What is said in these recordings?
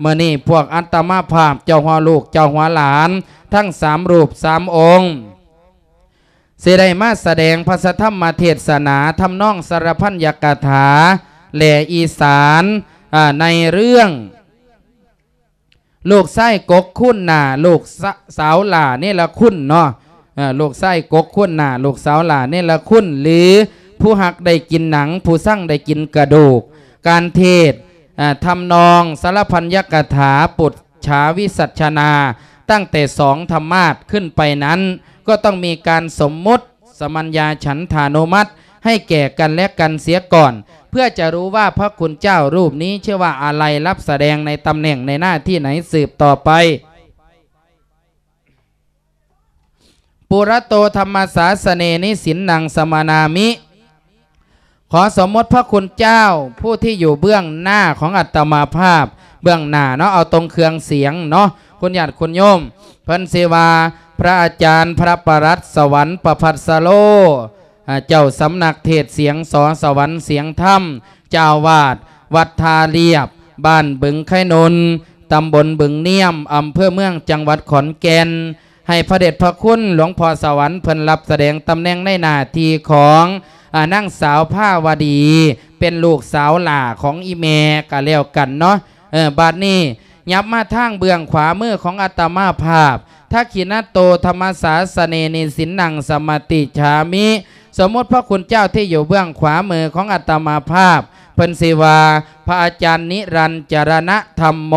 เมื่อนี้พวกอัตมาภาพเจ้าหัวลูกเจ้าหัวหลาน ทั้งสามรูปสามองค์เสไดมาแสดงพระธรรมเทศนาทำนองสารพันยกถาแหล่อีสานในเรื่อง ลูกไส้กกคุ้นหนาลูกสาวหล่านี่ละคุ้นเนาะลูกไส้กกคุ้นหนาลูกสาวหล่านี่ละคุ้นหรือผู้หักได้กินหนัง ผู้สั่งได้กินกระดูก การเทศ ทำนองสารพันยกถาปุตฉาวิสัชนา ตั้งแต่สองธรรมาทขึ้นไปนั้น ก็ต้องมีการสมมุติ สมัญญาฉันทานุมัติ ให้แก่กันและกันเสียก่อน เพื่อจะรู้ว่าพระคุณเจ้ารูปนี้ชื่อว่าอะไรรับแสดงในตำแหน่งในหน้าที่ไหนสืบต่อไปปุระโตธรรมสาสเนนิสินนางสมานามิ ขอสมมติพระคุณเจ้าผู้ที่อยู่เบื้องหน้าของอัตมาภาพ เบื้องหน้าเนาะเอาตรงเครื่องเสียงเนาะคุณญาติคุณโยม เพิ่นเสวา พระอาจารย์พระปรัตสวรรค์ประพัสโลเจ้าสำนักเทศเสียงสอนสวรรค์เสียงธรรม เจ้าวาด วัดทาเรียบ บ้านบึงไข่นนตำบลบึงเนียมอำเภอเมืองจังหวัดขอนแก่นให้พระเดชพระคุณหลวงพ่อสวรรค์เพิ่นรับแสดงตำแหน่งในหน้าที่ของ นั่งสาวผ้าวดี เป็นลูกสาวหล่าของอีเมกะแล้วกันเนาะเออบาดนี้ยับมาทางเบื้องขวามือของอาตมาภาพทักขินาโตธรรมสาสเนนิสินนังสมติชามิ สมมติพระคุณเจ้าที่อยู่เบื้องขวามือของอาตมาภาพเพิ่นสิวา พระอาจารย์นิรันจรณธรรมโม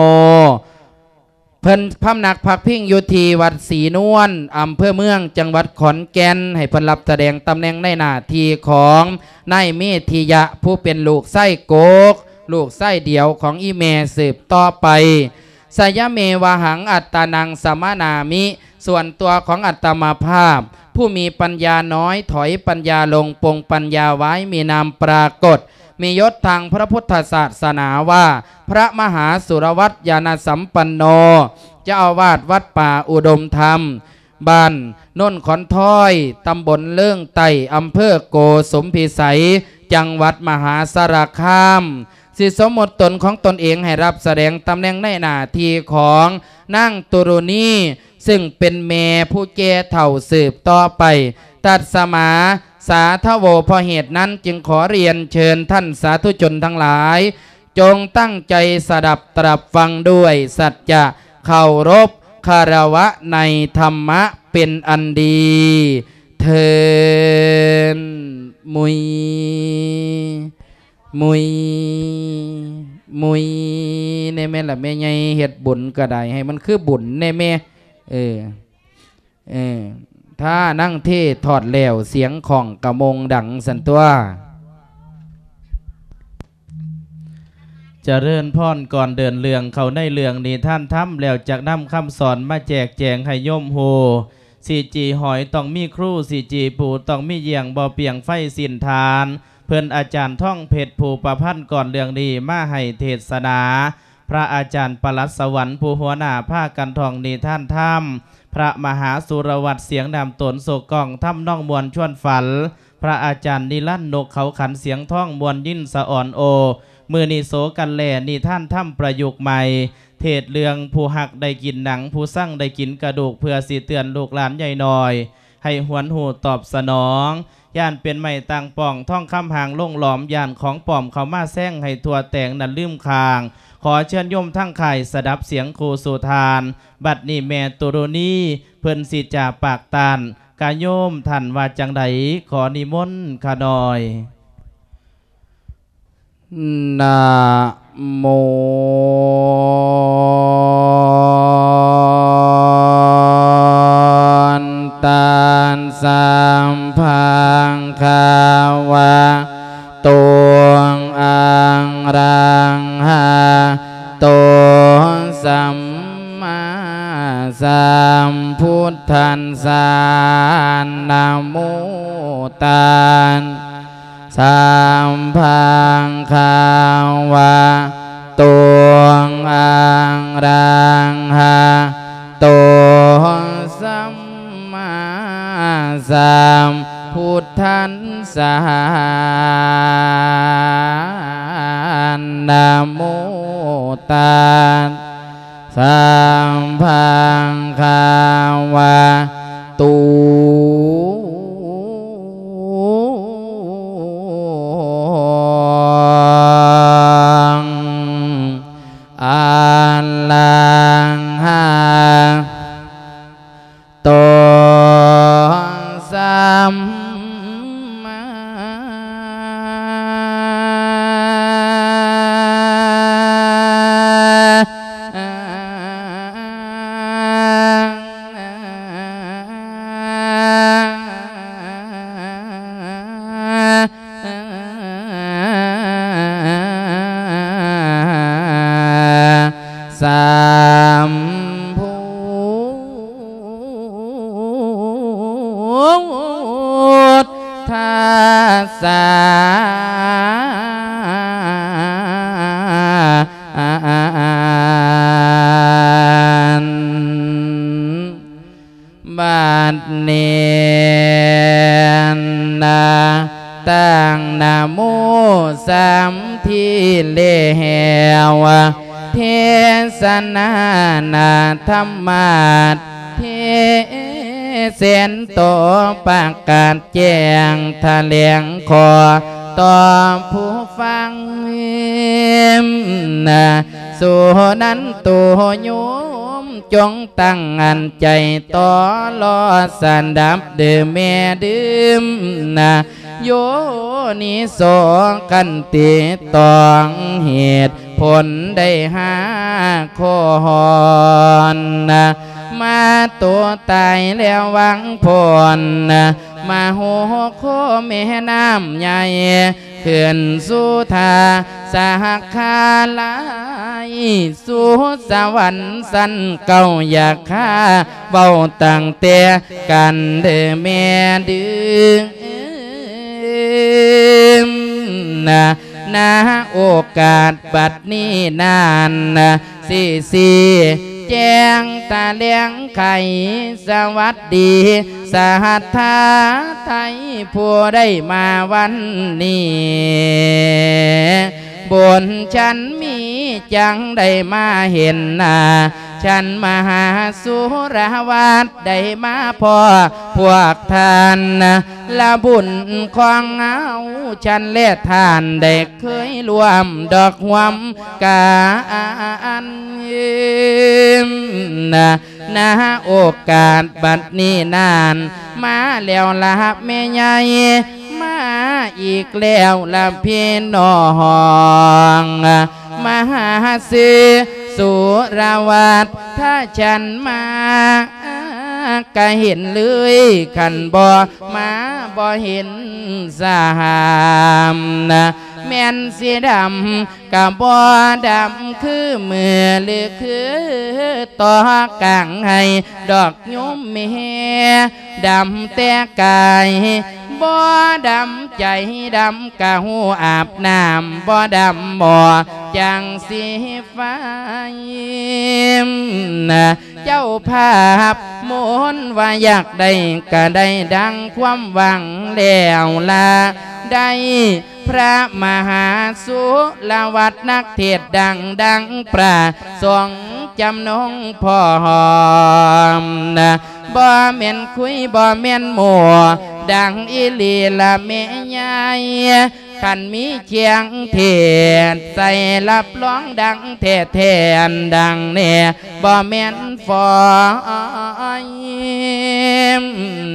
เพิ่นพำนักพักพิงอยู่ที่วัดศรีนวลอำเภอเมืองจังหวัดขอนแก่นให้เพิ่นรับแสดงตำแหน่งในหน้าที่ของนายเมธียะผู้เป็นลูกไส้โกก ลูกไส้เดียวของอีเมสืบต่อไปสยเมวาหังอัตตานังสมานามิ ส่วนตัวของอัตมาภาพ ผู้มีปัญญาน้อยถอยปัญญาลงปงปัญญาไว้มีนามปรากฏ มียศทางพระพุทธศาสนาว่า พระมหาสุรวัตรยานสัมปันโนเจ้าอาวาสวัดป่าอุดมธรรมบ้านนนขอนท้อย ตำบลเลื่องไต่อำเภอโกสมพิสัย จังหวัดมหาสารคามสิสมมติตนของตนเองให้รับแสดงตำแหน่งในหน้าที่ของนั่งตุรุณีซึ่งเป็นแม่ผู้แก่เถ่าสืบต่อไป ตัดสมา สาทโวพราะเหตุนั้นจึงขอเรียนเชิญท่านสาธุชนทั้งหลาย จงตั้งใจสดับตรับฟังด้วยสัจจะเคารพคารวะในธรรมะเป็นอันดีเทินมุย มุย มุยในแม่ละแม่ใหญ่เฮ็ดบุญก็ได้ให้มันคือบุญในแม่เออเออ ถ้านั่งเทศถอดแล้วเสียงของกระมงดังสันตัวเจะเริ่นพ่อนก่อนเดินเรื่องเขาในเรื่องนี้ท่านทำแล้วจากนำคำสอนมาแจกแจงให้โยมโหสีจีหอยต้องมีครูสีจีปูต้องมีเยียงบ่อเปียงไฟสินทาน เพื่อนอาจารย์ท่องเพชรผูประพันธ์ก่อนเรื่องนี้มาให้เทศนา พระอาจารย์ปลัดสวรรค์ผู้หัวหน้าภาคกันทองนีท่านถ้ำ พระมหาสุรวัตรเสียงนำตนโศกกองถ้ำน้องมวลชวนฝัน พระอาจารย์นิลั่นนกเขาขันเสียงท่องมวลยินสะอ่อนโอ มือนีโสกันแหล่นี่ท่านถ้ำประยุกต์ใหม่ เทศเรืองผู้หักได้กินหนัง ผู้สั่งได้กินกระดูกเพื่อสิเตือนลูกหลานใหญ่หน่อย ให้หวนหูตอบสนองย่านเป็นไม่ต่างป่องท่องคำหางลงหลอมย่านของปลอมเขามาแซงให้ทัวแต่งนันลืมคาง ขอเชิญโยมทั้งไข่สดับเสียงครูสุทาน บัดนี้แม่ตุรุณีเพิ่นสิจาปากตานกาโยมท่านว่าจังใดขอนิมนต์ขาน่อยนะโมตันสัมพังคา ทธันสานะโมตันสัมพังคา ส กาศแจ้งทะเลงคอต่อผู้ฟังนะสู่นั้นตัวโยมจงตั้งอันใจต่อรอสันดับเดือแม่ดื่มนะโยนิโสกันติตองเหตุผลได้หาโคหอนนะมาตัวตายแล้วหวังผลนะ มาโหโคแม่น้ำใหญ่เขื่อนสุธาสหคาลายสู่สวรรค์สันเก่าอยากฆ่าเบาตั้งแต่กันเด้อแม่ดื้อนะนาโอกาสบัดนี้นานสี่สี่ แจ้งตาเลี้ยงไข่สวัสดี สหัทธาไทยผู้ได้มาวันนี้ บนฉันมีจังได้มาเห็นนาฉันมหาสุรวัตได้มาพอพวกทานละบุญของเอาฉันเล่ทานได้เคยรวมดอกหวมกานนะนะโอกาสบัดนี้นาน มาแล้วละแม่ใหญ่ มาอีกแล้วละพี่น้องมหาสือสุรวัตถ้าฉันมาก็เห็นเลยขันบ่มาบ่เห็นสามนะแม่นสีดำกับบ่ดำคือมือหรือคือต่อกลางให้ดอกยมเมดำแต่กาย บ่ดำใจดำกะหูอาบน้ำบ่ดำบ่จังสีฟ้านะเจ้าภาพมนว่าอยากได้ก็ได้ดังความหวังแล้วละได้พระมหาสุลวัดนักเทศดังดังประสงจำนงพ่อหอมนะบ่แม่นคุยบ่แม่นหมัว ดังอีหลีละแม่ใหญ่ขันมีเชียงเทศใส่รับร้องดังเทศแทนดังเนี่ยบ่แม่นฟอย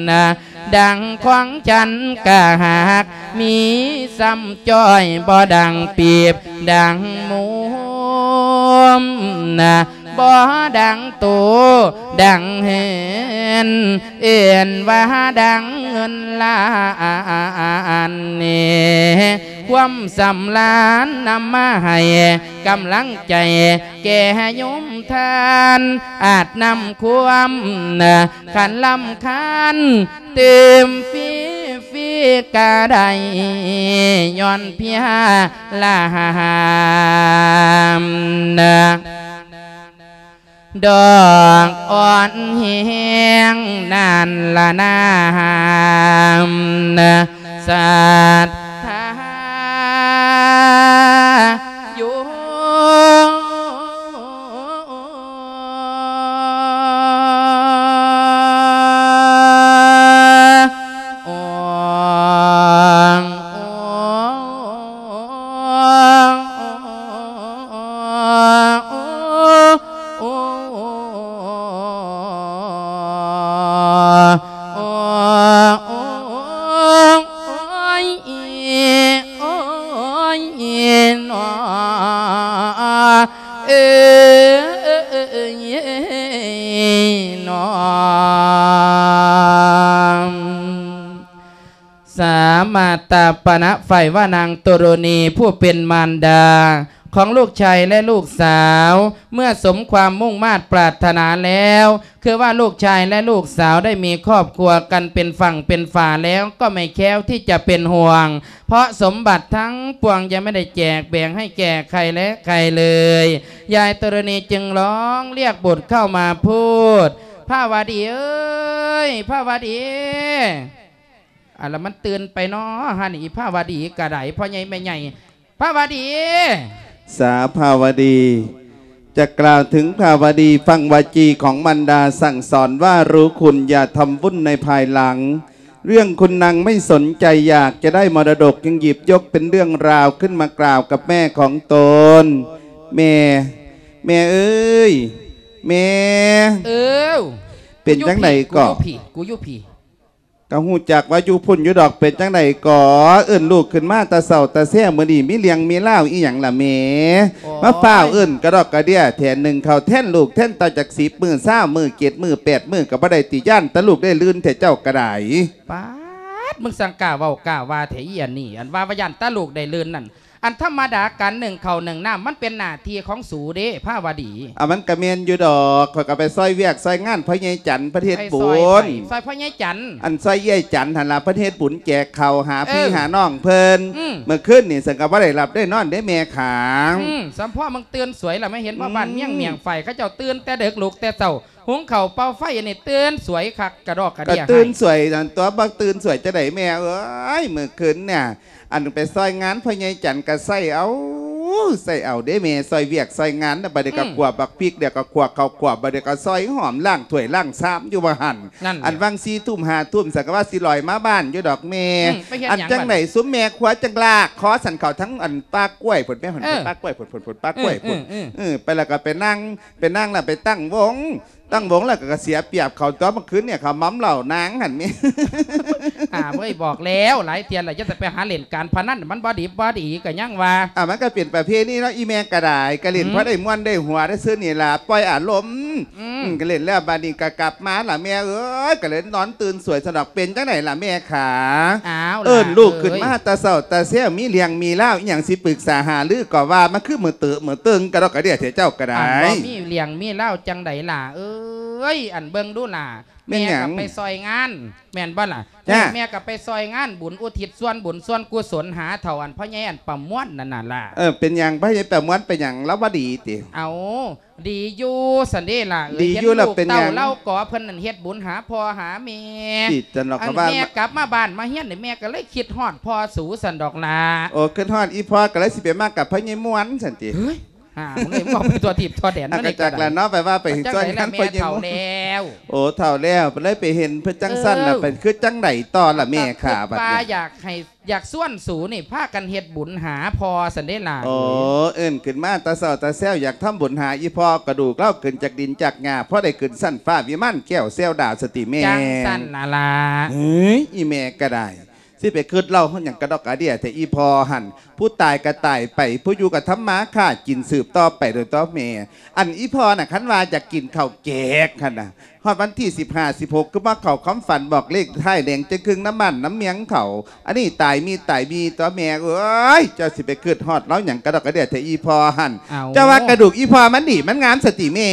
นะดังขวางฉันกะหักมีซ้ำจ้อยบ่ดังปีบดังหมู นะบ่ดังตูดังเห็นเอ็นว่าดังเงินล้านนี่ความสำ ฟีกาไดย้อนเพียลามนะดอกอ่อนเฮียงนานละนามนะสัตว์ ตาปณะไฟว่านางตุรณีผู้เป็นมารดา ของลูกชายและลูกสาว เมื่อสมความมุ่งมา่ปรารถนาแล้ว คือว่าลูกชายและลูกสาวได้มีครอบครัวกันเป็นฝั่งเป็นฝาแล้วก็ไม่แค้วที่จะเป็นห่วง เพราะสมบัติทั้งปวงยังไม่ได้แจกแบ่งให้แก่ใครและใครเลย ยายตรณีจึงร้องเรียกบุตรเข้ามาพูดผ้าวาดีเอ้ยผ้าวาดี อะแล้วมันตื่นไปเนาะฮะนี่ผ้าวาดีกระไดพ่อใหญ่แม่ใหญ่ผ้าวาดี สาภาวดี จะกล่าวถึงภาวดีฟังวาจีของมันดาสั่งสอนว่ารู้คุณอย่าทำวุ่นในภายหลัง เรื่องคุณนางไม่สนใจอยากจะได้มรดกยังหยิบยกเป็นเรื่องราวขึ้นมากล่าวกับแม่ของตน แม่ แม่เอ้ย แม่ เออเป็นจังไหนก่อกูยู่ผีกูอยู่ผี ก็หูจักว่าอยู่พุ่นอยู่ดอกเป็นจังไหนก่อเอิ่นลูกขึ้นมาแตาเสาตาแซ่มือดีมีเลี้ยงมีเล่าวอีหยังล่ะแหม่มาเฝ้าวเอิ่นกระดอกกระเดียแทนหนึ่งเขาแท่นลูกแท่นต่อจากสีมือเศร้ามือเกียดมือแปดมือกับบ่ได้ตีย่านตะลูกได้ลื่นแทเจ้ากระไดป๊าดมึงสังกาเว้ากาว่าเถียนนี่อันว่าว่ายันตาลูกได้ลื่นนั่น อันธรรมดากันหนึ่งเข่าหนึ่งน้ำมันเป็นหน้าที่ของสูเด้ผ้าวาดีอะมันกระเมียนอยู่ดอกข่อยก็ไปซอยเวียกซอยงานพระยายจันทร์ประเทศไอ้บุซอยญไผ่ซอยพ่อใหญ่จันทร์อันซอยเย่ยจันทร์หันละประเทศบุญแจกเขาวหาพี่เออหาน้องเพิ่นอืมเมื่อคืนนี่สังกับว่าได้รับได้นอนได้แม่ขางอืมสัมพ่อมึงเตือนสวยล่ะไม่เห็นว่าอืมบ้านเมี่ยงเมียงไฟเขาเจ้าเตือนแต่เด็กลูกแต่เจ้าหุงเข่าวเป่าไฟอันนี้เตือนสวยคักกระดอกกระก็เดียตื่นให้สวยอันตัวบักตื่นสวยจะได้แม่เอ้ยเมื่อคืนเนี่ย อันไปซอยงานพอใหญายจันทร์ก็ใส่เอาใส่เอาได้แม่ซอยเวียกซอยงานน่ะบัดเดยวก็ขวบบักพริกเดี๋ยวก็ขวบข้าวขวบบัดเดยวก็ซอยหอมล่างถ้วยล่างซ้ำอยู่บ่หันนั่นอันวังซีทุ่มหาทุ่มสักว่าสิลอยมาบ้านอยู่ดอกแม่อืมไปเฮ็ดหยังอันจังไหนซุ้มแม่ขวาจังลากขอสันเขาทั้งอันป้ากล้วยผลแม่ผลเออป้ากล้วยผลผลผลป้ากล้วยผอืลมอืมเออไปแล้วก็ไปนั่งไปนั่งแล้วไปตั้งวง ตั้งวงแล้วก็เสียเปรียบเขาตัวเมื่อคืนเนี่ยเขาม้ำเหล่านางหันแม่อ่าเว้ยบอกแล้วหลายเทียนหลายจะแต่ไปหาเล่นการพนันมันบ่ดีบ่ดีก็ยังว่าอะมันก็เปลี่ยนประเภทนี้เนาะอีแม่กระดายกระเล่นอืมเพราะได้ม้วนได้หัวได้ซื้อนี่ล่ะปล่อยอารมณ์อืมอืมกระเล่นแล้วบาดนี้ก็กลับมาล่ะแม่เอ้ยกระเล่นนอนตื่นสวยสนอกเป็นจังไหนล่ะแม่ขาอ้าวเอิ้นลูกขึ้นเอ้ยมาตาเศร้าตาเสียมีเลี้ยงมีเล่าอหย่างสิปรึกษาหาลือก็ว่ามันคือมือเตือมือตึงกระดอกกระเดียเถเจ้ากระไดอันบ่มีเลี้ยงมีเล่าจังใดล่ะเอ้ ยอันเบิ่งดูล่ะแม่แม่นหยังกับไปซอยงาน แม่นบ่ล่ะจ้ะแม่กับไปซอยงานบุญอุทิศส่วนบุญส่วนกุศลหาเท่าอันพ่อใหญ่อันประมวลนั่นน่ะล่ะเออเป็นอย่างพระยายแปะม้วนเป็นอย่างแล้วว่าดีติเอาดีอยู่สันเดล่ะเอ้ดีอยู่ห็ล่ะลูกเป็นหยังเต่าเล่าก่อเพิ่นนั่นเฮ็ดบุญหาพ่อหาแม่ติจันหรอกอัเขานว่าแม่กลับมาบ้านมาเฮียนนี่แม่ก็เลยคิดฮอดพ่อสูสันดอกล่ะโอ้ขึ้นฮอดอีพ่อก็เลยสิไปมากกับพระยายม้วนสันติเฮ้ย อ่ามึงเลยบอกเป็นตัวทีบตัวแดนอันั่นนก็นี่จากแล้วเนาะไปว่าไปเห็นจังซอยไหนนั้ล่ะนแม่พระยายเฒ่าม้วนแล้วโอ้เท่าแล้วไปเลยไปเห็นเพื่อจังสั้นล่ะเออเป็นคือจังไหนต่อล่ะแม่ขาบัดป้าเนี่ยอยากให้อยากส่วนสูนี่พากันเฮ็ดบุญหาพอสันเดล่ะโอ้เอิ้นขึ้นมาตาเศร้าตาแซวอยากทำบุญหาอีพ่อกระดูกเล่าขึ้นจากดินจากงาเพราะได้ขึ้นสั้นฟ้าวิมานแก้วแซวดาวสติแม่จังสั้นน่ะล่ะเฮ้ยอีแม่ก็ได้ สิไปคืดเล่าเขาอย่างกระดอกกระเดียแต่อีพอหันผู้ตายก็ตายไปผู้อยู่กับธรรมะค่ากินสืบต่อไปโดยต่อแม่อันอีพอน่ะคันว่าจะกินข้าวแกกคันน่ะฮอดวันที่15 16ก็มาเข้าคำฝันบอกเลขท้ายแดงจะครึ่งน้ำมันน้ำเมียงเขาอันนี้ตายมีตายมีตัวแม่เอ้ยเจ้าสิไปคืดฮอดเล่าอย่างกระดอกกระเดียแต่อีพอหันเอาเจ้าว่ากระดูกอีพอมันดีมันงามสติแม่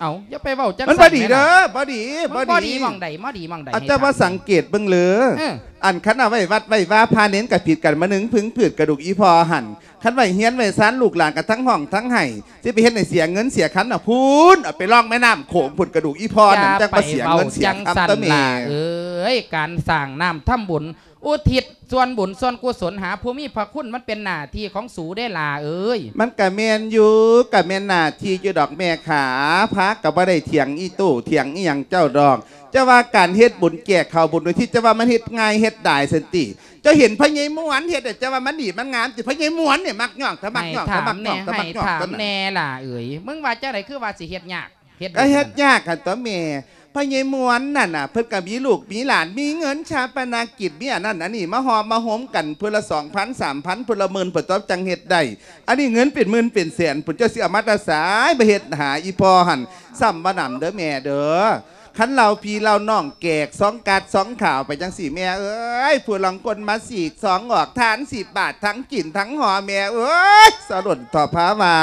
เอาอย่าไปเว้าจังมันสั้บ่ดีเด้อบ่ดีมันบ่ดีหมองใดบ่ดีหมองใดอาจจะว่าสังเกตเบิ่งเลยเอออันคันเอาไว้วัดไว้ว่าพาเน้นกับผิดกันมาหนึ่งพึงผืดกระดูกอีพอหันคันไว้เฮียนไว้ซานลูกหลานกันทั้งห้องทั้งไห้ที่ไปเฮ็ดในเสียเงินเสียคันน่ะพูนเอาไปล่องแม่น้ำโขงผุดกระดูกอีพอนั่นจังมาเสียเงินเสียจังคำสันตะเมล่ะเอ้ยการสร้างน้ำทำบุญ อุทิศส่วนบุญส่วนกุศลหาผู้มีพระคุณมันเป็นหน้าที่ของสูได้ล่ะเอ้ย มันกะแมนอยู่กะแมนหน้าที่อยู่ดอกแม่ขาพักกับว่าได้เถียงอีตู้เถียงอีหยังเจ้าดอกจะว่าการเฮ็ดบุญแก่ข่าวบุญโดยที่จะว่ามันเฮ็ดง่ายเฮ็ดได้สันติเจะเห็นพระยายม้วนเฮ็ดแต่จะว่ามันดีมันงามจิพระยายม้วนเนี่ยมักย่องถ้ามักให้ย่องถาถ้ามมักย่แน่องถ้ามัให้กย่องถามก็นั่นแน่ล่ะเอ้ยมึงว่าจังไดคือว่าสิเฮ็ดยากเฮ็ดก็เฮ็ดยากค่ะตัวแม่ พระยายมวนนั่นน่ะเพิ่นก็มีลูกมีหลานมีเงินชาปนากิจมีอันนั้นอันนี้มาหอมมาโหมกันเพื่อละสองพันสามพันเพื่อละหมื่นเพื่อตอบจังเฮ็ดได้อันนี้เงินเป็นหมื่นเป็นแสนเพิ่นจะสิเอามาแตาสายไปเฮ็ดหาอีพอหันซ้ำบ่นำเด้อแม่เด้อ คันเราพี่เราน้องแกกสองกัดสองข่าวไปจังสี่แม่เอ้ยผู้ลังกลมาสีกสองออกทานสิบบาททั้งกินทั้งหอแม่เอ้ยสรุปต่อพามา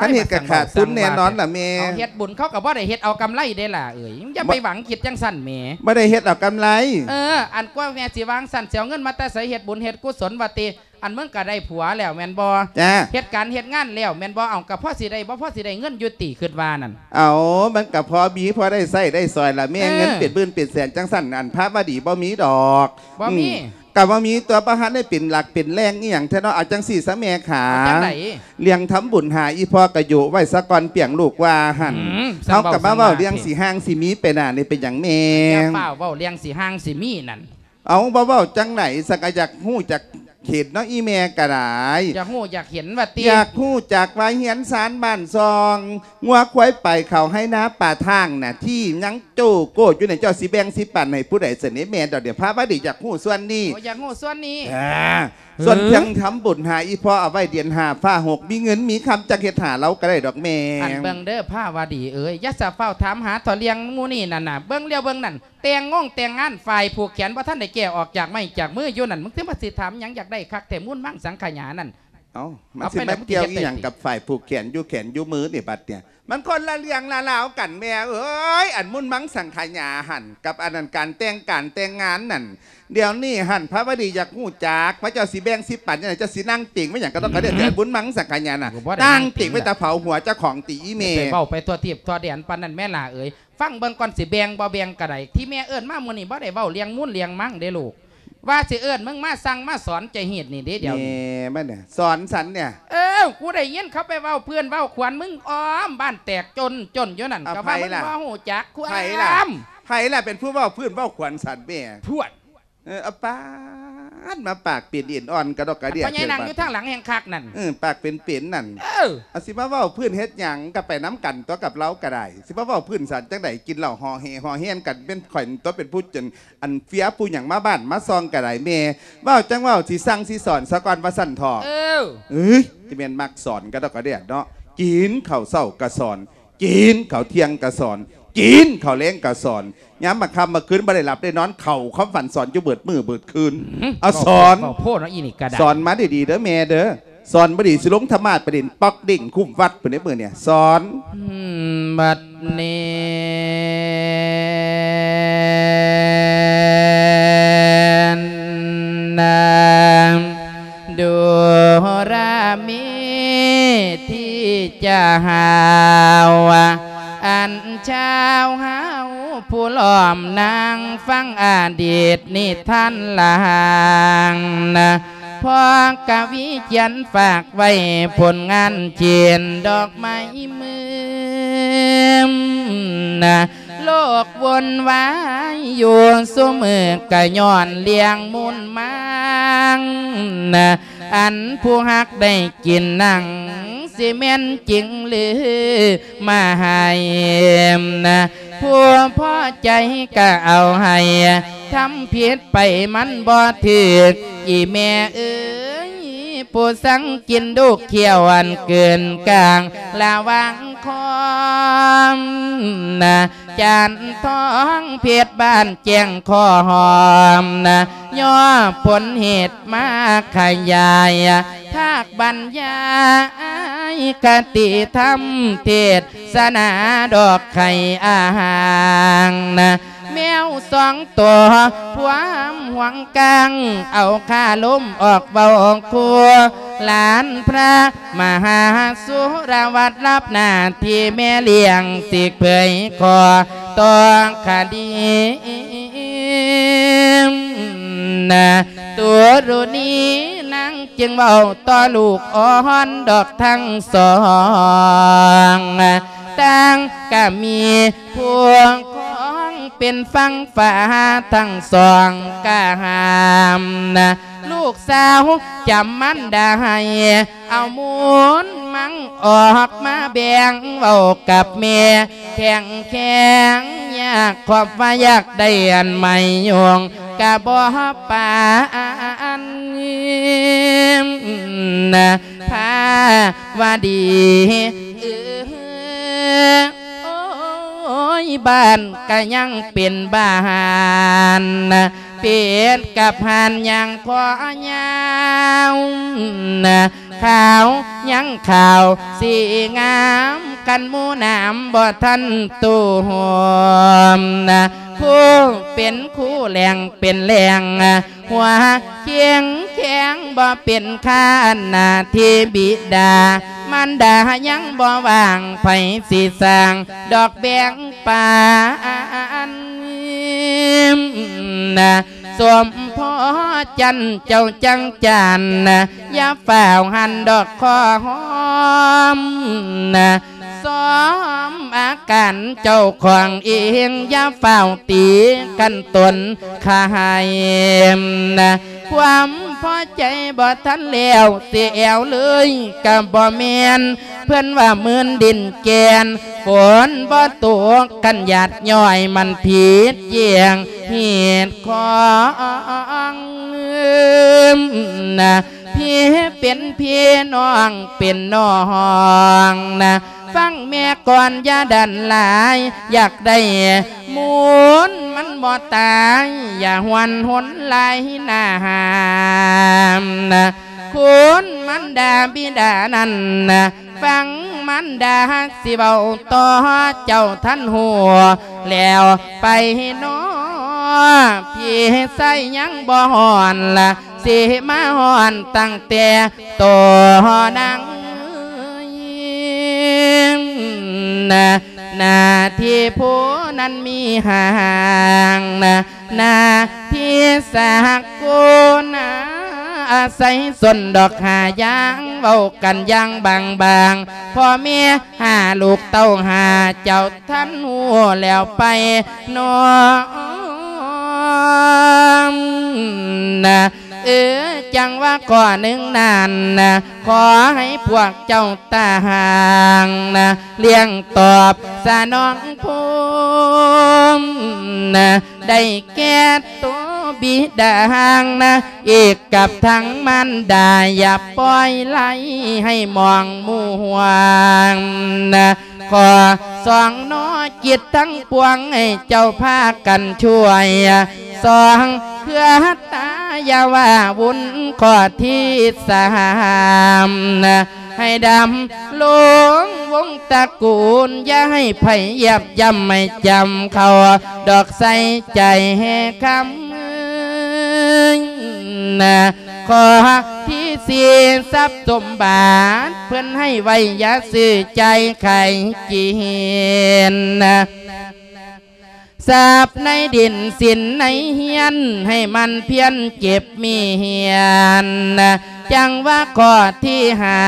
คันเหตุกะขาดทุนแน่นอนล่ะแม่เอาเฮ็ดบุญเขาก็บ่ได้เฮ็ดเอากำไรเด้ล่ะเอ้ยอย่าไปหวังคิดจังสั่นแหมไม่ได้เฮ็ดเอากำไร เอออันกว่าแม่สิวางสั่นเสียเงินมาแต่ใส่เฮ็ดบุญเฮ็ดกุศลว่าติ อันมึงก็ได้ผัวแล้วแม่นบ่จ้าเฮ็ดการเฮ็ดงานแล้วแม่นบ่เอากับพ่อสิได้บ่พ่อสิได้เงินยุติขึ้นว่านั่นเอามันกับพอบีพอได้ใส่ได้ซอยละแม่เออเงินเปลี่ยนบื้นเปลี่ยนแสนจังสั่นอันพระบดีบ่มีดอกบ่มีอืกับว่ามีตัวประหันได้เป็นหลักเป็นแรงอีหยังเท่าเนาะเอาจังสี่สะแม่ขาเอาจังไดเลี้ยงทำบุญหาอีพ่อกระยุไว้สะก่อนเปียงลูกว่าหันอืมเอากับมาสั่งเว้าเว้าสั่งว่าเลี้ยงสีห้างสีมีเป็นอะนี่เป็นอย่างแม่อย่าเฝ้าเว้าเลี้ยงสิห้างสิมีนั่นเอาบ่เว้าจังไหนสักอยากฮู้จัก เขตเนาะอีแม่กระไดอยากฮู้อยากเห็นว่าติอยากฮู้จักว่าเฮียนสารบ้านซองงัวควายไปเขาให้น้าป่าทางน่ะที่ยังโจโกดอยู่ในเจ้าสีแบงสีปั่นให้ผู้ใดเสนอแม่ดอกเดี๋ยวพระว่าดีอยากฮู้ส่วนนี้โอ้อยากฮู้ส่วนนี้อ่า ส่วนเพียงทำบุญหาอีพ่อเอาไว้เดียนหาฝ้าหกมีเงินมีคำจักเฮ็ดหาเราก็ได้ดอกแม่อันเบิ่งเด้อผ้าวาดีเอ้ยอย่าสะเฝ้าถามหาถอเลียงหมูนี่นั่นน่ะเบิ่งเลี้ยวเบิ่งนั่นแต่งงงแต่งงานฝ่ายผูกแขนว่าท่านได้แก่ออกจากไม่จากมืออยู่นั่นมึงถึงมาสิถามหยังอยากได้คักแต่มุ่นมั่งสังขยานั่น เอ้ามันเอาสิไปไหนมาเกี่ยวมึงอีสิเฮ็ดหยังได้กับฝ่ายผูกแขนอยู่แขนอยู่มือนี่บัดเนี่ย มันคนละเรียงละลาวกันแม่เอ้ยอันมุ่นมังสังขยาหันกับอันนั้นการแต่งการแต่งงานนั่นเดี๋ยวนี้หันพระวดีอยากหูจักพระเจ้าสีแบงสีปันยังไงเจ้าสีนั่งติ่งไม่อย่างก็ต้องกระเดียดแต่บุญมังสังขยาน่ะผมว่าได้นั่งนั่งติ่ติ่งงไว้ตาเผาหัวเจ้าของตีอีเมไปเว้าไปตัวเทียบตัวเดียนปานนั่นแม่ล่ะเอ้ยฟังเบิ่งก่อนสิแบงบ่แบงกระไดที่แม่เอิ้นมามื้อนี้บ่ได้เว้าเลี้ยงมุ่นเลี้ยงมั่งเด้ลูก ว่าสิเอิ้นมึงมาสั่งมาสอนใจเฮ็ดนี่เด้เดี๋ยวนี้แม่มันเนี่ยสอนสันเนี่ยเออกูได้ยินเขาไปเว้าเพื่อนเว้าขวัญมึงอ้อมบ้านแตกจนจนอยู่นั่นเอาก็ว่ามึงไผล่ะบ่ฮู้จักควไผล่ะามไผ่ล่ะเป็นผู้เว่าพื้นเว่าขวัญสันแม่พวด เออเอาปา ดมาปากเปลี่ยนเอียนอ่อนกระดอกกระเดียพ่อใหญ่นางอยู่ทางหลังแห่งคักนั่นเออปากเป็นเปลี่ยนนั่นเออเอาสิมาเว่าพื้นเฮ็ดหยังกับไปน้ำกันตัวกับเราก็ได้สิมาเว่าพื้นสันจังไดกินเหล้าห่อเฮห่อเฮียนกันเป็นข่อยตัวเป็นผู้จนอันเฟียผู้หยังมาบ้านมาซองก็ได้แม่เว้าจังเว้าสิสั่งสิสอนสะก่อนว่าสั่นทอเออเอ้ยที่แม่นมักสอนกระดอกกระเดียเนาะกินข้าวเช้ากะสอนกินข้าวเที่ยงกะสอน กินข้าวแลงกะสอนย้ำมาคำมาคืนบ่ได้หลับได้นอนเข่าคำฝันสอนอยู่เบิดมือเบิดคืนเอาสอนเว้าโพดเนาะอีนี่กระดาษสอนมาดีๆเด้อแม่เด้อสอนบ่ดีสิลงธรรมาสประเด็นปอกดิ่งคุ้มวัดเพิ่นได้มื้อเนี่ยสอนอืมบัดนี้นางดูรามีที่จะหาว อันเช้าหาผู้ล้อมนางฟังอดีตนิท่านลางนะพอกวิเขียนฝากไว้ผลงานเจียนดอกไม้มือนะ โลกวนวายอยู่สุมือกะย้อนเลี้ยงมุนมังนะอันผู้ฮักได้กินนังสิเมนจริงหรือมาให้นะผู้พอใจก็เอาให้ทำผิดไปมันบ่ถึกอีแม่เอ้ ผู้สังกินดูกเขียวอันเกินกลางระวังคอมนะจานท้องเพชรบ้านแจ้งคอหอมนะย่อผลเหตุมาขยายทากบรรยายกติธรรมเทศสนาดอกไข่อาหางนะ แมวสองตัวพวามหวังกัง เอาข้าล้มออกเบาครัวหลานพระมหาสุรวัตรรับหน้าที่แม่เลี้ยงสิเผยคอต่อคดีนะตัวรุนี้นั่งจึงเบาต่อลูกอ่อนดอกทั้งสองตั้งก็มีพวงของ เป็นฟังฟ้าทั้งสองกะหามนะลูกสาวจำมันได้เอามูนมังออกมาแบ่งเบากับเมียแข่งแข่งอยากขอบว่าอยากได้อันใหม่ยงกะบ่ปานนะพาว่าดีเออ ยบ้านก็ยังเป็นบ้าน เป็ดกับหันยังพอยาวขาวยังขาวสีงามกันมูน้ำบ่ทันตูหอมผู้เป็นคู่แหลงเป็นแหลงหัวเคียงแข็งบ่เป็นข้านาที่บิดา มันดายังบ่วางไผสีสาง ดอกแบงป่าน นะสวมพ่อจันเจ้าจังจันนะย่าฝ่าวหันดอกคอหอมนะซ้อมอาการเจ้าของเองย่าฝ่าตีกันตนขายนะความพอใจบ่ทันแล้วเสียแอวเลยกับบ่แมนเพื่อนว่ามืนดินแกนฝนบ่ตกกันหยาดย่อยมันผิดเยี่ยงเหตุของนะพี่เป็นพี่น้องเป็นน้องนะฟังแม่ก่อนอย่าดันหลาย อยากได้หมุนมันบ่ตาย อย่าหวนหนไหลหน้าหามนะคุณมันดาบิดานั่นนะฟังมันดาสิเบาต่อเจ้าท่านหัว แล้วไปนอพี่ใส่ยังบ่หอนละสิมาหอนตั้งแต่ตัวนังนะ นาที่ผู้นั้นมีห่างนะนาที่สักกูนะอาศัยสนดอกหายางเบากันยางบางบางๆพ่อเมียหาลูกเต้าหาเจ้าท่านหัวแล้วไปนอ นนะเออจังว่าก่อนหนึ่งนานนะขอให้พวกเจ้าตาห่างนะเลี้ยงตอบสนองภูมินะได้แก่ตัว บิดาหางนะเอกกับทั้งมันดาอย่าปล่อยไหลให้มองมัวงนะขอสองน้อจิตทั้งปวงให้เจ้าพากันช่วยสองเพื่อตาอย่าว่าวุนข้อที่สามนะให้ดำหลงวงตระกูล อย่าให้ไผยับย่ำไม่จำเขา ดอกใสใจให้คำ นะขอที่สีทรัพย์สมบัติเพื่อนให้ไว้ยาซื้อใจใครกินนะทราบในดินสินในเฮียน ให้มันเพียนเก็บมีเฮียนนะจังว่าข้อที่หา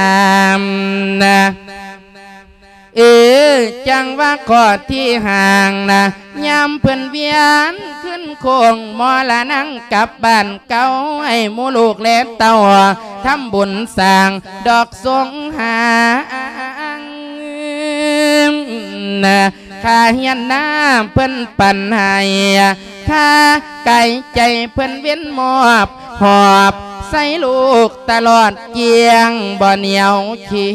มนะ เออจังว่าขอดที่ห่างนะยามเพื่อนเวียนขึ้นโคงมอละนั่งกลับบ้านเก่าให้มูลูกและเต่าทำบุญสร้าง ดอกสงหางนะ ข้าเฮียนน้ำเพิ่นปั่นให้ข้าไก่ใจเพิ่นเว้นมอบหอบใส่ลูกตลอดเกียงบ่เหนียวเขี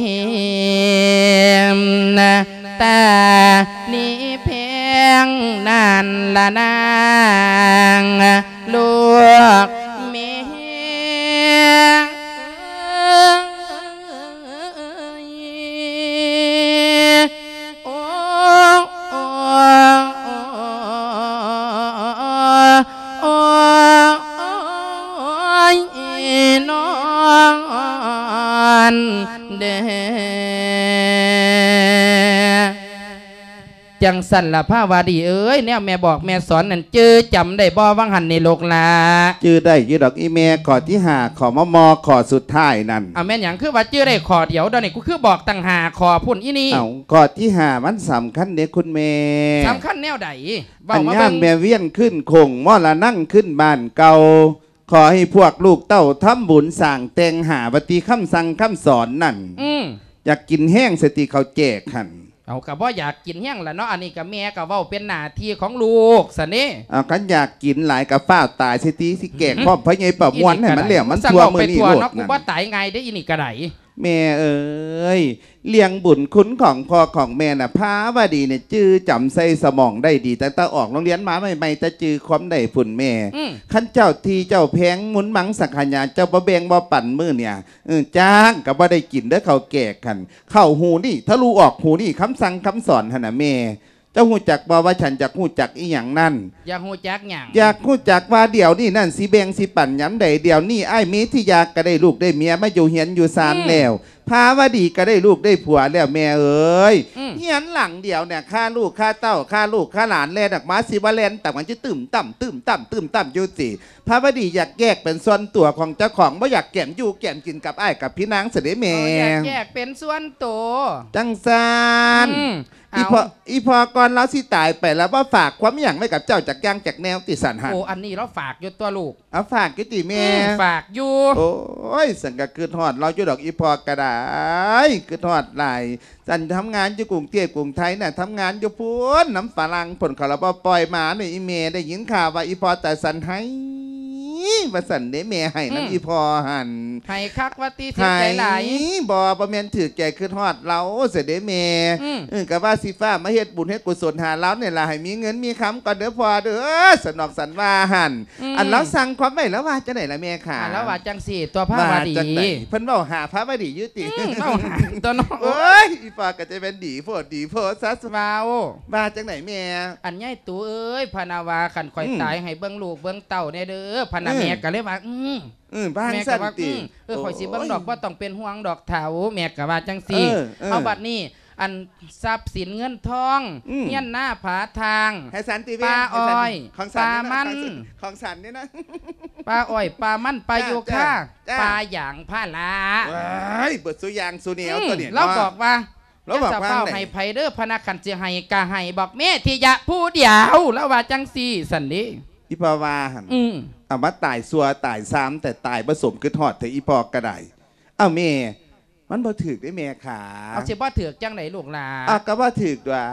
ยมนแต่นี่เพียงนานละนางลูกเมีย น จังสันละผ้าวาดีเอ้ยเนี่ยแม่บอกแม่สอนนั่นเจอจำได้บ่วังหันในโลกละจื้อได้อยี่ดอกอีเมขอที่หาขอมอมอขอสุดท้ายนั่นเอาแม่นหยังคือว่าเจอได้ขอเดียวเดยวนี่กูคือบอกตั้งหาขอพุ่นอีนี่เอาขอที่หามันสำคัญเด็กคุณเมสำคัญแนวใดเว้อันมาย่าเบิ่มงแม่เวียนขึ้นคงหม้อละนั่งขึ้นบ้านเก่าขอให้พวกลูกเต้าทำบุญสั่งแตงหาปฏิคำสั่งคำสอนนั่นอืมอยากกินแห้งสติเขาแจกขัน เอากับว่าอยากกินแห้งละเนาะอันนี้กับแม่กับว่าเป็นหน้าที่ของลูกสนี่เอากันอยากกินหลายกับฝ้าวตายสติสิแกกพ่อพระไงประมวลให้มันเหลี่ยมมันสั่งทั่วออกมืไปอนี่ทั่วโลดเนาะกูนั่นว่าตายไงได้ออินี่กระไดแม่เอ้ย เลี้ยงบุญคุณของพ่อของแม่น่ะพาวดีเนี่ยจื้อจำใส่สมองได้ดีแต่ตาออกโรงเรียนมาใหม่ๆแต่จื้อความได้ผุนแม่อืม ขั้นเจ้าทีเจ้าแพงหมุนมังสังขยาเจ้าบ่แบงบ่ปั่นมือเนี่ยเออจ้างก็บ่ได้กินเด้อเขาวแก่กันเข้าหูนี่ถ้ารู้ออกหูนี่คำสั่งคำสอนหั่นน่ะแม่ เจ้าหูจักบ่ว่าฉันจักหูจักอีหยังนั่นอยากหูจักหยังอยากหูจักว่าเดี๋ยวนี่นั่นสิแบงสิปั่นย้ำใดเดี๋ยวนี่ไอ้ายมีที่อยากก็ได้ลูกได้เมียมาอยู่เฮียนอยู่ซานแล้วพาวดีก็ได้ลูกได้ผัวแล้วแม่เอ้ยอืมเฮียนหลังเดียวเนี่ยค่าลูกค่าเต้าค่าลูกค่าหลานแลนออกมาสิว่าแลนแต่มันจะตื่มต่ำตื่มต่ำตื่มต่ำอยู่สิพระบดีอยากแยกเป็นส่วนตัวของเจ้าของว่าอยากแก้มอยู่แก้มกินกับไอ้ายกับพี่นางเสด็จแม่เอาอยากแยกเป็นส่วนตัวจังซาน อืมอีเอาพออีพอก่อนเราสิตายไปแล้วว่าฝากความอย่างไว้กับเจ้าจากย่างจากแนวติสันหันโอ้อันนี้เราฝากอยู่ตัวลูกเอาฝากกิติแม่อืมฝากอยู่โอ้ยสังกะคือทอด เราอยู่ดอกอีพอกระไดคือทอดไหลายสันทำงานอยู่กรุงเทพกรุงไทยน่ะทำงานอยู่พูนน้ำฝรั่งผลเขาเราปล่อยมาในอีเมได้ยินข่าวว่าอีพอแต่สันให้ ว่าสันเด้แม่ให้น้ำอีพอหันให้คักว่าตีเสียใจหลายบอประเมนถือแก่คือทอดเราเสยเด็จแม่อืมเออกับว่าสีฟ้ามาเฮ็ดบุญเฮ็ดกุศลหาเราเนี่ยล่ะให้มีเงินมีคำก่อนเด้อพอเด้อสนอกสันว่าหันอืมอันเราสั่งความไว้แล้วว่าจะไหนล่ะแม่ค่ะอ่าแล้วว่าจังสี่ตัวพระวดีจังไหนเพิ่นเว้าหาพระวดีอยุติอืมเอาหาตัวน้องโอ้ยอีฟ้าก็จะเป็นดีโพดดีโพดซะวาวว่าจังไหนแม่อันใหญ่ตูเอ้ยพานาวาขันข่อยอืมตายให้เบิ้งลูกเบิ้งเต่าแน่เด้อพานาอืมแม่ก็เลยว่าอืมอืมบ้านแม่สั่ก็นว่าติอืมเออข่อยสิเบิ้งดอกว่าต้องเป็นห่วงดอกเถาแม่ก็ว่าจังสี่เออเออเอาบัดนี้ อันทรัพย์สินเงินทองอืม เงี้ยนหน้าผาทาง ให้สันติเวปลาอ้อยของสันปลามัน ของสันนี่นะ ปลาอ้อยปลามันปลาจ้าโยค่าจ้าปลาหยางผ้าลาว้ายเบิดสุยางสุเหนียวอืมตัวเนี่ย เราบอกว่าเราบอกจะว่าเฝ้าไหน ให้ไผเด้อพนักขันจะให้กะให้บอกแม่ที่อยะผู้เดียวแล้วว่าจังสี่สันนี้ อีพอว่าหันอืมเอามาตายสัวตายซ้ำแต่ตายผสมคือทอดแต่อีพอกระไดเอ้าแม่มันบ่ถือได้แม่ขาเอาสิบ่ถือกจังไหนลูกหลาอะก็ว่าถือด้วย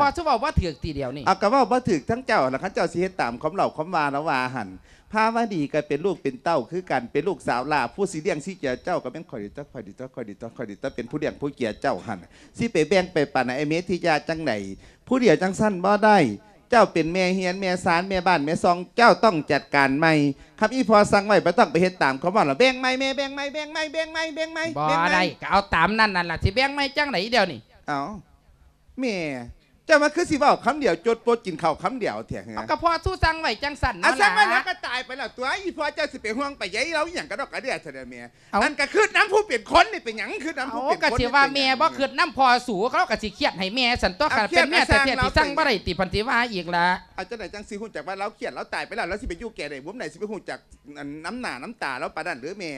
พอจะบอกว่าถือกทีเดียวนี่อะก็ว่าบ่ถือทั้งเจ้าแล้วคันเจ้าสิเฮ็ดตามคำเหล่าคำวาแล้วว่าหันพาวาดีก็เป็นลูกเป็นเต้าคือกันเป็นลูกสาวลาผู้สิเลี้ยงสิเกียเจ้าก็เป็นข่อยดีเจ้าข่อยดีเจ้าข่อยดีเจ้าข่อยดีเจ้าเป็นผู้เลี้ยงผู้เกียเจ้าหันสิไปแบ่งไปปันไอ้เมธิยาจังไหนผู้เดียวจังสั้นบ่ได้ เจ้าเป็นแม่เฮียนแม่สารแม่บ้านแม่ซองเจ้าต้องจัดการใหม่ครับอีพอสั่งไว้บ่ต้องไปเฮ็ดตามเขาว่าหรอแบ่งใหม่แม่แบ่งใหม่แบ่งใหม่แบ่งใหม่แบ่งใหม่บ่แบ่งใหม่ได้ก็เอาตามนั่นนั่นล่ะสิแบ่งไม่จังไหนเดียวนี่เอาแม่เจ้ามาคือสิเว้าคำเดียวจดโปดกินข้าวคำเดียวเถียงเอาก็พอสู้สั่งไว้จังสั่นอะนั่นสั่งไว้แล้ล่ะวก็ตายไปแล้วตัวอีพอเจ้าสิไปห่วงไปใหญ่เราอหย่างกระดอกกระเดียเถอะแม่เอาอันก็คือน้ำผู้เปลี่ยนคนนี่เป็นหยังคือน้ำเอาผู้เปลี่ยนก็คนสิว่าแม่บ่คืดน้ำพอสูเขาก็สิเครียดให้แม่สันตัวกันเป็นแม่แต่เทียที่สั่งบ่ได้ติพันธิว่าอีกล่ะเอาจังไหนจังสิหุ่นจากว่าเราเครียดเราตายไปแล้วแล้วสิไปอยู่แก่ไหนบุ้มไหนสิไปหุ่นจากอันน้ำหนาน้ำตาแล้วปานนันหรือแม่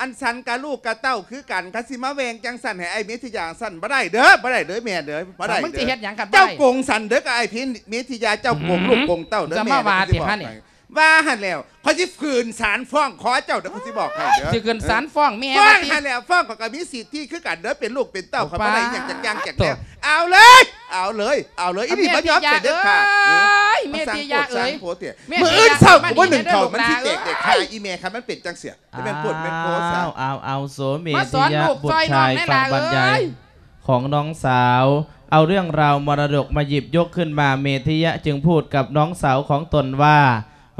อันสันกะลูกกะเต้าคือกันคัสิมาแวงจังสันให้ไอ้เมธิยาสันบ่ได้เด้อบ่ได้เด้อแม่เด้อบ่ได้มึงสิเด้เฮ็อดหยังกันบ่เจ้าได้โกงสันเด้อกับไอ้พี่เมธิยาเจ้าโกงลูกโกงเต้าเด้อจะแม่มาว่าเดี๋ยวสิสิบอกฮะนี่ให้ ว่าหันแล้วเขาสิฝืนศาลฟ้องขอเจ้าเด้อเขาสิบอกให้เด้อสิขึ้นศาลฟ้องแม่ฟ้อว่างติหันแล้วฟ้องก็มีสิทธิ์ที่คือกันเด้อเป็นลูกเป็นเต้าเอาเขาบ่ได้อหย่างปะจากย่างจากตัแนววเอาเลย เอาเลยเอาเลยอีนี่บ่ยอมเป็นเด็ดขาดเออเมติยาเอ้ยโพสต์เนี่ยแม่มืออื่นเศร้ากูว่าหนึ่งแม่เขาแม่มันที่แม่เด็กเด็กคาอีเมลครับมันเป็นจังเสียจะเป็นปวดเป็นโพสต์อ้าอะวอ้าวอ้าวโสเมมาสติอนยะลูกบุตซอยรน้อชางยแน่ฟังล่ะบรรยายเอ้ยของน้องสาวเอาเรื่องราวมรดกมาหยิบยกขึ้นมาเมธิยะจึงพูดกับน้องสาวของตนว่า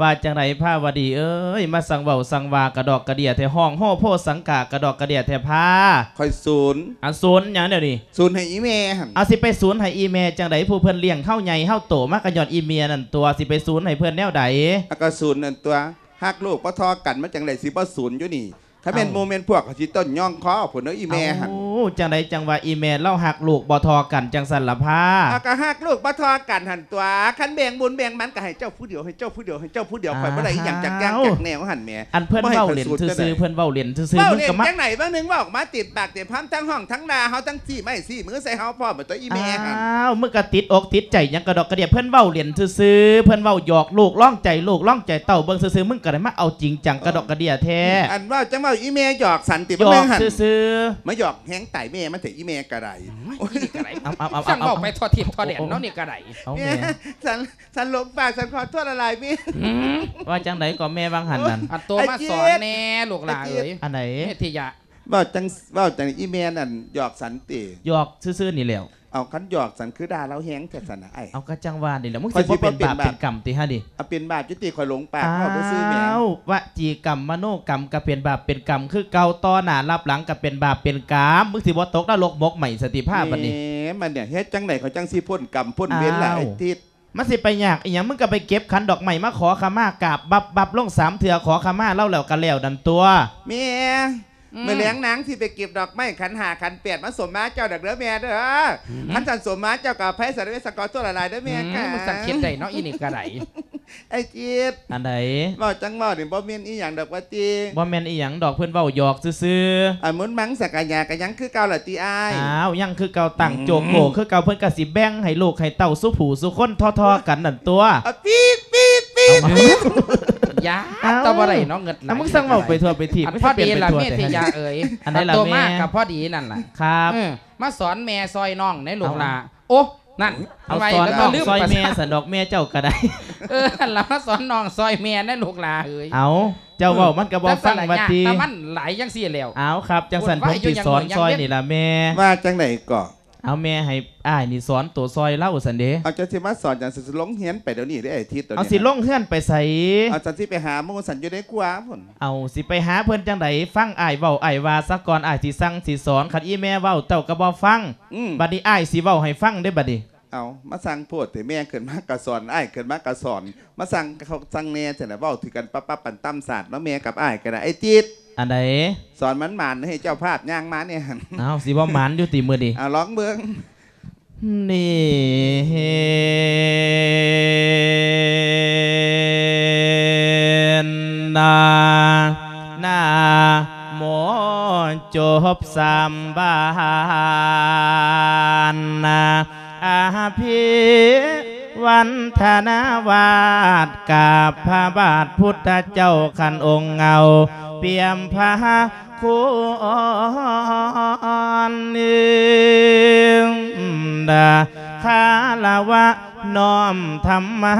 ว่าจังไรผ้าวดีเอ้ยมาสังเบาสังวากระดอกกระเดียแทห้องโห่โพสังกากระดอกกระเดียแทผ้าคอยศูนย์อันศูนย์อย่างเดียวนี่ศูนย์ให้อีเมลหันเอาสิไปศูนย์ให้อีเมจังไดผู้เพิ่นเลี้ยงเข้าใหญ่เข้าโตมากกระยอดอีเมียนั่นตัวสิไปศูนย์ให้เพิ่นแนวใดแล้วก็ศูนย์นั่นตัวหักลูกปะทอกันมันจังไรสิบ่ศูนย์อยู่นี่ ถ้าเป็นเอ้าโมเมนต์พวกเขาสิต้นย่องคอผลเนาะอีเมลหันโอ้จังไดจังว่าอีเมเล่าหักลูกบ่ทอกันจังสันละผ้าเอาก็หักลูกปะทอกันหันตัวคันแบ่งบุญแบ่งมันก็ให้เจ้าผู้เดียวให้เจ้าผู้เดียวให้เจ้าผู้เดียวคอยบ่ได้อีหยังจากย่างจากแนวหันแหม่อันเพิ่นบ่ให้เว้าข้อยเหรียญสูตรก็ได้ซื่อๆเพิ่นเว้าเหรียญซื่อเว้าๆมึงเล่นก็มาจังไหนบ้างหนึงว่าออกมาติดปากติดพัมทั้งห้องทั้งนาเฮาทั้งสี่ไม่สี่มือใส่เฮาพร้อมเหมือนตัวอีเมลหันอ้าวมึงก็ติดอกติดใจหยังกระดอกกระเดียเพิ่นเว้าเหรียญซื่อๆเพิ่นเว้าหยอกลูกล่องใจลูกล่องใจเต่าเบิ่งซื่อๆมึงก็ได้มาเอาจริงจังกระดอกกระเดียแท้อันว่าจังว่าอีเมลหยอกสันติหยบ่อแม่กงหันซื่อมาหยอกแห้งไต่แม่มันถึงอีเมลกระไรๆเอาเอาเอาสั่งเอาบอกเอาไปทอดทิพย์ทอดแดนเนาะนี่ก็ได้เอาเนี่แม่ยสันสันหลงปากสันขอโทษอะไรพี่อืมว่าจังไดก็แม่บางหันนั่นอันตัวมาสอนแน่ลูกหลานเอ้ยอันไหนเมติยาเว่าจังเว่าจังอีเมลนั่นหยอกสันติหยอกซื่อๆนี่แหล้ว เอาคันหยอกสันคือด่าเราแฮงแต่สันนะไอ้เอากระจังวานนี่แหละมึงข้อสิที่บ่เป็นบ่เป็นบาปบาปเป็นกรรมติฮะดิเอาเป็นบาปจุติคอยหลงปากเข้าไปซื้อแหม่ววจีกรรมมโนกรรมก็เป็นบาปเป็นกรรมคือเก่าต่อหน้ารับหลังก็เป็นบาปเป็นกรรมมึงสิบ่ตกนรกมกใหม่สติภาพบัดนี้แหมมันเนี่ยเฮ็ดจังไหนเขาจังสิพ่นกรรมพ่นเว้นหลายอ้าวทิศมันสิไปยากอีหยังมึงก็ไปเก็บขันดอกไม้มาขอขมากราบบับบับลงสามเถื่อขอขมาเล่าแล้วกันแล้วดันตัวแม่ เมื่อเลี้ยงนางที่ไปเก็บดอกไม้ขันหาขันเปียดมาสมมาเจ้าดักเด้อแม่เด้อขันสันสมมาเจ้ากับแพ้สันเวสกอตัวละลายเด้อแม่อืมค่ะมึงสังเกตได้เนาะอีนี่กระไดไอ้จีดอันใดเว่าจังเว่านี่บ่แม่นอีหยังดอกว่าจีบ่แม่นอีหยังดอกเพิ่นเว้าหยอกซื่ออะหมุนมังสักกะยากันยังคือเก่าละตีอ้าๆยอ้าวยังคือเก่าตั้งโจกโกคือเก่าเพิ่นก็สิแบ่งให้ลูกให้เต้าสู้ผู้สู้คนทอๆกันนั่นตัวเอาปี๊ดปี๊ดปี๊ด ยาเอ้าตะบ่ได้เนาะเงิดไหลแล้วมึงสั่งเว้าไปทั่วไปทีอันไม่พอใช่เปลี่ดียนไปล่ะทั่วเมแต่ธิฮะยาเอ๋ยอันไหนล่ะตัวแม่มากกับพอดีนั่นล่ะครับเออมาสอนแม่ซอยน้องในลูกหลาโอ้นั่นเอาไว้สอนแล้วน้ก็องลืมซอยภาษาแม่สันดอกแม่เจ้าก็ได้ เออแล้วมาสอนน้องซอยแม่ในลูกหลาเอ้ยเอาเจ้าเว้ามันก็บ่ฟังว่าติแต่มันหลายจังซี่แล้วเอาครับ จังสันพูผดมไว้อยู่สิอย่างสอนหน่อยซอยอย่างเว้นนี่ล่ะแม่ว่าจังไหนก่อ เอาแม่ให้อ้ายนี่สอนตัวซอยเล่าสันเดเอาจะสิมาสอนจังสิลงเฮียนไปเดี๋ยวนี้ได้อไอ้ทิศตัวเอานี้สิลงเฮือนไปใส่เอาจังสิไปหาหมู่สันอยู่ในกว่าพุ่นเอาสิไปหาเพิ่นจังไดฟังอ้ายเว้าอ้ายว่าซะก่อนอ้ายสิสั่งสิสอนคันอีแม่เว้าเจ้าก็บ่ฟังอืมบัดนี้อ้ายสิเว้าให้ฟังได้อบัดนี้ เอามาสั่งโพดแต่แม่เกินมากกะสอนอ้ายเกินมากกะสอน มาสั่งเขาสั่งแน่แต่ละเว้าถือกันปั๊บปั๊บปั่นตั้มศาสตร์เนาะแม่กับอ้ายก็ได้ไอ้จิต อันใดสอนมันหมานให้เจ้าภาพย่างมาเนี่ยหั่นเอาสิบ่หมานอยู่ติมื้อนี้เอาร้องเบิ่งนี่นานาโมจบสามบานนาอาภิ วันธนาวาดกาบพระบาทพุทธเจ้าขันองค์เงา เปี่ยมพระคุณเองดาคาลาวะน้อมธรรมะ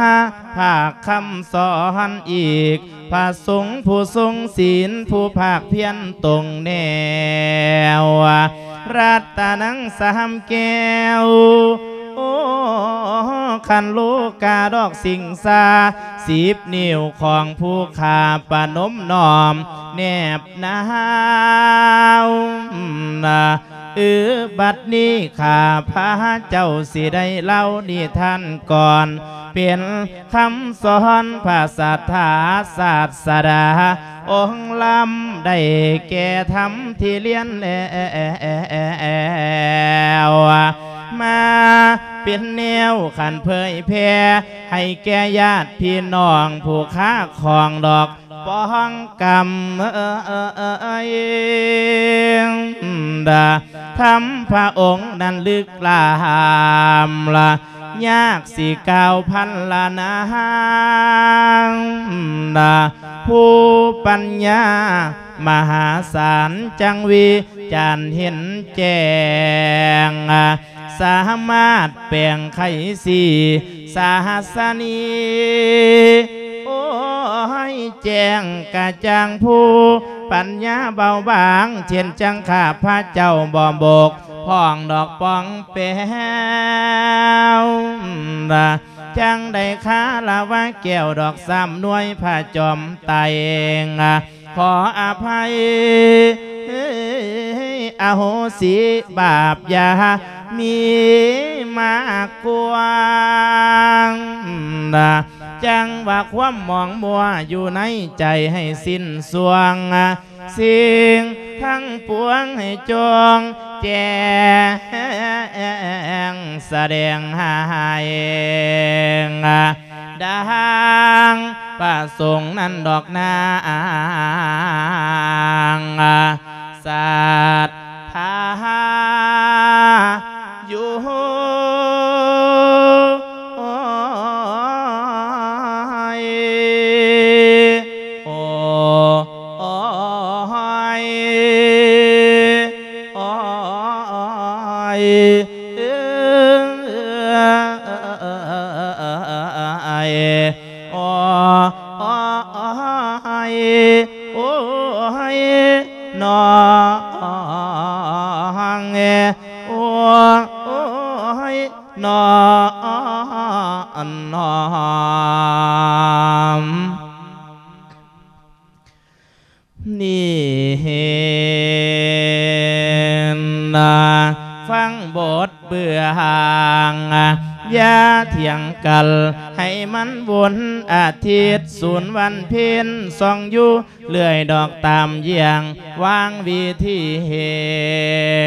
ภาคคำสอนอีกพระสงฆ์ผู้ทรงศีลผู้ภาคเพียรตรงแนวรัตนังสามแก้ว ขันลูกกาดอกสิงสาสิบนิ้วของผู้ขาปนมนอม แนบหนาวนะเออบัดนี้ข้าพระเจ้าสิได้เล่านิทานก่อน เป็นคำสอนภาษาถาศาสดา องค์ลำได้แก่ทำที่เลียนแล้ว มาเป็นแนวขันเผยแพร่ให้แก่ญาติพี่น้องผู้ค้าของดอกป้องกรรมเองดาทำพระองค์นั้นลึกลามละยากสี่เก้าพันละนางดาผู้ปัญญามหาศาลจังวีจานเห็นแจ้ง สามารถแปลงไขสีสาสนีโอ้ยแจ้งกระจางผู้ปัญญาเบาบาง เช่นจังข้าพระเจ้าบ่บกพ้องดอกปองแป้วจังได้คาลาวะแก้วดอกสามหน่วยผ้าจอมไตงอะขออภัยอโหสิบาปยา มีมากกวางจังว่าความมองมัวอยู่ในใจให้สิ้นสวง สิ่งทั้งปวงให้จงแจ้งแสดงหายดังประสงค์นั้นดอกนางสัตธา วันเพ็ญส่องอยู่เลื่อยดอกตามเยียงวางวิธีเห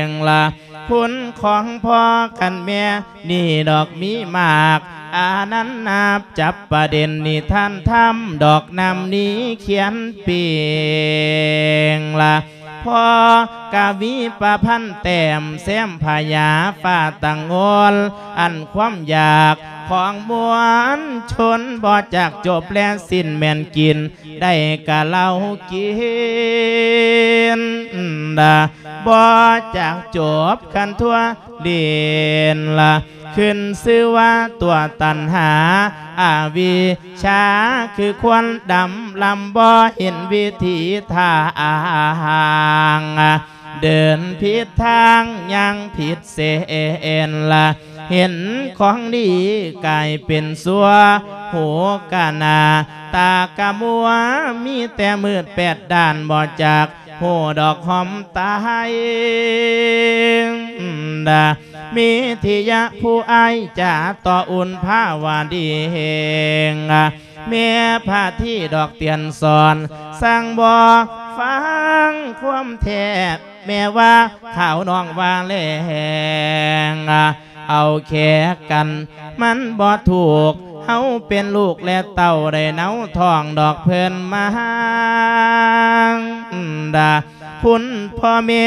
งละคุณของพ่อกันแม่นี่ดอกมีมากอานั้นนับจับประเด็นนี่ท่านทำดอกนำนี้เขียนเปียงละพอกาวีประพันแต้มแซมพยาฝ้าตังโอนอันความอยาก ของมวลชนบ่จากจบและสิ้นแม่นกิน ได้กะเล่ากินดาบ่จากจบกันทั่วเรียนละขึ้นชื่อว่าตัวตันหาอาวีชาคือควนดำลำบ่เห็นวิธีทาง เดินผิดทางยังผิดเสนละเห็นของดีกลายเป็นสัวหัวกานา ตากะมัวมีแต่มืดแปดด้านบ่จากโหดอกหอมตายดามีทิยะผู้ไอายจะต่ออุ่นผ้าวาดีเฮง เมียผ้าที่ดอกเตียนสอนสร้างบ่อฟังความแทบแม่ว่าข่าวน้องว่าแลงเอาแค่กัน มันบ่ถูกเฮาเป็นลูกและเต่าได้เนาทองดอกเพิ่นมาดา คุณพ่อแม่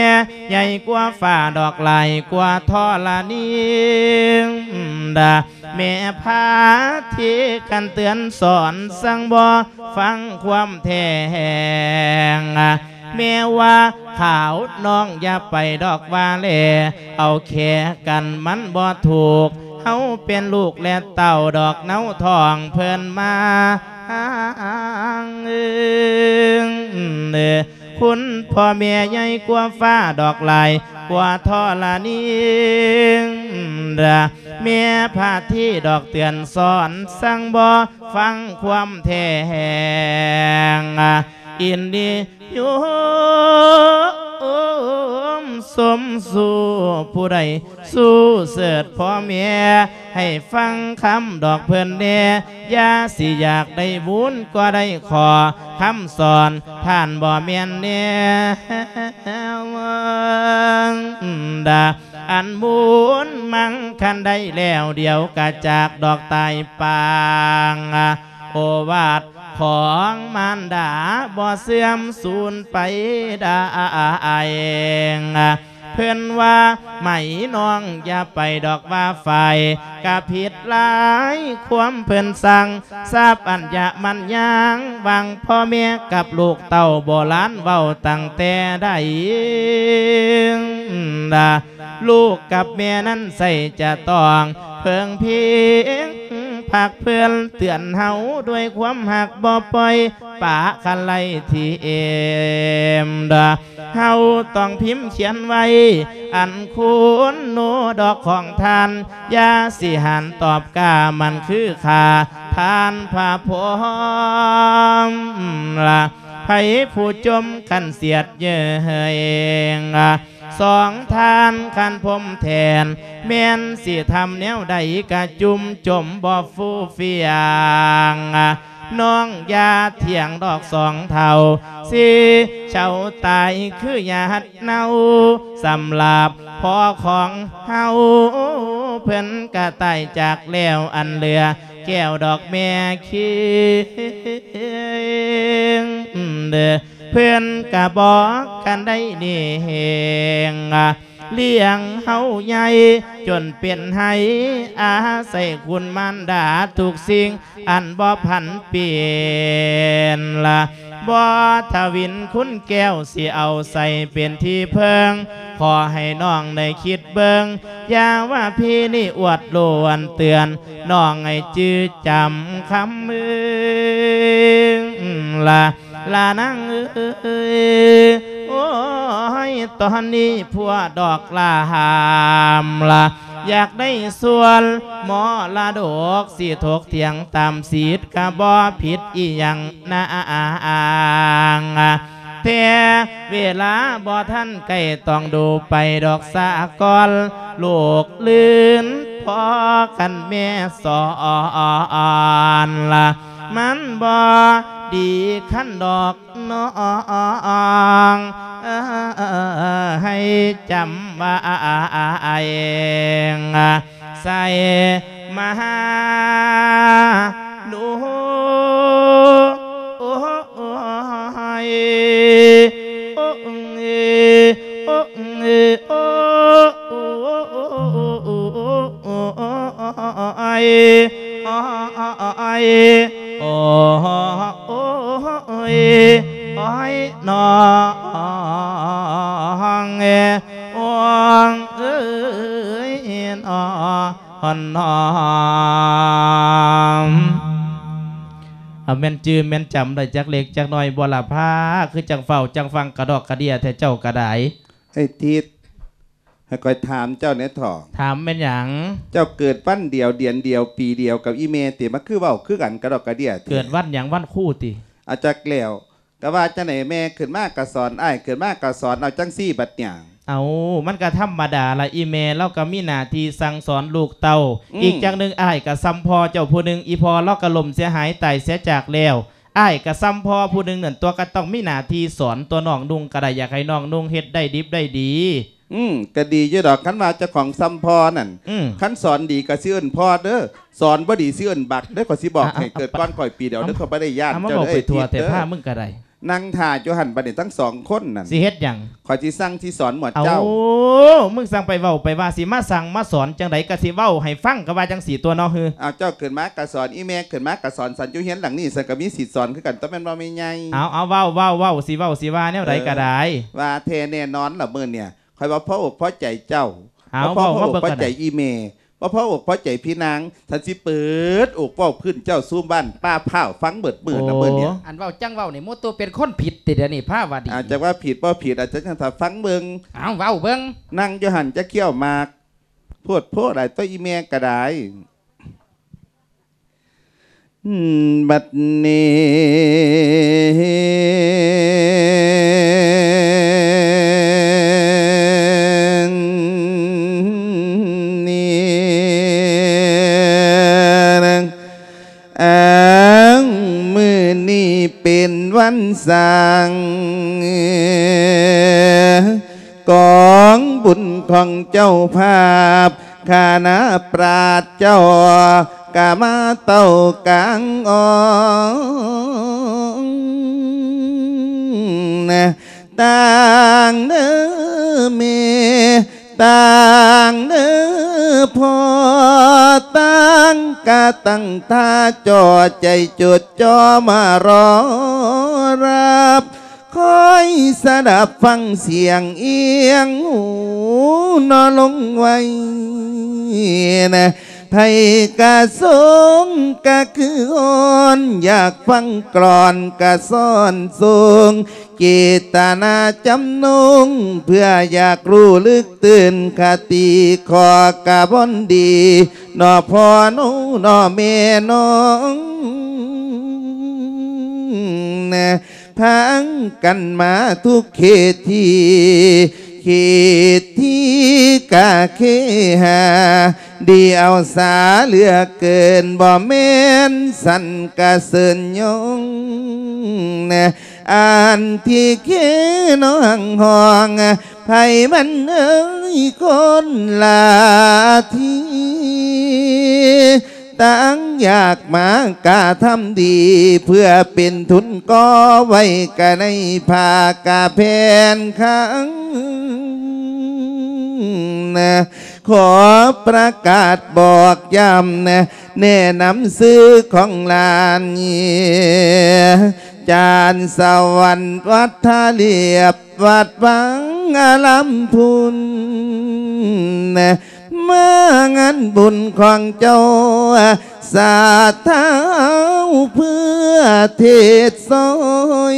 ใหญ่กว่าฝ่าดอกไหลกว่าท่อละนิ่งดาแม่พาที่กันเตือนสอนสังบ่ฟังความแทงแม่ว่าขาวน้องอย่าไปดอกว่าแลเอาแค่กันมันบ่ถูกเฮาเป็นลูกและเต่าดอกเนาทองเพิ่นมาเอิงเด้อ คุณพ่อแม่ใหญ่กว่าฟ้าดอกลายกว่าท่อละนิ่งดะเมียพาที่ดอกเตือนสอนสั่งบ่ฟังความแทง อินดีอยู่สมสู่ผู้ใดสู้เสดพ่อแม่ให้ฟังคำดอกเพื่อนเน่ยาสิอยากได้บุญก็ได้ขอคำสอนท่านบ่เมียนเนี่ยดาอันบุญมังคันได้แล้วเดียวกะจากดอกตายปางโอวาท ของมารดาบ่เสื่อมสูญไปได้เพื่อนว่าไม่น้องอย่าไปดอกว่าไฟกะผิดหลายความเพื่อนสั่งทราบอัญญะมันยางบางพ่อแม่กับลูกเต่าโบราณเว้าตั้งแต่ได้ดาลูกกับแม่นั้นใส่จะต้อง เพิงเพียง ผักเพื่อนเตือนเฮาด้วยความหักบ่ปล่อยป่าคันไลที่เอมดาเฮาต้องพิมพ์เขียนไว้ อันคุณโนดอกของทานยาสิหันตอบกามันคือขาทานพาพรมละไผผู้จมขันเสียดเยเองละ สองทานคันพมแทนแม่นสิทำแนวใดกะจุมจมบ่ฟูเฟียงน้องยาเถียงดอกสองเท่าสิเฉาตายคือหยาดเนาสำหรับพ่อของเฮาเพิ่นกะไตายจากแล้วอันเหลือ แก้วดอกแม่คิงเด เพื่อนกะบอกกันได้นี่เฮงเลี้ยงเฮาใหญ่จนเป็นให้อาใส่คุณมันดาทุกสิ่ง อันบ่พันเปลี่ยนละบ่ทวินคุณแก้วสิเอาใส่เป็นที่เพิง ขอให้น้องได้คิดเบิงอย่าว่าพี่นี่อวดโลวนเตือน น้องให้จื้อจำคำมือละ ลานังเอ้ยโอ้ยตอนนี้พัวดอกลาหามละอยากได้ส่วนหมอลาดกสีถกเถียงตามสีดกะบ่ผิดอีหยังนาอ่างแต่เวลาบ่ท่านใกล้ต้องดูไปดอกสากลลูกลื่นพอกันแม่สอนละมันบ่ ดีขั้นดอกน้องให้จำว่าเองใส่มาดูโอ้ยโอ้ยโอ้ยโอ้ยโอ้ยโอ้ยโอ้ยนองเอ๋โอ้งเอ้ยนอฮอนนอมอาแม่นจือแม่นจำได้จักเล็กจักน้อยบ่ละพาคือจังเฝ้าจังฟังกระดอกกระเดียแท้เจ้ากระไดไอ้ทิศให้คอยถามเจ้าเนี่ยถอถามแม่นหยังเจ้าเกิดวันเดียวเดือนเดียว ปีเดียวกับอีเมติมันคือเว้าคือกันกระดอกกระเดียติเกิดวันหยังวันคู่ติ อาจจะแกล้วก็ว่าจังไหนแม่ขึ้นมากกะสอนอ้ายขึ้นมากกะสอนเอาจังซี่บัดหยังเอามันก็ธรรมดาละอีเมลเราก็มีหน้าที่สั่งสอนลูกเต้าอืมอีกจังหนึ่งอ้ายก็ซ้ำพอเจ้าผู้หนึ่งอีพอเราก็ล่มเสียหายตายเสียจากแล้วอ้ายก็ซ้ำพอผู้หนึ่งนั่นตัวก็ต้องมีหน้าที่สอนตัวน้องนุ่งก็ได้อยากให้น้องนุ่งเฮ็ดได้ดิบได้ดี อืมก็ดีอยู่ดอกคันว่าเจ้าของซ้ำพอนั่นอืม คันสอนดีก็สิเอิ้นพ่อเด้อสอนบ่ดีสิเอิ้นบักเด้อขอยสิบอกอะให้อะ เกิดก้อนข่อยปีเดียวเด้อเขาบ่ได้ย่านเอามาเจ้าบอกเด้อไปไอ้ทัวทิศแต่เด้อผ้ามึงก็ได้นั่งถ่าอยู่หันบัดนี้ทั้งสองคนนั่นสิเฮ็ดหยังข่อยสิสั่งที่สอนหมวดเอาเจ้า มึงสั่งไปเว้าไปว่าสิมาสั่งมาสอนจังไดก็สิเว้าให้ฟังก็ว่าจังสีตัวเนาะฮือเอาเจ้าเกิดมากะสอนอีแม่เกิดมากะสอนสันอยู่เฮียนหลังนี่สันก็มีสิทธิ์สอนคือกันต้องแม่นว่าไม่ใหญ่เอาเอาเว้าเว้าเว้าสิเว้าสิว่าแนวใดก็ได้ว่าเทแน่นอนล่ะมื้อเนี่ย ข่อยว่าพ่ออกพ่อใจเจ้าเอาพ่อเว้าพ่อว่าอกเบิ่งพ่อกันใจได้อีเมว่าพ่ออกพ่อใจพี่นางสันสิเปิดอกเป้าพื้นเจ้าสู้บ้านป้าเผาฟังเบิดมื่นนะเบิ่เนี่ยอันเว้าจังเว้านี่หมูตัวเป็นคนผิดติเดี๋ยวนี้ผ้าว่าดีอาจจะว่าผิดบ่ผิดอาจจะถ้าฟังเบิ่งเอาเว้าเบิ่งนั่งอยู่หันจะเคี่ยวหมากพูดพูดอะไรตัวอีเมก็ได้อืมบัดนี้ เป็นวันสังกองบุญของเจ้าภาพข้านาปราดเจ้ากามาเต้ากลางอองนะต่างเนื้อเม ต่างเนื้อพอตั้งกะตั้งท่าจอใจจดจอมารอรับคอยสดับฟังเสียงเอียงหูนอนลงไว้นะ ไพกะสงกะคืออ่อนอยากฟังกรอนกะซ่อนสูงเจตนาจำนงเพื่ออยากรู้ลึกตื่นคติขอกะบอนดีนอพอนูนอเมน้องนะพังกันมาทุกเขตที่ เขตที่กะเคหาเดียวสาเหลือเกินบ่แม่นสันกะเสินยงนะอ่านที่เคน้องห้องไผมันเอ้ยคนลาทีตั้งอยากมากาทำดี เพื่อเป็นทุนก็ไว้กะในภากาแผนขัง นะขอประกาศบอกย้ำนะแนะนำซื้อของลานเนี่ยจานสวรรค์วัดท่าเรียบวัดวังอลำพุนนะเมื่องานบุญของเจ้าสาเท้าเพื่อเทศซอย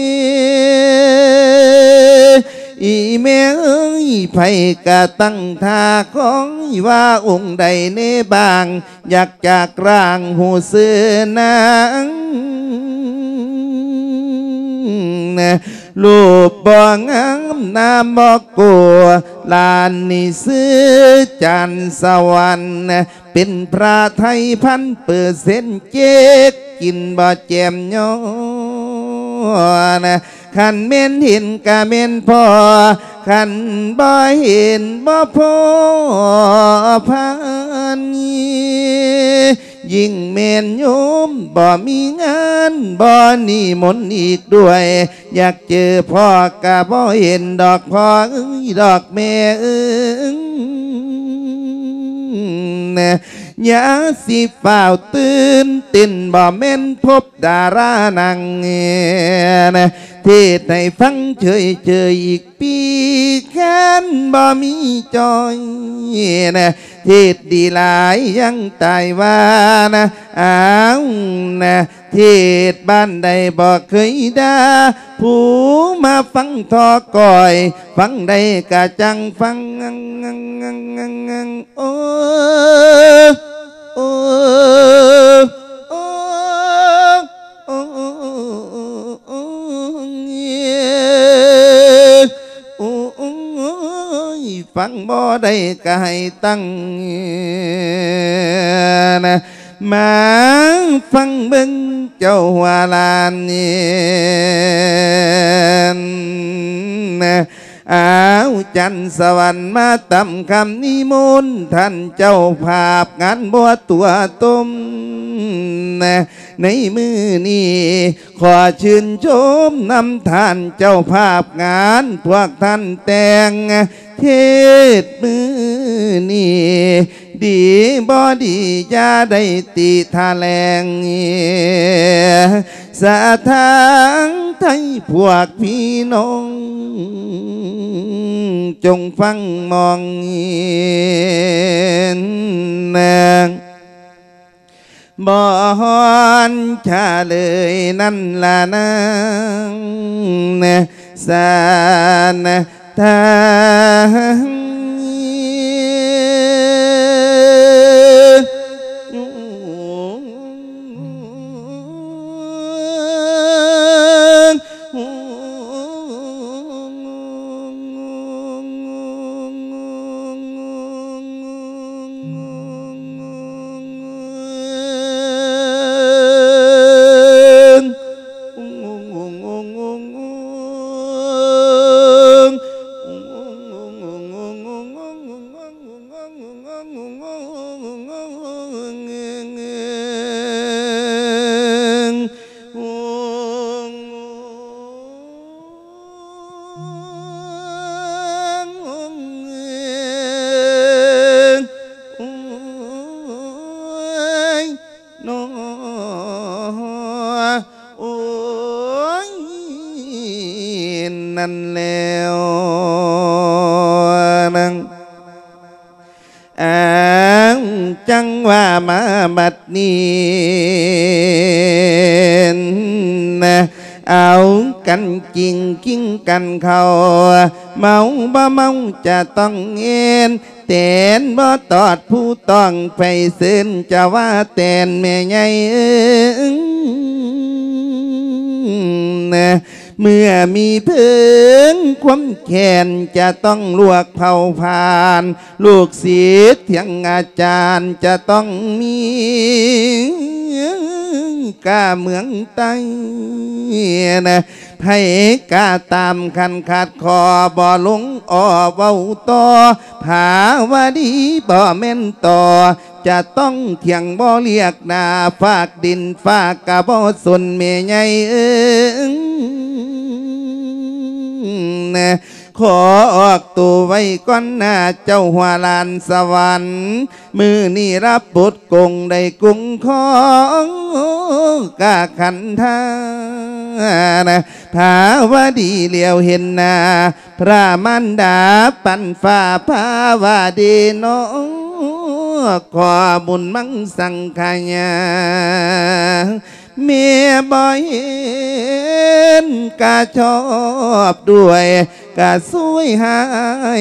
อีแม่เอ้ยไผกะตั้งท่าของว่าองค์ใดเนบาง อยากจากร่างหูเสือนางนะรูปบ่งามนามบ่กัวลานนี่ซื้อจันสวรรค์เป็นพระไทยพันเปอร์เซ็นเจ๊กกินบ่แจมย้อนะ ขันเม่นเห็นกะเม่นพอขันบ่เห็นบ่พอพันยิ่งเมนโยมบ่มีงานบ่นี่มนอีกด้วย อยากเจอพ่อกะบ่เห็นดอกพ่อเอ้ยดอกแม่เอ้ยนะอ ยาสิฝ่าวตื่นตินบ่เม่นพบดารานังเนะเทศให้ฟังเฉยเฉยอีกปีแค้นบ่มีจอยนะเทศดีหลายยังตายว่านะอ้าวนะ ทศบ้านใดบอกเคยดาผู้มาฟังทอก่อย ฟังใดกะจังฟังงังงังงังงังงังโอ้โอ้โอ้โอ้โอ้ฟังบ่ได้ก็ให้ตั้งนะ มาฟังเบิ่งเจ้าหัวลานนี่นะอาวจันสวรรค์มาตำคำนิมนต์ท่านเจ้าภาพงานบัวตัวต้มนะในมือนี้ขอชื่นชมนำท่านเจ้าภาพงานพวกท่านแต่งเทศมือนี่ ดีบ่ดียาได้ติทาแลงสาทางไทยพวกพี่น้อง จงฟังมองนางบ่ฮอนชาเลยนั่นล่ะนางนะสานทาง 나는 กันเขาเมาบ่เมาจะต้องเอ็นแตนบ่ตอดผู้ต้องไปเส้นจะว่าแตนแม่ใหญ่เมื่อมีเพิ่งความแค้นจะต้องลวกเผาผ่าน ลูกศิษย์เถียงอาจารย์จะต้องมี ก้าเมืองไต้นะให้ก้าตามคันขาดคอบ่ลงอ้อเว้าต่อผาวาดีบ่แม่นต่อ จะต้องเถียงบ่เรียกนาฝากดินฝากกะบ่สนเมใหญ่เอิงนะ ขอออกตัวไว้ก่อนหน้าเจ้าหัวลานสวรรค์มือนี่รับบทกงได้กุ้งของกาขันทานะภาวดีเหลียวเห็นหน้าพระมันดาปันฝ่าภาวดีน้องขอบุญมังสังขยา เมียบ่เห็นกะชอบด้วยกะสวยหา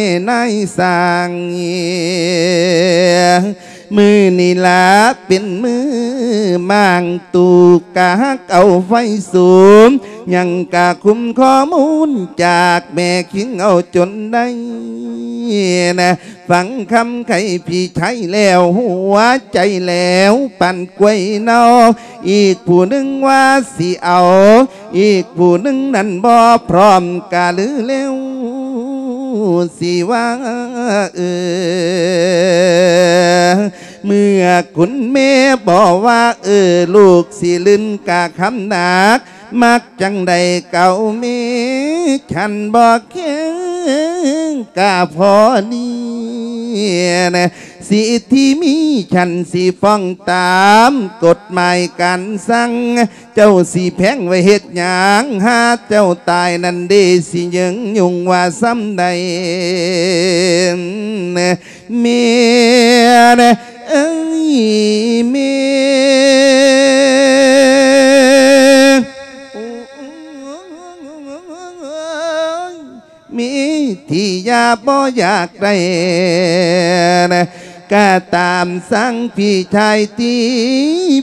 ยในสางเงีย มือนี่ละเป็นมือมางตูกกะฮักเอาไฟสูงยังกะคุมข้อมูลจากแม่คิงเอาจนได้นะฟังคำไข่พี่ใช้แล้วหัวใจแล้วปั่นกล้วยเนาอีกผู้หนึ่งว่าสิเอา อีกผู้หนึ่งนั้นบ่พร้อมกะลือแล้วสิว่าเออ เมื่อคุณแม่บอกว่า เออลูกสิลืนกะคำหนัก มักจังใดเก่าเมฉันบอกแค่กะพอนี้ นะสิที่มีฉันสิฟ้องตามกฎหมายการสั่งเจ้าสิแพงไว้เฮ็ดหยังหาเจ้าตายนั่นเดสิยังยุงว่าซ้ำใดเมียเอ้ยเมีย มีที่ยาบ่อยากได้นะก็ตามสั่งพี่ชายตี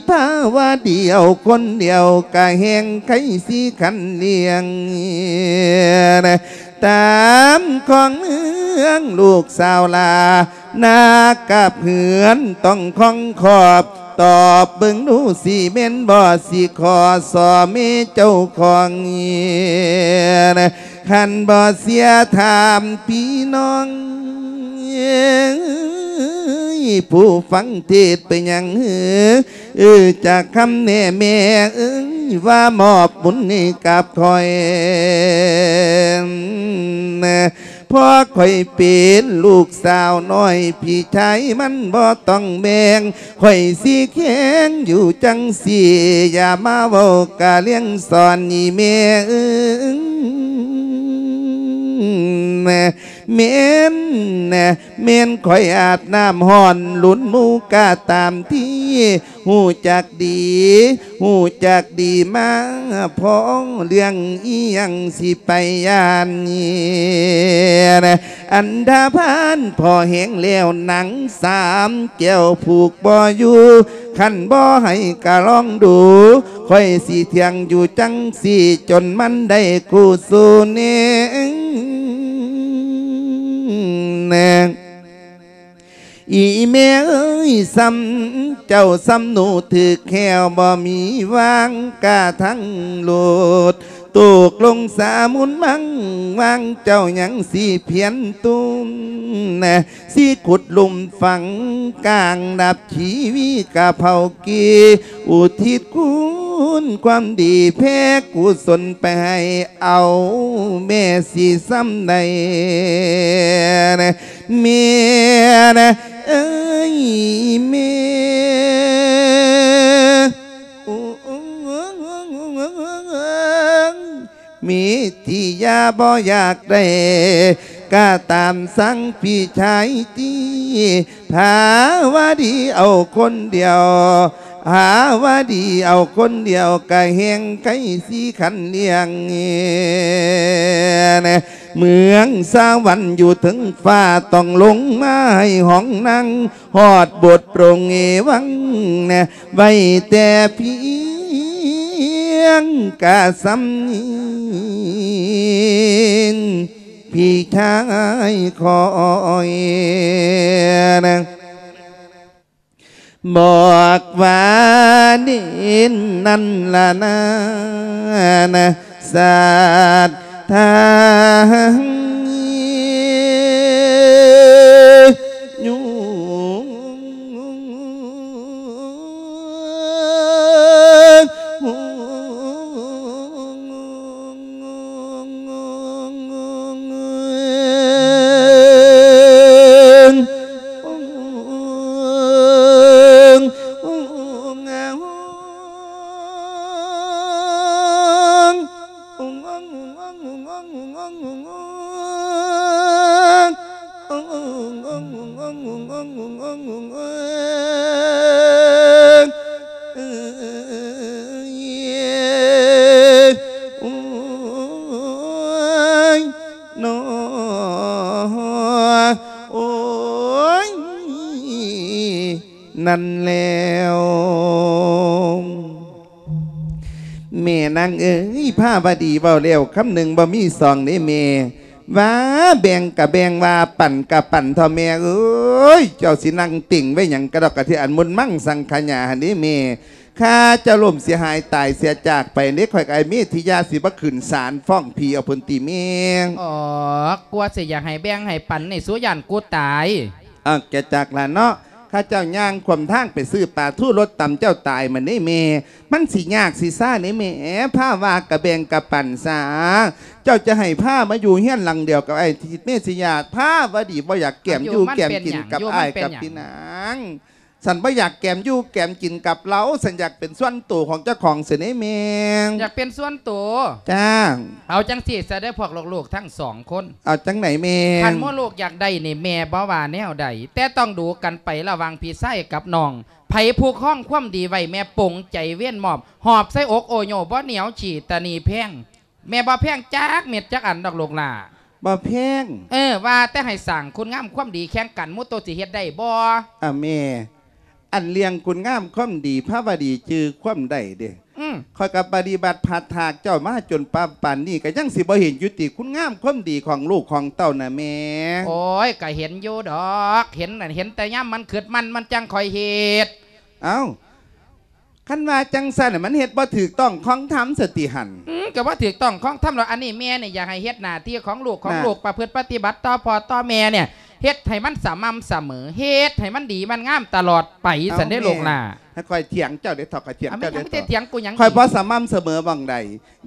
ภาวะเดียวคนเดียวก็แหงไขสีขันเลียงนะตามของเมืองลูกสาวลานากับเหือนต้องคองขอบตอบเบิ่งดูสิเม่นบ่สิขอสอเมเจ้าของเงียนะ ขันบ่เสียถามพี่น้อง ผู้ฟังเทศไปยังเออจากคำแน่แม่เอ้ยว่ามอบบุญให้กับคอยพ่อคอยเป็นลูกสาวน้อย พี่ชายมันบ่ต้องแบงคอยสีแข็งอยู่จังสีอย่ามาเว้ากะเลี้ยงสอนนี่แม่เอ้ย mm-hmm. เมนน่ะเมนคอยอาบน้ำห่อนหลุนมูกาตามที่หูจักดี หูจักดีมาพ้องเรื่องอียังสิไปยานเนี่ยนะอันดาพานพอแหงแล้วหนังสามแก้วผูกบ่อยู่ขันบ่ให้กะลองดูค่อยสีเทียงอยู่จังสีจนมันได้คู่สูเนแนง อีแม่เอ้ยซ้ำเจ้าซ้ำหนูถือแควบ่มีวางกาทั้งโลดตกลงสามุนมังวางเจ้ายังสีเพียนตุ้มนะสีขุดลุมฝังกลางดับชีวิกะเผากีอุทิศคุ ณความดีแพ้กุศลไปให้เอาแม่สีซ้ำในนะเมียนะเอ้ยเมียมีที่ยาบ่อยากได้ก็ตามสั่งพี่ชายที่หาว่าดีเอาคนเดียว หาว่าดีเอาคนเดียวก็แหงไก่สีขันเลียงเนะเมืองสวรรค์อยู่ถึงฟ้าต้องลงมาให้ห้องนั่งหอดบทโปรงเอวังเนะไว้แต่พี่ยงกะสำนีนพี่ชายคอยนะ บอกว่านินนั่นาบดีเบาเร็วคำหนึ่งบ่มีสองได้แม่ว่าแบ่งกับแบ่งว่าปั่นกับปั่นเทอแม่เอ้ยเจ้าสินั่งติ่งไว้หยังกระดอกกระที่อันมุนมั่งสังขญาหันนี้แม่ข้าเจะล่มเสียหายตายเสียจากไปเน็กข่อยกบไอ้เมธิยาสิบขืนสารฟ้องพีเอาพุนตีเมงอ๋อกลัวสิอยากให้แบ่งให้ปันในสุยานกูตายอะแกจากละเนาะ ข้าเจ้าย่างความทางไปซื้อปลาทู่รถตำเจ้าตายมันนี่เม มันสิยากสิซ่านี่เมผ้าวากระเบงกระปั่นสา เจ้าจะให้ผ้ามาอยู่เฮี้ยนหลังเดียวกับไอ้ทิดเมสิยาผ้าวดีบ่อยากแก้มอยู่แก้มกินกับไอ้ายกับพี่นาง สันบ่อยากแก้มอยู่แก้มกินกับเราสันอยากเป็นส่วนตัวของเจ้าของเสยนี่เมงอยากเป็นส่วนตัวจ้าเอาจังสิจะได้พวกลูกๆทั้งสองคน เอาจังไหนเมงคันโมลูกอยากได้นี่แม่บ่ว่าแนวใดแต่ต้องดูกันไประหวังพี่ไส้กับน้องไผผู้คล้องความดีไว้แม่ปงใจเวียนหมอบ หอบใส่อกโอโยบ่เหนียวฉี่ตะนีแพงแม่บ่แพงจักเม็ดจักอันดอกลูกหล่าบ่แพงเออว่าแต่ให้สั่งคุณงามความดีแข่งกันมุตโตสิเฮ็ดได้บ่อะแม่ อันเลียงคุณงามความดีพระบดีจือความใดเด้อืมคอยกับปฏิบัติพัดถากเจ้ามาจนปานปานนี่ก็ยังสิบ่เห็นยุติคุณงามความดีของลูกของเต้าน่ะแม่โอ้ยก็เห็นอยู่ดอก เห็นน่ะเห็นแต่ย่ำมันขืดมันมันจังคอยเฮ็ดเอ้าคันว่าจังซั่นน่ะมันเฮ็ดบ่ถูกต้องของธรรมสติหัน อืมก็ว่าถูกต้องของทำเราอันนี้แม่เนี่ยอยากให้เฮ็ดหน้าที่ของลูกของน่ะ ลูกประพฤติปฏิบัติต่อพ่อต่อแม่เนี่ย เฮ็ดให้มันสม่ำเสมอเฮ็ดให้มันดีมันงามตลอดไปสันได้ลูกล่ะ ให้คอยเถียงเจ้าได้ทอกคอยเถียงเอาไม่เจ้าทำได้ไม่ทได้อกเถียงกูหยังคอยบ่สม่ำเสมอบังใด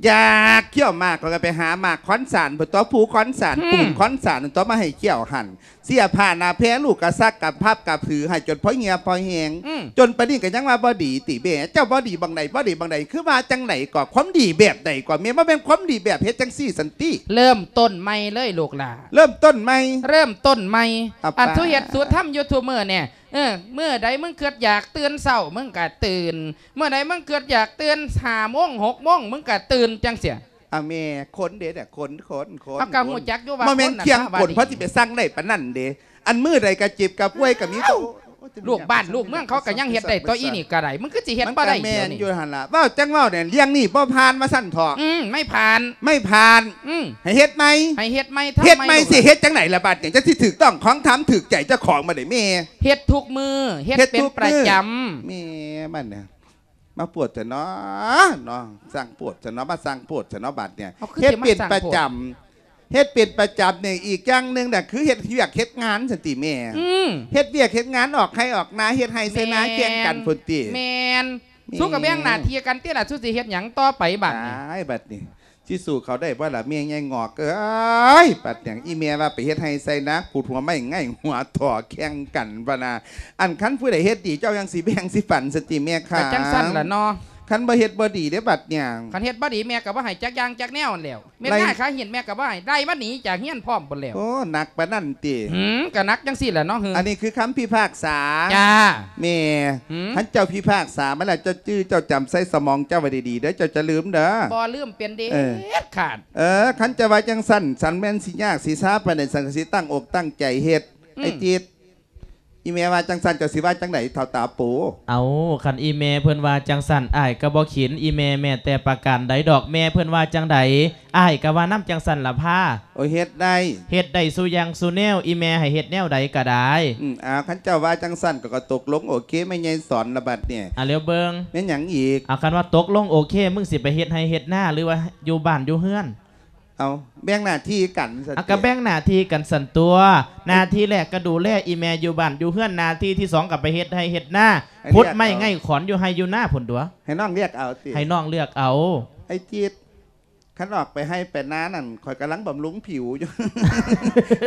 อยากเขี่ยวมากก็ไปหาหมากคอนสารเพื่อตัวผูคอนสารปุ่มคอนสารตัวมาให้เขี่ยวหันเสียผ่าหนาแพ้ลูกกระซักกับภาพกับผือให้จนพ่อเหียพอแหง อืมจนปานนี้ก็ยังว่าบ่ดี ติเบเจ้าบ่ดีบังใดบ่ดีบังใดคือว่าจังไหนก่อความดีแบบใดก่อเมียมาเป็นความดีแบบเฮ็ดจังซี่สันติเริ่มต้นใหม่เลยลูกล่ะ เริ่มต้นใหม่ เริ่มต้นใหม่อะอันป้าทุเฮ็ดสูตรทำยูทูบเบอร์เนี่ย เออเมื่อใดมึงเกิดอยากตื่นเศร้ามึงก็ตื่น เมื่อใดมึงเกิดอยากตื่นห้าโมงหกโมงมึงก็ตื่นจังเสียอะแม่คนเด้เนี่ยคนคนคนเอากะหูจักอยู่ว่าบ่แม่นคนน่ะเคียงว่าคนดีเพราะสิไปสร้างได้ปานนั้นเด้อันมือใดกระจิบกับป่วยก็มีโต ลูกบ้านลูกเมืองเขาก็ยังเฮ็ดได้ตัวอีนี่ก็ได้มึงก็สิเฮ็ดมันบ่ก็ได้แม่เดี๋ยวนนี้อยู่หั่นล่ะเว้าจังเว้าเนี่ยเลี้ยงนี่บ่ผ่านมาสั่นทอะอืมไม่ผ่านไม่ผ่านอืมให้เฮ็ดไหมให้เฮ็ดไม่ทำเฮ็ดไหมลูกสิเฮ็ดจังไหนล่ะบาดอย่างจะที่ถูกต้องของทำถูกใจเจ้าของมาได้แม่เฮ็ดทุกมือเฮ็ดเฮ็ดเป็นทุกมื้อประจำแม่มันเนี่ยมาปวดแต่เนาะเนาะสั่งปวดแต่เนาะมาสั่งปวดแต่เนาะบาดเนี่ยเอาคือเฮ็ดสิมาเป็นสั่งประโพดจำ เฮ็ดเป็นประจำเนี่ยอีกอย่างหนึงน่ะคือเฮ็ดเวียกเฮ็ดงานสันติแม่อืมเฮ็ดเวียกเฮ็ดงานออกให้ออกนาเฮ็ดให้เสนาแม่นเคียงกันพุ่นติแมนแม่นสู้กับแบ่งหน้าที่กันที่ล่ะสู้สิเฮ็ดหยังต่อไปบัดนี้ตายบัดนี้ที่สู่เขาได้ว่าล่ะเมียใหญ่งอกเอ้ยบัดอย่างอีเมียว่าไปเฮ็ดให้ใส่นะขูดหัวไม่ง่ายหัวถ่อแข่งกันบ่นะอันคันผู้ใดเฮ็ดดีเจ้ายังสิแบ่งสิฝันสติแม่ค่ะก็จังสั้นล่ะเนาะ คันบ่เฮ็ดบ่ดีเด้บัดเนี่ยคันเฮ็ดบ่ดีแม่ก็บ่ให้จักอย่างจักแนวนั่นแหล้วแม่ไล่ง่ายขาเห็นแม่ก็บ่ให้ได้มาหนีจากเฮียนพร้อมบ่แล้วโอ้หนักปานนั่นติหืมก็นักจังซี่แหละเนาะหืออันนี้คือคำพิพากษาจ้าแม่หืมท่านเจ้าพิพากษามาแล้วเจ้าจื้อเจ้าจำใส่สมองเจ้าไว้ดีๆเด้อเจ้าจะลืมเด้อบ่ลืมเป็นเด็เออดขาดเออคันจะว่าจังสั้นสันแม่นสิยากสิซาปานใดสังกสิตั้งอกตั้งใจเฮ็ดอืมไอ้จิต อีเมว่าจังสั้นเจ้าสิว่าจังไหนเท่าตาปู เอาคันอีเมเพิ่นว่าจังสันอ้ายก็บ่ขินอีเมแม่แต่ประการใดดอกแม่เพิ่นว่าจังใดอ้ายก็ว่าน้ำจังสันละผ้าโอ้เฮ็ดได้เฮ็ดได้สู่อยังสู่แนวอีเมให้เฮ็ดแนวใดก็ได้อืมอ้าวคันเจ้าว่าจังสั้นก็ก็ตกลงโอเคไม่ใหญ่สอนระบัดเนี่ยอะเร็วเบิงแม่นหยังอีกเอาคันว่าตกลงโอเค มึงสิไปเฮ็ดให้เฮ็ดหน้าหรือว่าอยู่บ้านอยู่เฮือน เอาแบ่งหน้าที่กันซะอะก็แบ่งหน้าที่กันสันตัวหน้าที่แรกก็ดูแลอีเมอยู่บ้านอยู่เฮือนหน้าที่ที่สองก็ไปเฮ็ดให้เฮ็ดหน้าพุดไม่ง่ายขอนอยู่ให้อยู่หน้าผลตัวให้น้องเรียกเอาติให้น้องเลือกเอาไอ้จิต คันออกไปให้เป็นน้านั่นคอยกำลังบำรุงผิวอยู่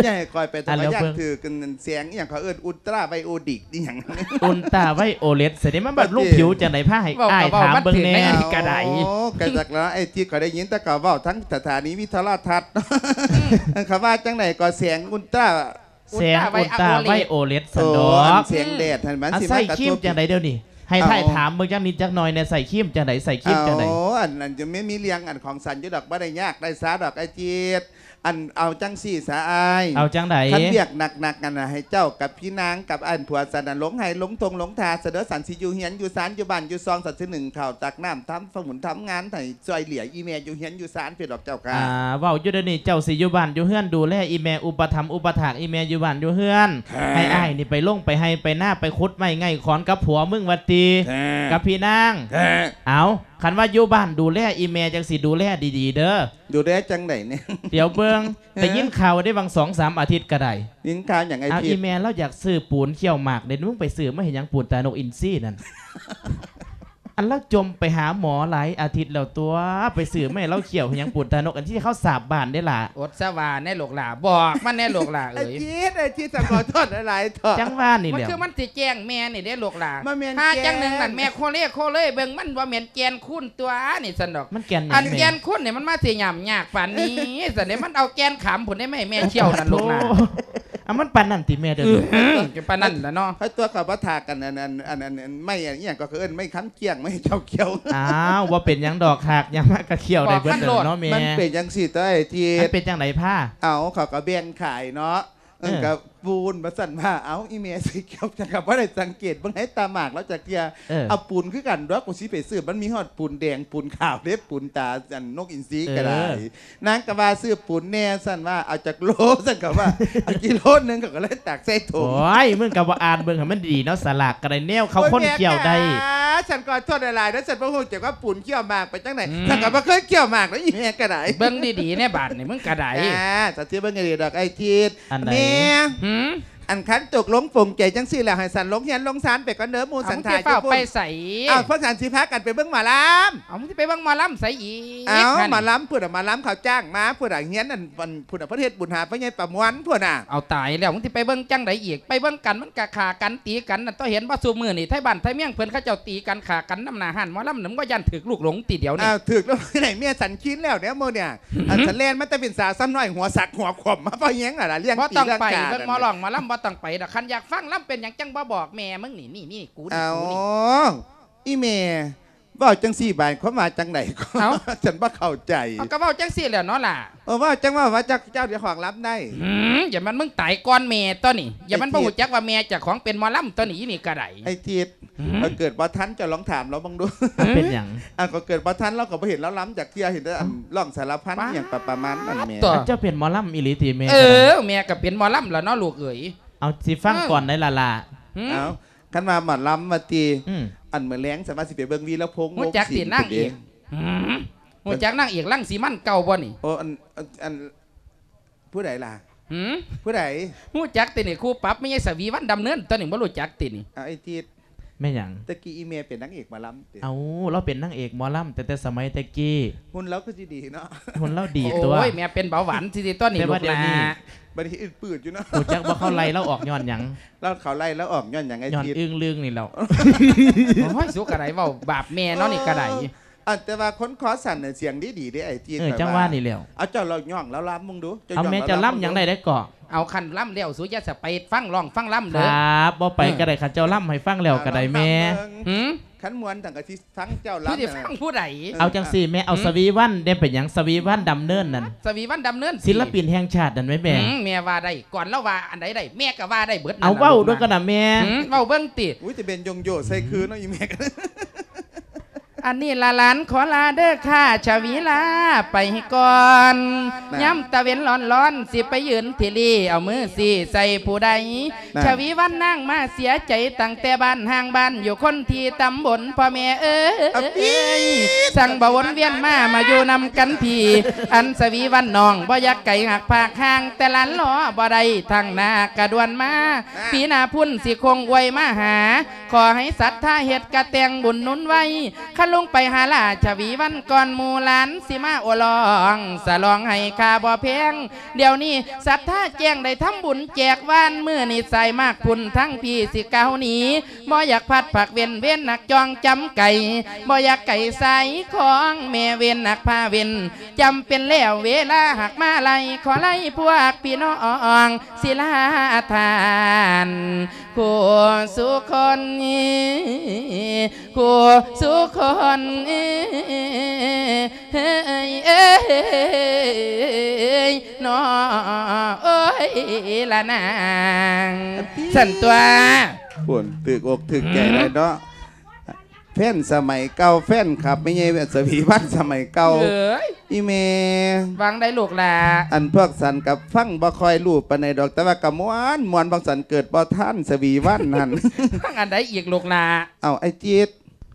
อย่าให้คอยไปตะอะแล้วยากเบิ่งถือกันเสียงอหย่างเขาเอิ้นอุลตราไบโอดิกนี่หยังอุลตราไวโอเลตเสร็จมันแบบลูกผิวจังไดผ้าให้เว้าอ้ายก็เว้าถามมันเบิ่งถึงแน่ได้กระไดโอ้กระจักแล้วไอ้จิตก็ได้ยินแต่ก็เว้าทั้งสถานีวิทยาทัศน์เขาว่าจังไหนก็เสียงอุลตราแสงอุลตราไวโอเลตสันดโอ้ออักนเสียงแดดทันมันอะสิใส่กระครีมทบจังไดเดี๋ยวนี้ ให้เอาท่ายถามเบิ่งจังนิดจักหน่อยเนี่ยใส่ครีมจังไดใส่ครีมจังไดโอ้อันนั้นจะไม่มีเลี้ยงอันของสันอยุดอกบ่ได้ยากได้สาดอกไอ้จิต อันเอาจังสี่สาอายเอาจังไดคันเรียกหนักๆกันนะให้เจ้ากับพี่นางกับอันผัวสันนะหลงให้หลงทงหลงทาเสดอสันสิอยู่เฮียนอยู่ศาลอยู่บ้านอยู่ซองสัตว์ที่หนึ่งข่าวจากน้ำทำสมุนทำงานให้ซอยเหลี่ยอีเมลอยู่เฮียนอยู่ศาลเพื่อดอกเจ้าค่ะอ่าเว้าอยู่เดี๋ยวนี้เจ้าสิอยู่บ้านอยู่เฮือนดูแลอีแม่อุปถัมภ์อุปถากอีแม่อยู่บ้านอยู่เฮือนให้อ้ายนี่ไปลงไปให้ไปหน้าไปคุดไม่ไงขอนกับผัวมึงวัดตีกับพี่นางแท้เอา คันว่าอยู่บ้านดูแลอีแม่จังสิดูแลดีๆ เด้ออยู่ได้จังไหนเนี่ย เดี๋ยวเบิ่งแต่ยินข่าวได้บางสองสามอาทิตย์ก็ได้ยิงการอย่างไอเอาพีอีแม่เราอยากซื้อปูนเขี้ยวหมากเดี๋ยวมึงไปซื้อไม่เห็นหยังปูนตานกอินซี่นั่น อันเราจมไปหาหมอหลายอาทิตย์แล้วตัวไปซื้อไม่ให้เราเขี่ยวเห็นหยังปูนตานกอันที่เขาสาบบ้านได้ล่ะอดสวาแน่ลูกหล่าบอกมันแน่ลูกหล่าไอเอ้ยจีดไอจีดสังขอโทษอะไรเถอะจังว่านี่มันแหละคือมันสิแจ้งแม่นี่ได้ลูกหล่ามันแม่นถ้าแจ้งจังหนึ่งนั่นแม่โคเล่โคเล่เบิ่งมันว่าแม่นแกนคุ้นตัวนี่สันดอกมันแกนหยัอังนแม่แกนคุ้นเนี่ยมันมาสิหย่ำยากป่านนี้สันเนี่ยมันเอาแกนขำผุนได้ไหมแม่เชี่ยวนั่นลูกหล่าโอ้อะมันปันนั่นติแม่เด้ออืมจะปานนั่นแหละเนาะให้ตัวกับว่าทากันอันอันอันอันอันไม่อย่างนี้ยก็คือเอิ้นไม่ค้ำเกี้ยงไม่เจ้าเกี้ยวอ้าวว่าเป็นหยังดอกหักหยังมากกระเขี่ยวได้เบิดเด้อเนาะแม่มันเป็นยังสี่ตัวไอจีมันดเป็นจังไหนผ้าเอาเขาก็แบ่งขายเนาะเออเออกับ ปูนมาสั่นว่าเอาอีเมลสีเขียวจังกับว่าได้สังเกตเบิ่งให้ตาหมากแล้วจะเกียร์เออ เอาปูนคือกันด้วยกูสิไปซื้อมันมีฮอดปูนแดงปูนขาวเด็บปูนตาอันนกอินทรีก็ได้เออ นางก็ว่าซื้อปูนแน่สั่นว่าเอาจากโลสั่นก็ว่าเอากิโลนึงเขาก็เลยตักใส่ถุง โอ้ยมึงกับว่าอ่านเบิ่งให้มันดีเนาะสลากกระไดแนวเขาคนเกี่ยวได้ โอ้แม่จ๋าฉันก็โทษอะไรนะฉันบ่ฮู้จักว่าปูนเกี่ยวหมากไปจังไหนอืม ฉันก็บ่เคยเกี่ยวหมากแล้วอีแม่ก็ได้เบิ่งดีๆในบาทนี่มึงกระไดอ่าสัตว์ที่เบิ่งให้ดีดอกไอ้ทีดอันไหน แม่หืม อันคันตกลงปงใจจังสี่แล้วให้สันลงเฮียนลงซานไปก็เนื้อหมูเอาสัมึนงทาสิยเฝ้าพุ่นไปใส่อ้าวเพราะสันสิพักกันไปเบิ่งหมาลเอามึงสิไปเบิ่งหมอลำใส่อีกำเอ้าหั่นหมาล้ำพูดอะหมาล้ำเขาจ้างมาพูดอะเฮียนนั่นวันพูดอะประเทศบุญหาพระยายประมวลพูดอะเอาตายแล้วมึงสิไปเบิ่งจังไดอีกไปเบิ่งกันมันกะขากันตีกันน่ะต้องเห็นว่าสู่มือนี่ไทบ้านไทเมียงเพิ่นเขาเจ้าตีกันขากันน้ำหนาหันหมอลำหนึ่งก็ยันถึกลูกหลงตีเดียวนี่อ้าวถึกแล้วไหนเมียสันคินแล้วเนี่ยโมเนี่ยอันสันเล่นมันจะเป็นสาวซ้ำน้อยหัวสักหัวขมมาเพราะเฮียงอะล่ะเลี้ยงบ่ตีต้องเรื่องไปกาเบิ่งหมอลองหมอลำบ่ต้องไปดอกคันอยากฟังลำเป็นหยังจังบ่บอกแม่มึงนี่นี่นี่กูนี่เอากูนี่ อีเมว่าจังสี่บาทเขามาจังไหนก็เอ้า ฉันว่าเข้าใจเอาก็เว้าจังซี่แหล้วเนาะล่ะเออว่าจังว่าว่าเจ้าเจ้าเดี๋ยวของรับได้ หืมอย่ามันมึงตายก่อนแม่ตัวนี่อย่ามันไอ้บ่เจี๊ยบฮู้จักว่าแม่เจ้าของเป็นหมอลำตัวนี้นี่ก็ได้ไอ้ทีดหืมถ้าเกิดว่าทันจะลองถามเราบ้างดูมันเป็นหยังอะก็เกิดว่าทันเราก็ไปเห็นแล้วล้ำจากเที่ยเห็นแต่อันล่องสารพันว้าอย่างประประมาณนั้นแหม่ ตัว เจ้าเป็นหมอลำอิลิตีแม่เออแม่ก็เป็นหมอลำแล้วเนาะลูกเอ๋ย เอาสิฟังก่อนได้ละล่ะหืมเอาขันมาหมัดล้ำมาตีอืมอันเหมือนแรงสามารถสิไปเบิ่งวีแล้วพงษ์ฮู้จักสินั่งอีกหืมฮู้จักนั่งอีกลังสีมันเก่าบ่นี่โอ้อันอันอันผู้ใดล่ะหืมผู้ใดรู้จักตินี่ครูปรับไม่ใช่สวีวันดำเนินตอนนี้บ่รู้จักตินี่เอา ไอ้ทีดแม่หยังตะกี้อีเมลเป็นนางเอกหมาล้ำติเอาเราเป็นนางเอกหมอลำแต่แต่สมัยแตะกี้หุ่นแล้วก็จะดีเนาะคนเราดีตัวโอ้ยแม่เป็นเบาหวานสิๆตอนนี้แต่ลูว่ากเดี๋ยวนี้นะบัดนี้อึดปืดอยู่เนาะหูจักว่าเขาไล่เราออกย้อนหยังแล้วเขาไล่แล้วออกย้อนอย่างไอ้ย้อนทีดอึ้งลึงนี่เราโอ้ยสุกอะไรเว้าบาปแม่เนาะนี่ก็ได้อันแต่ว่าคนคอสั่นน่ะเสียงดีดีๆเด้ไอ้ทีดเออจังว่านี่แหล้วเอาเจ้าเราย่องแล้วล้ำมึงดูเอาแม่จะล่ำหยังได้ได้เกาะ เอาคันล่ำเลี้ยวสุอย่าสไปฟังร้องฟังล่ำคเด้รอับบ่ไปก็ได้ค่ะเจ้าล่ำให้ฟังแล้วก็ได้แม่ หืมขันมวนต่างกับที่ทั้งเจ้าผู้ล้ำที่น่ะฟังผู้ใดเอาจังสี่แม่เอาสวีวันเด้เป็นหยังสวีวันดำเนินนั่นสวีวันดำเนินศิลปินแห่งชาตินั่นไหมแม่ หืมแม่ว่าได้ก่อนแล้วว่าอันใดได้แม่ก็ว่าได้เบิดนั่นเอาน่ะเว้าลูด้วยกันนะแม่ หืมเว้าเบิ่งติอุ้ยจะเป็นยงโยใส่คืนเนาะอีเมก อันนี้ละหลานขอลาเด้อค่ะชาวีลาไปให้ก่อนน่ะย้ำตะเวนร้อนร้อนๆสิไปยืนทีรีเอามือสีใส่ผู้ใดน่ะชาวีวันนั่งมาเสียใจตั้งแต่บ้านห่างบ้านอยู่คนที่ตำบลพ่อแม่เอ้ยสั่งบวนเวียนมามาอยู่นำกันพี่อันสวีวันน้องบ่อยากไก่หักภาคห่าง แต่หลานล้อบ่ได้ทางหน้ากระดวนมาปีหน้าพุ่นสิคงไวยมาหา ขอให้สัตว์ท่าเฮ็ดกระแตงบุญหนุนไว้ขันลงไปหาลาชวีวันก่อนมูลานสิมาโอลองสลองให้คาบ่แพงเดี๋ยวนี้สัตว์ท่าแจ้งได้ทำบุญแจกว่านมือนี่ใส่มากพุ่นทั้งพี่สิเกาหนีบ่อยากพัดผักเวียนเว้นหนักจองจำไก่บ่อยากไก่ใส่ของแม่เวียนหนักผ้าเวียนจำเป็นแล้วเวลาหักมาไล่ขอไล่พวกพี่น้องศิลาทานคู่สุคนคู่สุคนเอ้ยเอ้ยน้อเอ้ยละนางสันตัวปวนตึกอกตึกใจได้เนาะแฟนสมัยเก่าแฟนครับ ไม่ใช่แบบสวีพันสมัยเก่าเอ้ยอีเมวางได้ลูกหลาอันพวกสันกับฟังบ่คอยรูปปนในดอกแต่ว่ากะมวนมวนบางสันเกิดบ่ท่านสวีวันนั่นฟังอันใดอีกลูกหลาเอาไอ้จีด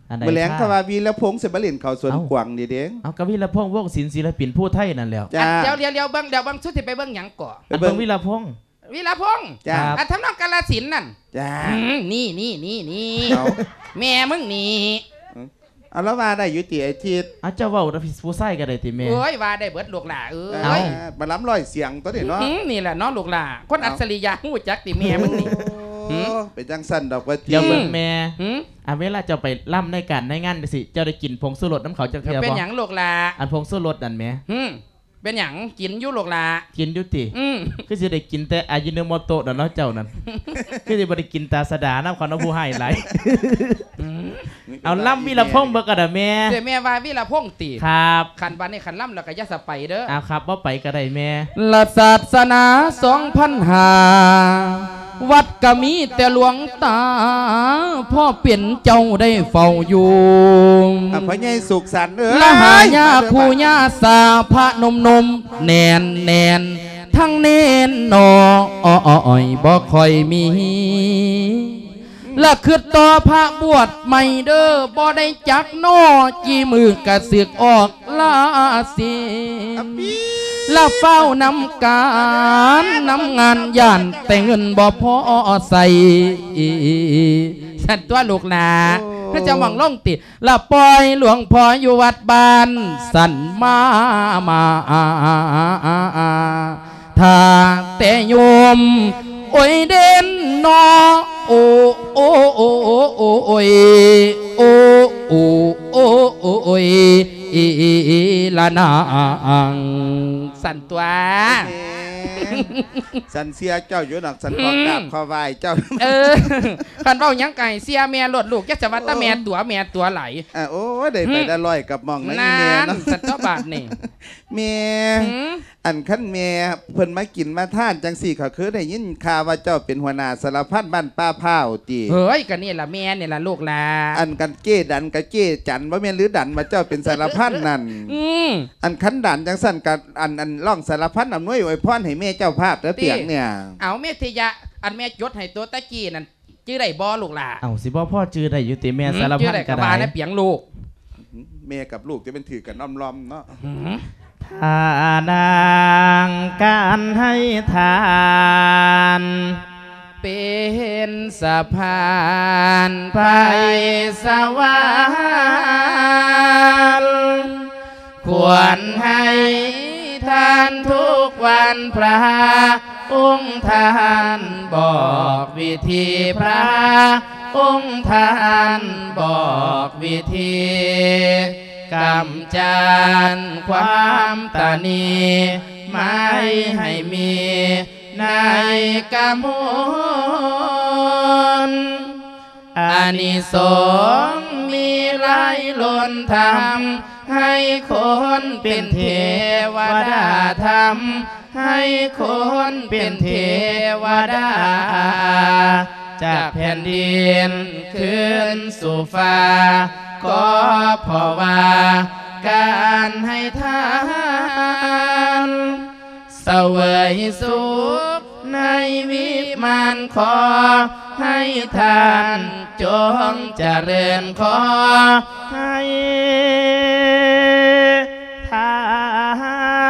อันใดเมื่อแลงค่ะเขาว่าวีแล้วพงษ์เสบลินเขาสวนเอ้า กวางดีเด้งเอากวิรพงษ์วงศิลป์ศิลปินผู้ไทยนั่นแหล้วจ้าเดี๋ยวเดี๋ยวเดี๋ยวเบิ้งเดี๋ยวเบิ้งชุดที่ไปเบิ้งหยังก่อไปอันเบิ่เบิ่งงวิรพงษ์ วิลาพงษ์จ้าครับ อะทำนองกาลสินธุ์นั่นจ้าอืมนี่นี่นี่นี่เอา แม่มึงนี่ เอาแล้วว่าได้อยุติไอ้จีดอาเจ้าเว้าแต่ผู้ชายก็ได้ติแม่ เอ้ยว่าได้เบิดลูกหลาเอ้เอ้ายมาล้ำร้อยเสียงตัวนี้เนาะ อืมนี่แหละเน้องลูกหลาคนอัจฉริยะหู้จักติแม่มึงนี่ หืโอ้มเป็นจังสันดอกว่าจีเดี๋ยวดเบิ่งแม่หืมอะเวลาเจ้าไปล่ำในการในงานสิเจ้าได้กินผงสุรสน้ำเขาจักเทียเป็นบ่หยังลูกหลาอันผงสุรสนั่นแหม่หืม เป็นหยังกินอยู่ลูกหลากินอยู่ติอืมคือสิได้กินแต่อายิโนโมโตะนั่นเนาะเจ้านั่น คือสิบ่ได้กินตาสดาน้ำขอนำผู้ให้หลายเอาล่ำวิรพงษ์เบิกกระดาแม่เดี๋ยวแม่ว่าวิลาพงษ์ตีครับขันบันนี่ขันล่ำแล้วก็อยาสะไปเด้อเอาครับว่าไปก็ได้แม่ละศาสนาสองพันหา วัดก็มีแต่หลวงตา พ่อเปลี่ยนเจ้าได้เฝ้าอยู่อะพ่อใหญ่สุขสันต์เอ้ยละหายาผู้ยาสาพระนมนมแนนแนนทั้งเนนนออ้อยบ่ค่อยมี และคือต่อพระบวชใหม่เด้อบ่ได้จักนอจีมือกระเสือกออกลาเสียอะปี๊และเฝ้านำการนำงานย่านแต่เงินบ่พอใส่สันตัวลูกหนาก็จะหวังล่องติและปล่อยหลวงพ่ออยู่วัดบ้านสันมามาถ้าแต่โยมโอ้ยเด่นนอ โอโอโอโอโอโอยโอโอโอโอโอโอีละนางสันตัวแหม สันเสียเจ้าอยู่หนักสันขอกราบขอไหว้เจ้าเออคันเว้าหยังไก่เสียแม่ลดลูกจะสวัสตาแม่ตัวแม่ตัวไหลอะโอ้ยได้ไปได้ลอยกับหมองนั่นนานเนาะสันตัวบาทนี่เมีหืมอันขั้นเมีเพิ่นมากินมาท่านจังสี่เขาคือได้ยินข่าวว่าเจ้าเป็นหัวหน้าสารพัดบ้านป้าพร้าวตีเฮ้ยก็นี่ล่ะแม่นี่ล่ะลูกล่ะอันกันเก้ดันกับเก้จันว่าแม่นหรือดันว่าเจ้าเป็นสารพัดนั่นอืมอันขั้นดันจังสั่นกับอันอันร่องสารพัดอำนวยอวยพรให้แม่เจ้าภาพแล้วเปียงเนี่ยเอาเมธิยะอันแม่จดให้ตัวตะกี้นั่นชื่อได้บ่ลูกล่ะเอาสิบ่พ่อจือได้อยู่ติแม่สารชื่พัอดได้ก็กับบ้าได้นนะเปียงลูกแม่กับลูกจะเป็นถือกันล้อมๆเนาะทานางการให้ทาน เป็นสะพานไปสวรรค์ควรให้ ทานทุกวันพระองค์ท่านบอกวิธีพระ องค์ท่านบอกวิธีกำจันความตานีไม่ให้มีในกามลอานิสงส์มีไรล้นธรรม ให้คนเป็นเทวดาธรรม ให้คนเป็นเทวดา จากแผ่นดินขึ้นสู่ฟ้าก็เพราะว่าการให้ทาน เสวยสุข ในวิมานขอ ให้ทานจงเจริญขอ ให้ทา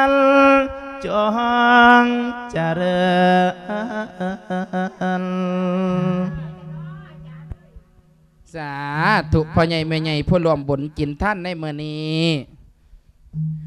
นจงเจริญสาธุพ่อใหญ่แม่ใหญ่ผู้รวมบุญกินท่านในเมื่อนี้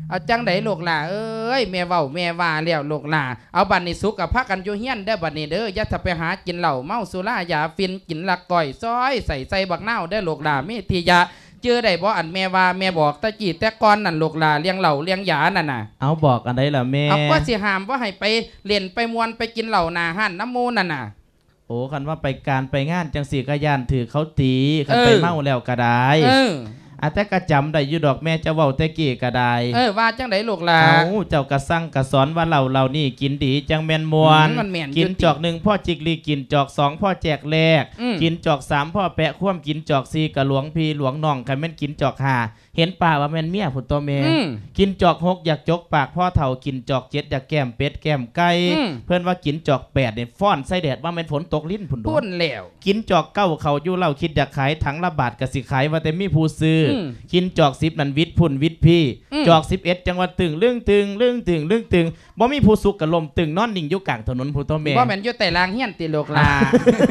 เอาจังไดลูกหล่าเอ้ยแม่เว้าแม่ว่าแล้วลูกหล่าเอาบัดนี้สุขกับพักกันอยู่เฮียนได้อบัดนี้เด้ออย่าถ้าไปหากินเหล้าเมาสุรายาฟินกินลักก้อยซอยใส่ใส่บักนาวได้อลูกหล่ามีทียาเจอได้บ่อันแม่ว่าแม่บอกตะกี้แต่ก่อนนั่นลูกหล่าเลี้ยงเหล้าเลี้ยงยานั่นน่ะเอาบอกอันใดล่ะแม่เอาก็สิห้ามว่าให้ไปเล่นไปมวนไปกินเหล้าหนาห้านน้ำมูนั่นน่ะโอ้คันว่าไปการไปงานจังสีก็ยานถือเขาตีคันเออไปเมาแล้วก็ได้เอออาแต่ก็จำได้อยู่ดอกแม่เจะเว้าแต่กี้ก็ได้เออว่าจังไดลูกหลาเอาเจ้ากระสั่งกระสอนว่าเราเรานี่กินดีจังแมนมวนอืมมันแม่นอยู่กินจอกหนึ่งพ่อจิกลีกินจอกสองพ่อแจกแลกอืมกินจอกสามพ่อแปะคว่ำกินจอกสี่กะหลวงพี่หลวงน้องคันแม่นกินจอกห้า เห็นป่าว่าแม่นเมียผุดตัวเมอืมกินจอกหกอยากจกปากพ่อเฒ่ากินจอกเจ็ดอยากแก้มเป็ดแก้มไก่อืมเพื่อนว่ากินจอกแปดเนี่ยฟ้อนใส่แดดว่าแม่นฝนตกลิ้นผุนดพุ่นแล้วกินจอกเก้าเขาอยู่เล่าคิดอยากขายถังละบาทกสิขายว่าแต่มีผู้ซื้ออมกินจอกสิบนันวิทย์พุ่นวิทย์พี่อืมจอกสิบเอ็ดจังหวัดตึงเรื่องตึงเรื่องตึงเรื่องตึงบ่มีผู้สุกกะลมตึงนอนนิ่งอยู่กลางถนนผู้ตัวแม่บ่แม่นอยู่แต่ลางเฮียนติลูกหลา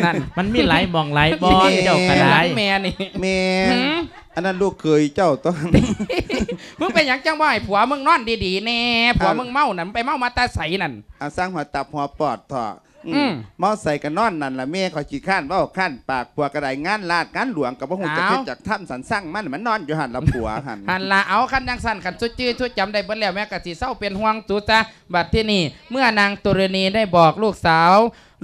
นั่นมันมีหลายหมองหลายบอนเจ้ากระหไดลังแม่นี่แม่หืม อันนั้นลูกเคยเจ้าต้อง มึงเป็นหยังจังบ่ให้ผัวมึงนอนดีๆแน่ผัวอ่ามึมึงเมานั่นไปเมามาแตาใสนั่นอาสร้างหัวตับหัวปอดเถอะอืมอืมหมอใส่กันนอนนั่นละแม่ขอยขี้ข้านเว่าข้านปากผัวกระไดงานลาดงานหลวงกับว่าหูจะเอาเฮ็ดจากถ้ำสันสร้างมันมันนอนอยู่หันละผัวหันหันละเอาคันยังสั่นคันสุดจื้อชุดจำได้เบิ่แล้วแม่กะสิเศร้าเป็นห่วงตูจ้าบัดที่นี่เมื่อนางตุรณีได้บอกลูกสาว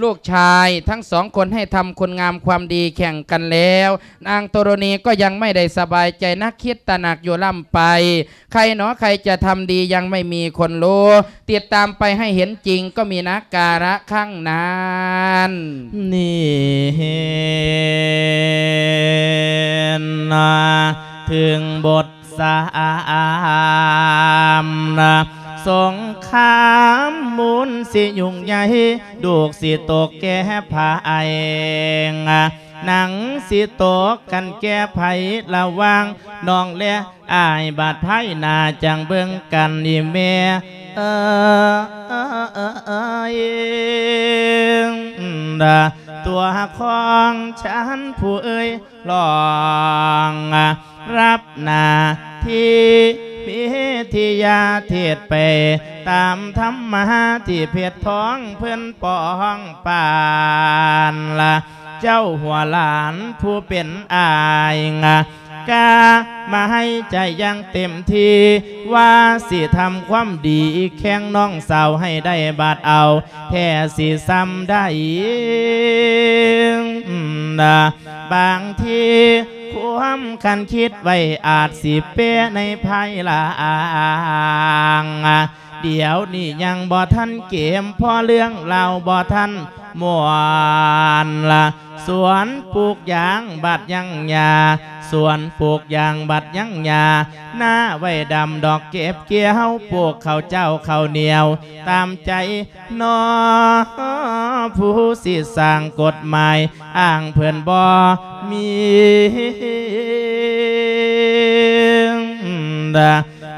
ลูกชายทั้งสองคนให้ทำคุณงามความดีแข่งกันแล้ว นางตุรณีก็ยังไม่ได้สบายใจนักคิดตระหนักอยู่ล่ำไป ใครเนาะใครจะทำดียังไม่มีคนรู้ติดตามไปให้เห็นจริงก็มีนักการะข้างนั้นนี่นะถึงบทสามนะ สงขามมุนสิยุ่งใหญ่ดูกสิตกแก่ผาเอง หนังสิตกกันแก้ไผระวังน้องและอายบาดไพ่นาจังเบิ่งกันนี่แม่เออเออเออเออเองดาตัวของฉันผู้เอ้ยลองรับหนาที่พิธียาเทศไปตามธรรมะที่เพชรท้องเพื่อนปองปานละ เจ้าหัวหลานผู้เป็นอายงะกามาให้ใจยังเต็มทีว่าสิทำความดีแข่งน้องสาวให้ได้บาดเอา แท้สิซ้ำได้นะบางทีความคันคิดไว้อาจสิเป้ในภายหลังเดี๋ยวนี่ยังบ่ทันเกมพอเรื่องเราบ่ทัน มวนละสวนปลูกยางบัดยังยาสวนปลูกยางบัดยังยาหน้าไว้ดำดอกเก็บเกี่ยวปลูกข้าวเจ้าข้าวเหนียว ตามใจนอผู้สิสร้างกฎหมายอ้างเพื่อนบ่มีดา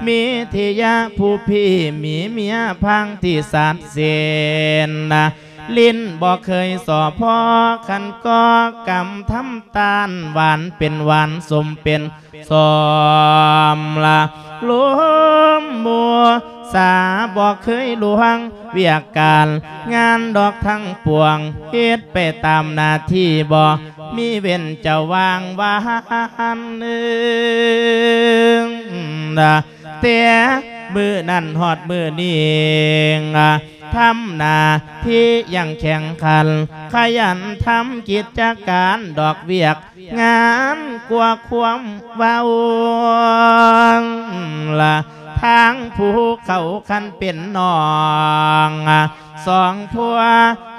มีทิยาผู้พี่มีเมียพังที่สาดเสนนะ ลิ้นบอกเคยสอพ่อคันก็กำทำตาลหวานเป็นหวานสมเป็นสอมละลมมัวสาบอกเคยลวง เวียกการ งานดอกทั้งปวงเฮ็ดไปตามหน้าที่บ่มีเว้นจะวางวานเนึงนะเตียมือนั่นหอดมือนี่ะ ทำนาที่ยังแข่งขัน ขยันทำกิจการดอกเวียก งานกว่าความเว้าละทางผู้เขาคันเป็นนองสองผัว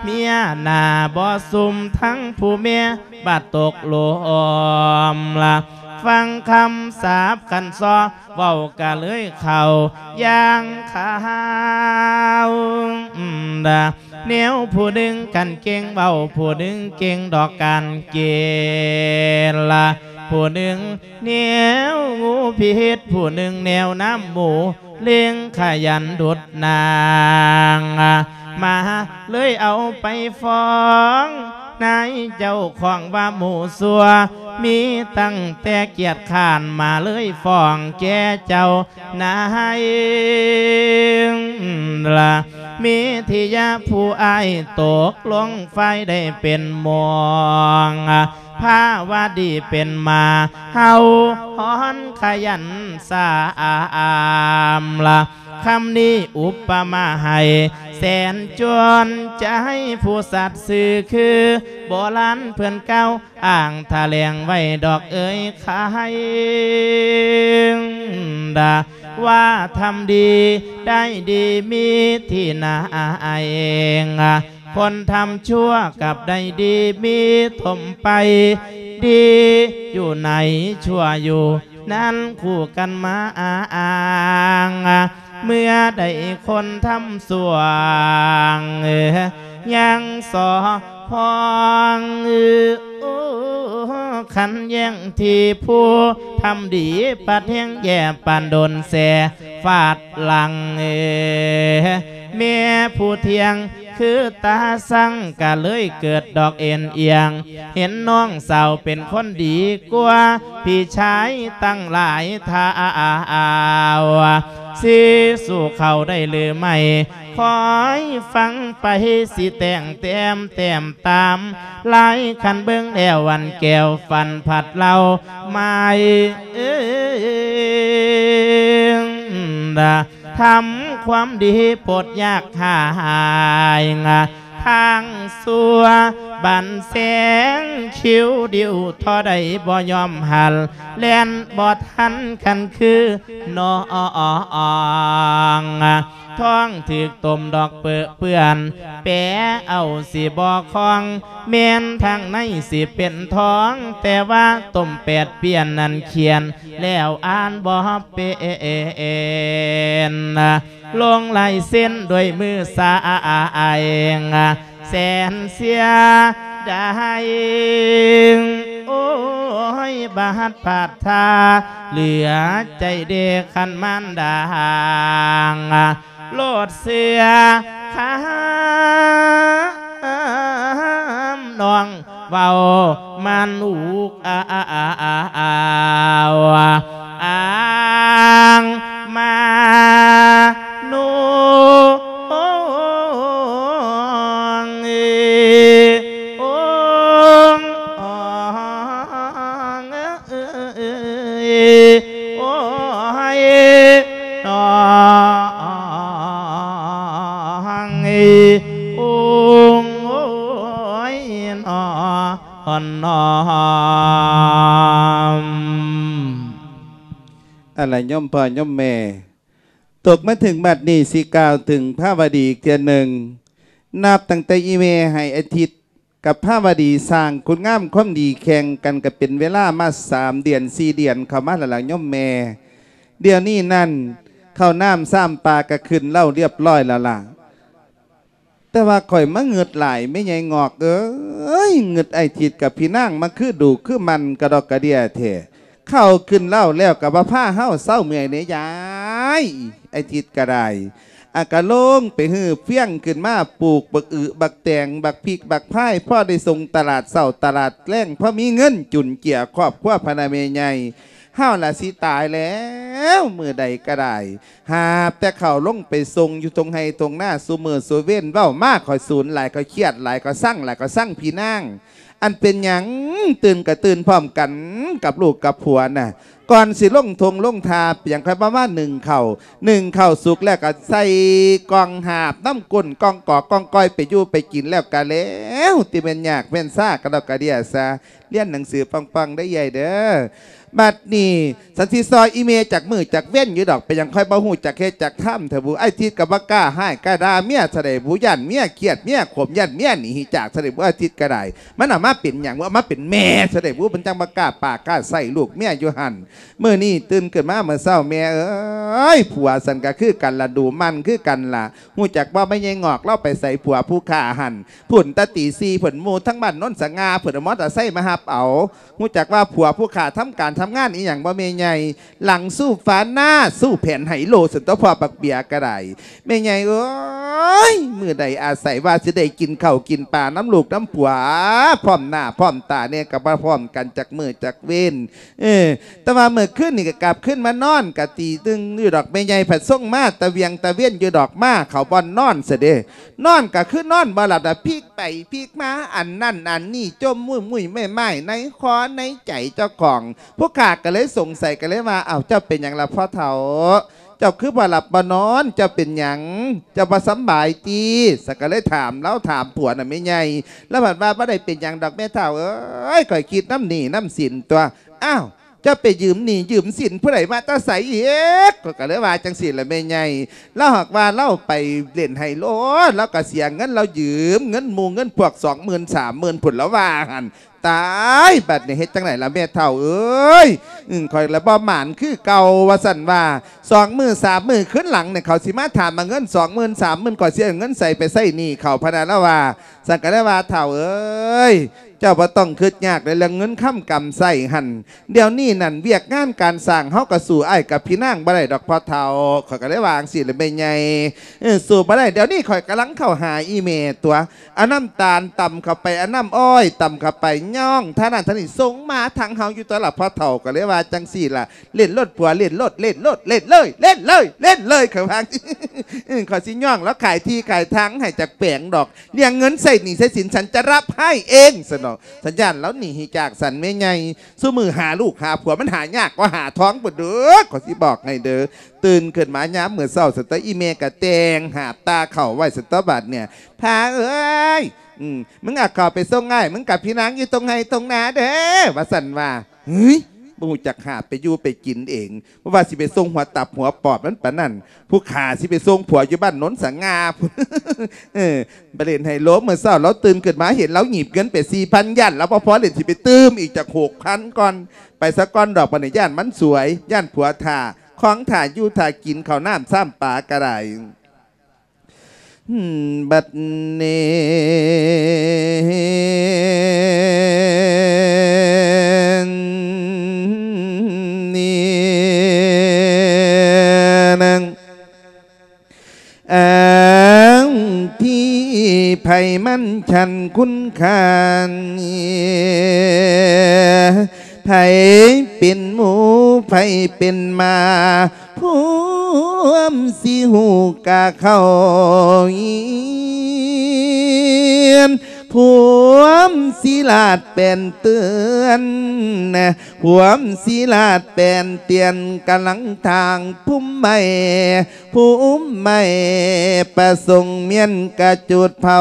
เมียนาบ่ซุมทั้งผู้เมียบาดตกลมละ ฟังคำสาบกันซอเว้ากะเลยเข่าย่างขาวดาเนียวผู้ดึงกันเก่งเบาผู้ดึงเก่งดอกกันเกละผู้หนึ่งเนียวงูพิษผู้หนึ่งแนวน้ำหมูเลี้ยงขยันดุดนาง มาเลยเอาไปฟ้อง นายเจ้าของว่าหมูสัว มีตั้งแต่เกียรติขานมาเลยฟ้องแกเจ้านายละมีทิยาผู้อายตกลงไฟได้เป็นมอง ภาวาดีเป็นมาเฮาฮ้อนขยันสาอามละคำนี้อุปมาให้แสนจวนจะให้ผู้สัตว์สื่อคือโบราณเพื่อนเก่าอ่างทะเลงไว้ดอกเอ๋ยขายดาว่าทำดีได้ดีมีที่นาเอง คนทำชั่วกับได้ดีมีถมไป ดีอยู่ไหนชั่วอยู่ นั้นคู่กันมาอ้างเมื่อได้คนทำสวงเอ่อยังสอพองขันแย่งที่ผู้ทำดีปัดแห่งแย่ปานโดนแสฟาดหลังเอ่อแม่ผู้เทียง คือตาสั่งกะเลยเกิดดอกเอ็นเอียง เห็นน้องสาวเป็นคนดีกว่าพี่ชายตั้งหลายทาวสิสู่เขาได้หรือไม่คอยฟังไปสิแต่งแต้มแต้มตามหลายคันเบิ้งแล้ววันแก้วฟันผัดเราไม่ ทำความดีปรดยากหาย ทางสัวบันแสงคิ้วดียวทอได้บ่ยอมหันแล่นบ่ทันกันคือน้องท้องถึกตมดอกเปื้อเปื่อนแปะเอาสิบ่คองเมนทางในสิเป็นท้อง แต่ว่าต้มแปดเปลี่ยนนันเขียน แล้วอ่านบ่เป็น ลงลายเส้นด้วยมือสาเองแสนเสียได้โอ้ยบาดผาดทาเหลือใจเด็กขันมันด่างโลดเสือข้ามน้องเบามันอุกอาอาอาอาอาอ่างมา ององเอยโอ้ยนองเอยองโอ้ยนอนองอะไรย่อมพ่อย่อมแม่ ตกมาถึงบัดนี้สิกล่าวถึงพระวดีอีกเทียนหนึ่ง นับตั้งแต่อีเมให้อาทิตย์ กับพระวดีสร้างคุณงามความดีแข่งกันกับเป็นเวลามาสามเดือนสี่เดือนเข้ามาหลังย่อมแม่ เดี๋ยวนี้นั่นเข้าน้ำซ้ำปลากระขึ้นเล่าเรียบร้อยแล้วล่ะแต่ว่าข่อยมาเงืดหลายไม่ใหญ่งอกเอ้ยเงืดไอทิดกับพี่นางมาคือดูคือมันกระดอกกระเดียเถเข้าขึ้นเล่าแล้วกับว่าผ้าเฮ้าเศร้าเมื่อยเนี่ยยายไอทิดกระได อากาโลงไปหือเฟี้ยงขึ้นมาปลูกบักอึบักแตงบักพริกบักพายพ่อได้ส่งตลาดเศร้าตลาดแรงพ่อมีเงินจุนเกี่ยครอบครัวพนาเมใหญ่ห้าวละสิตายแล้วมือใดก็ได้หาแต่เข่าลงไปทรงอยู่ตรงไฮตรงหน้าสูมือสูเว้นเว้ามากคอยศูนย์หลายก็เครียดหลายก็สั่งหลายก็สั่งพี่นางอันเป็นหยังตื่นกับตื่นพร้อมกันกับลูกกับผัวน่ะ ก่อนสิล่งทงล่งทาเปียงใครประมาณหนึ่งเข่าหนึ่งเข่าสุกแล้วก็ใส่กองหาบน้ำกุนกองกอกกองก้อยไปยู่ไปกินแล้วกันแล้วตีเป็นยากเป็นซ่ากระดอกกระเดียซาเลียนหนังสือปังๆได้ใหญ่เด้อ บัดนี้สันติซอยอีเมจากมือจากเว้นอยู่ดอกไปยังค่อยบ่หูจากเฮ็ดจากถ้ำเถอะบุไอ้ทิดกับบักกล้าให้กล้าดาเมียเสด็จบุยันเมียเครียดเมียขมยันเมียหนีจากเสด็จบุไอ้ทิดก็ไดมันเอามาเป็นอย่างว่ามาเป็นแม่เสด็จบุเป็นจังบักกล้าปากกล้าใส่ลูกเมียอยู่หันเมื่อนี้ตื่นขึ้นมาเมื่อเช้าแม่เอ้ยผัวสันก็คือกันละดูมันคือกันล่ะหูจักว่าไม่ยงงอกเล่าไปใส่ผัวผู้ฆ่าหันผุ่นตาตีซีผุนมูทั้งบ้านน้นสงาผุนมอตอร์ไซค์มาหับเอาหูจักว่าผัวผู้ขาทำการทำงานอีหยังบ่เมใหญ่หลังสู้ฟ้าหน้าสู้แผ่นไหโลสันตพอปักเบียกระไดแม่ใหญ่เอ้ยมือใดอาศัยว่าจะได้กินข้าวกินปลาน้ำลูกน้ำผัวพร้อมหน้าพร้อมตาเนี่ยกับพร้อมกันจากมือจากเว้นเออแต่ว่าเมื่อขึ้นนี่ก็กลับขึ้นมานอนกะตีตึงอยู่ดอกแม่ใหญ่ผัดส่งมาตะเวียงตะเวียนอยู่ดอกมาเขาบอนนอนเสยเดนอนก็คือนอนบ่หลับแต่พีกไปพีกมาอันนั่นอันนี่จมมุ้ยมุ้ยไม่ไม่ในคอในใจเจ้าของพวกข้าก็เลยสงสัยกันเลยว่าอ้าวเจ้าเป็นอย่างละพ่อเฒ่าเจ้าคือบ่หลับบ่นอน เจ้าเป็นหยังเจ้าบ่สำบายตีสักก็เลยถามแล้วถามผัวน่ะไม่ใหญ่แล้วบัดว่าบ่ได้เป็นหยังดอกแม่เฒ่าเอ้ยข่อยคิดน้ำหนีน้ำสินตัวอ้าวเจะไปยืมหนียืมสินผู้ใดมาตาใสเอกก็ก็เลยว่าจังสิละแม่ใหญ่แล้วหากว่าเล่าไปเล่นไฮโลแล้วก็เสียเงินเรายืมเงินหมูเงินพวกสองหมื่นสามหมื่นผุนละว่าหัน ตายบัดนี้เฮ็ดจังไหนละแม่เฒ่าเอ้ยอืมคอยละบ่หมานคือเก่าว่าสั่นว่าสองมือสามมือขึ้นหลังเนี่ยเขาสิมาถามมาเงินสองหมื่นสามหมื่นก่อนเสียเงินใส่ไปใส่หนี่เขาพนันละว่าสังกัดได้ว่าเฒ่าเอ้ย เจ้าบ่ต้องคิดยากเลยเรื่องเงินค้ำกำใส่หันเดี๋ยวนี้นั่นเวียกงานการสร้างเฮาก็สู่ไอ้กับพี่นางบ่ได้ดอกพอเฒ่าข่อยก็ได้วางสิเลยแม่ใหญ่สู่บ่ได้เดี๋ยวนี้ข่อยกำลังเข้าหาอีเมตัวเอาน้ำตาลต่ำเข้าไปเอาน้ำอ้อยต่ำเข้าไปย่องท่านั้นท่านี้ส่งมาทางเฮาอยู่ตัวละพอเฒ่าก็เลยว่าจังสี่ล่ะเล่นรถผัวเล่นรถเล่นรถเล่นเลย เล่นเลย เล่นเลยขาว่าเออขอสิย่องแล้วขายที่ขายทางให้จากแปลงดอกเรียงเงินใส่หนีใส่สินฉันจะรับให้เองสนองสัญญาณแล้วหนีจากสันไม่ไงสู้มือหาลูกหาผัวมันหายากกว่าหาท้องปวดเด้อขอสิบอกไงเด้อตื่นเกิดมาย้ำเหมือนเศร้าสตออีเมกะแตงหาตาเข่าไหวสตอบัดเนี่ยพาเอ้ยมึงอาข่าไปส่งง่ายมึงกับพี่นางอยู่ตรงไหนตรงนาเด้อว่าสันว่าเฮ้ย บูจักหาไปอยู่ไปกินเองเพราะว่าสิไปส่งหัวตับหัวปอดมันปะนั่นผู้ขาสิไปส่งผัวอยู่บ้านโนนสังงาเออประเด็นไฮโลเมื่อเช้าเราตื่นเกิดมาเห็นเราหยิบเงินไปสี่พันยันแล้วพอพอเล่นสิไปตื้มอีกจากหกพันก่อน ไปสักก้อนดอกปณิย่านมันสวยย่านผัวถ่าของถ่าอยู่ถ่ากินข้าวน้ำซ้ำปลากระไรบัดนี้ อ้างที่ไผ่มันฉันคุ้นคานไผ่เป็นหมูไผ่เป็นมาพวมสิหูกะเข้าเยียน ผัวมศิลาดเป็นเตือนนะพวมศิลาดเป็นเตียนกำลังทางพุ่มไม่พุ่มไม่ประสงค์เมียนกระจุดเผา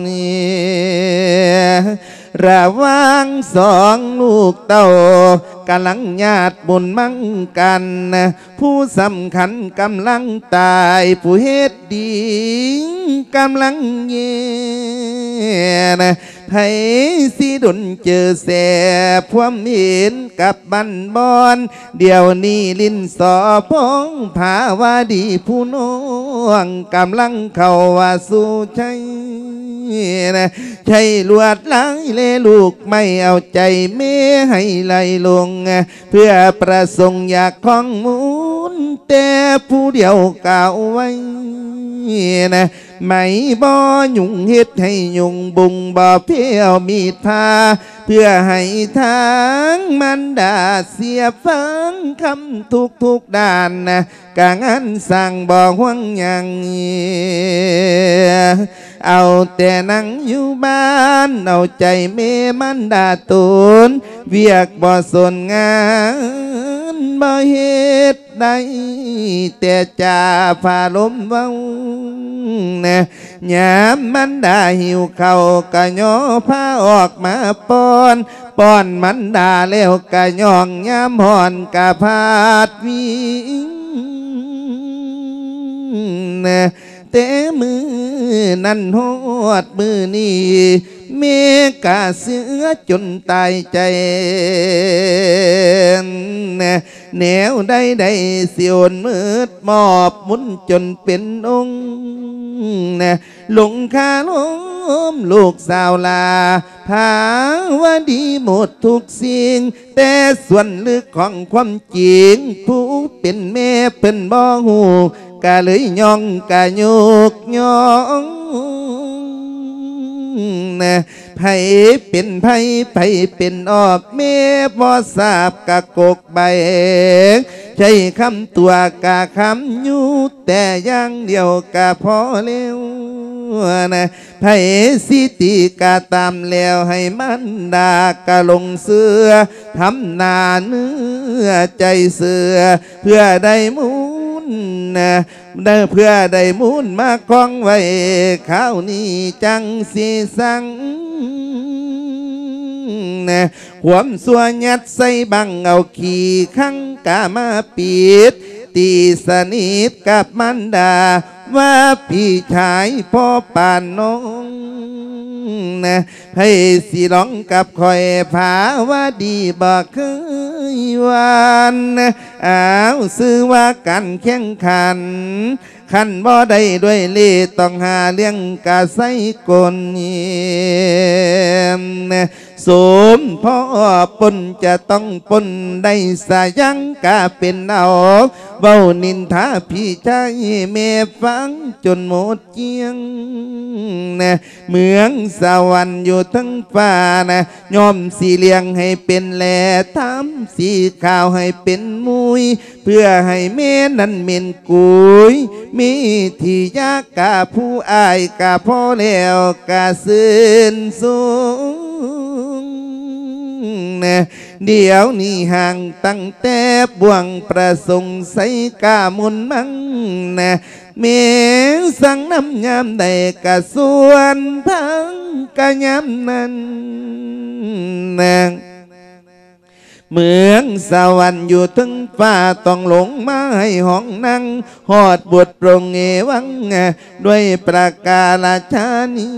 เนี่ยระวังสองลูกเต้า กำลังญาติบุญมั่งกัน ผู้สำคัญกำลังตาย ผู้เฮ็ดดีกำลังเย่นะไผสิดุนเจอแสบพวมเห็นกับบันบอน เดี๋ยวนี้ลินสอพงภาวาดีผู้น้องกำลังเข้าว่าสู่ใจนะใช่ลวดลายเลลูกไม่เอาใจเมให้ไหลลงเพื่อประสงค์อยากของมู แต่ผู้เดียวเก่าวไว้นะไม่บ่ยุ่งเฮ็ดให้ยุ่งบุงบ่เพียวมีดพาเพื่อให้ทางมันดาเสียฟังคำทุกทุกด้านนะกางอันสั่งบ่ห่วงยังเอาแต่นั่งอยู่บ้านเอาใจเมมันดาตูนเวียกบ่สนงาน บ่เฮ็ดได้แต่จ่าฝ่าลมเว้านะยามมันไดาหิวเขากะย่อผ้าออกมาป้อนป้อนมันดาแล้วกะย่องยามหอนกะพาดวิงนะแต่มือนั้นหอดมือนี้ เมกะเสือจนตายใจนะแนวใดใดๆเสียวมืดมอบมุนจนเป็นองค์นะหลงคาล้มลูกสาวลาภาวาดีหมดทุกสิ่ง แต่ส่วนลึกของความจริง ผู้เป็นแม่เป็นบ่หูกะเลยย่องกะโยกย่อง นะไผเป็นไผไผเป็นออบเมบ่ทราบกะกกใบใช้คำตัวกะคำอยู่แต่อย่างเดียวกะพอเร็วนะไผสิติกะตามแล้วให้มันดากะลงเสือทำนาเนื้อใจเสือเพื่อได้มุ นะเด้เพื่อได้มูลมาคล้องไว้ข้าวนี้จังสีสังนะหวมสัวยัดใส่บังเอาขี่ข้างกามาปิดตีสนิทกับมันดา ว่าพี่ชายพ่อป่านน้องนะให้สิร้องกับคอยผาว่าดีบอกเค ยวานอ้าวซื้อว่ากันแข่งขัน ขันบ่ได้ด้วยลีต้องหาเลี้ยงกาไสกลเนียม สมพ่อปนจะต้องปนได้สายังกาเป็นเอาเว้านินทาพี่ชายแม่ฟังจนหมดเจียงนะเมืองสวรรค์อยู่ทั้งฟ้านะยอมสีเลียงให้เป็นแหล่ทำสีขาวให้เป็นมุย เพื่อให้แม่นั้นเม็นกุย มีที่ยากกาผู้อายกาพ่อแล้วกาซื่นสูง นะเดี๋ยวนี้ห่างตั้งแต่บวงประสงค์ใส่กามุนมังนะเมงสั่งน้ำยามใดกะส่วนพังกะยามนั้นนะ เมืองสวรรค์อยู่ถึงฟ้าต้องหลงมาให้ห้องนั่งหอดบทโปรงเอวัง ด้วยประกาศชานี